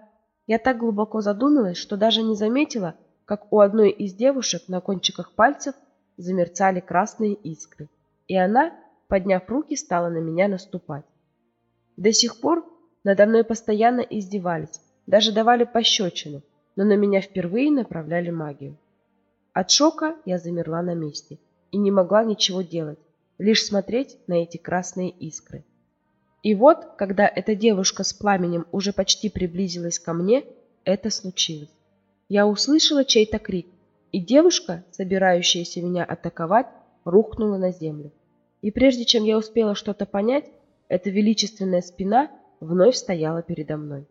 Я так глубоко задумалась, что даже не заметила, как у одной из девушек на кончиках пальцев замерцали красные искры. И она, подняв руки, стала на меня наступать. До сих пор надо мной постоянно издевались, даже давали пощечину, но на меня впервые направляли магию. От шока я замерла на месте и не могла ничего делать, лишь смотреть на эти красные искры. И вот, когда эта девушка с пламенем уже почти приблизилась ко мне, это случилось. Я услышала чей-то крик, и девушка, собирающаяся меня атаковать, рухнула на землю. И прежде чем я успела что-то понять, эта величественная спина вновь стояла передо мной.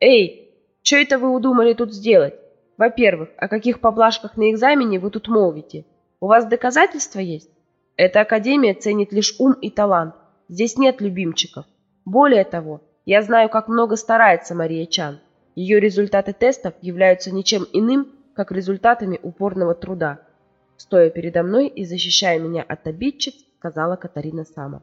«Эй, что это вы удумали тут сделать? Во-первых, о каких поблажках на экзамене вы тут молвите? У вас доказательства есть? Эта академия ценит лишь ум и талант. Здесь нет любимчиков. Более того, я знаю, как много старается Мария Чан. Ее результаты тестов являются ничем иным, как результатами упорного труда. Стоя передо мной и защищая меня от обидчиц, сказала Катарина Сама.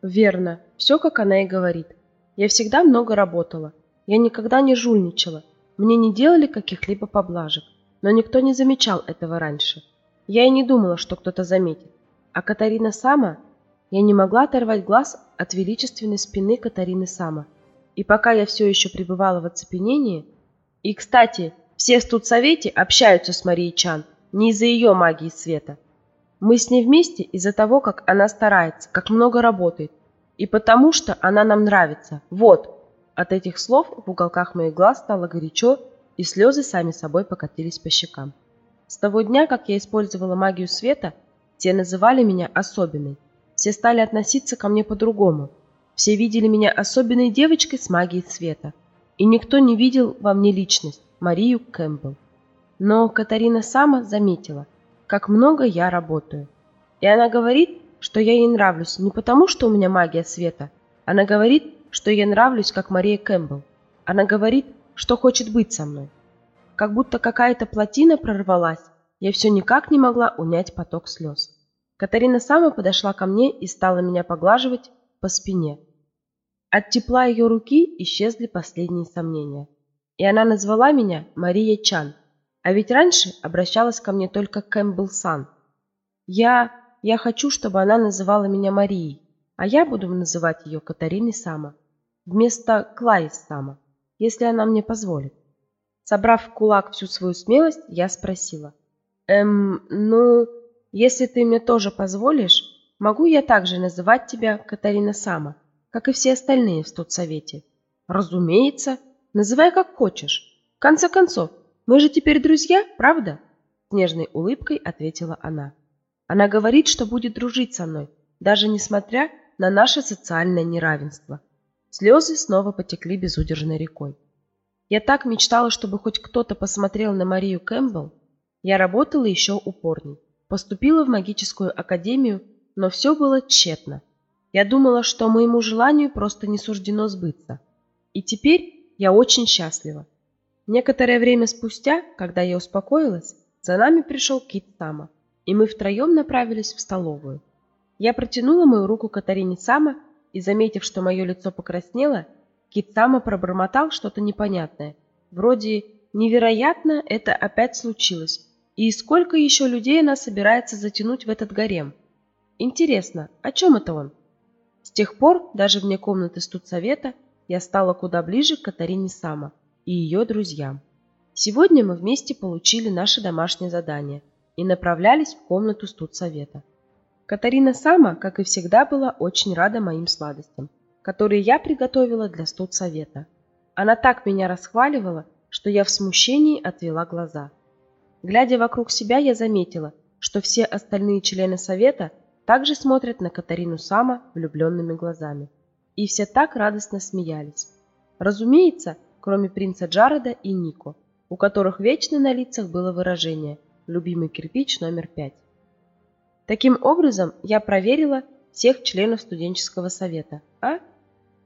Верно, все, как она и говорит. Я всегда много работала. Я никогда не жульничала. Мне не делали каких-либо поблажек. Но никто не замечал этого раньше. Я и не думала, что кто-то заметит. А Катарина Сама... Я не могла оторвать глаз от величественной спины Катарины Сама. И пока я все еще пребывала в оцепенении... И, кстати, все в студсовете общаются с Марией Чан не из-за ее магии света. Мы с ней вместе из-за того, как она старается, как много работает, и потому что она нам нравится. Вот!» От этих слов в уголках моих глаз стало горячо, и слезы сами собой покатились по щекам. С того дня, как я использовала магию света, все называли меня особенной. Все стали относиться ко мне по-другому. Все видели меня особенной девочкой с магией света. И никто не видел во мне личность, Марию Кэмпбелл. Но Катарина сама заметила, как много я работаю. И она говорит, что я ей нравлюсь не потому, что у меня магия света. Она говорит, что я нравлюсь, как Мария Кэмпбелл. Она говорит, что хочет быть со мной. Как будто какая-то плотина прорвалась, я все никак не могла унять поток слез. Катарина сама подошла ко мне и стала меня поглаживать по спине. От тепла ее руки исчезли последние сомнения. И она назвала меня Мария Чан, а ведь раньше обращалась ко мне только Кэмпбелл Сан. Я я хочу, чтобы она называла меня Марией, а я буду называть ее Катариной Сама. вместо Клайс Сама, если она мне позволит. Собрав в кулак всю свою смелость, я спросила. Эм, ну, если ты мне тоже позволишь, могу я также называть тебя Катарина Сама, как и все остальные в студсовете? Разумеется, называй как хочешь. В конце концов, мы же теперь друзья, правда? С нежной улыбкой ответила она. Она говорит, что будет дружить со мной, даже несмотря на наше социальное неравенство. Слезы снова потекли безудержной рекой. Я так мечтала, чтобы хоть кто-то посмотрел на Марию Кэмпбелл. Я работала еще упорней. Поступила в магическую академию, но все было тщетно. Я думала, что моему желанию просто не суждено сбыться. И теперь я очень счастлива. Некоторое время спустя, когда я успокоилась, за нами пришел Кит Сама, и мы втроем направились в столовую. Я протянула мою руку Катарине Сама, и, заметив, что мое лицо покраснело, Кит Сама пробормотал что-то непонятное. Вроде «невероятно, это опять случилось, и сколько еще людей она собирается затянуть в этот гарем?» Интересно, о чем это он? С тех пор, даже вне комнаты студсовета, я стала куда ближе к Катарине Сама и ее друзьям. Сегодня мы вместе получили наше домашнее задание и направлялись в комнату студсовета. Катарина Сама, как и всегда, была очень рада моим сладостям, которые я приготовила для студсовета. Она так меня расхваливала, что я в смущении отвела глаза. Глядя вокруг себя, я заметила, что все остальные члены совета также смотрят на Катарину Сама влюбленными глазами. И все так радостно смеялись. Разумеется, кроме принца Джареда и Нико, у которых вечно на лицах было выражение «любимый кирпич номер пять». Таким образом, я проверила всех членов студенческого совета, а?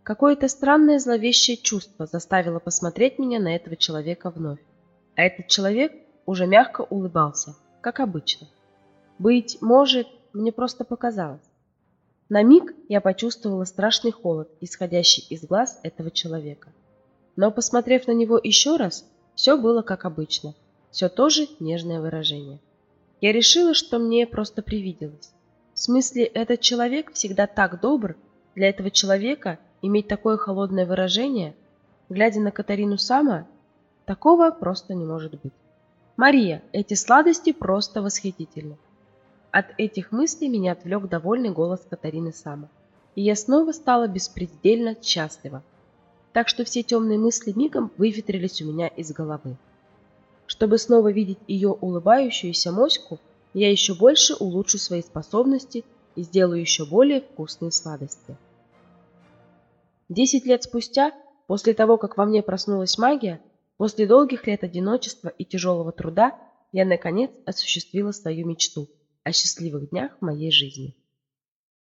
Какое-то странное зловещее чувство заставило посмотреть меня на этого человека вновь. А этот человек уже мягко улыбался, как обычно. Быть может, мне просто показалось. На миг я почувствовала страшный холод, исходящий из глаз этого человека. Но, посмотрев на него еще раз, все было как обычно, все то же нежное выражение. Я решила, что мне просто привиделось. В смысле, этот человек всегда так добр, для этого человека иметь такое холодное выражение, глядя на Катарину Сама, такого просто не может быть. Мария, эти сладости просто восхитительны. От этих мыслей меня отвлек довольный голос Катарины Сама, и я снова стала беспредельно счастлива. Так что все темные мысли мигом выветрились у меня из головы. Чтобы снова видеть ее улыбающуюся моську, я еще больше улучшу свои способности и сделаю еще более вкусные сладости. Десять лет спустя, после того, как во мне проснулась магия, после долгих лет одиночества и тяжелого труда, я наконец осуществила свою мечту о счастливых днях в моей жизни.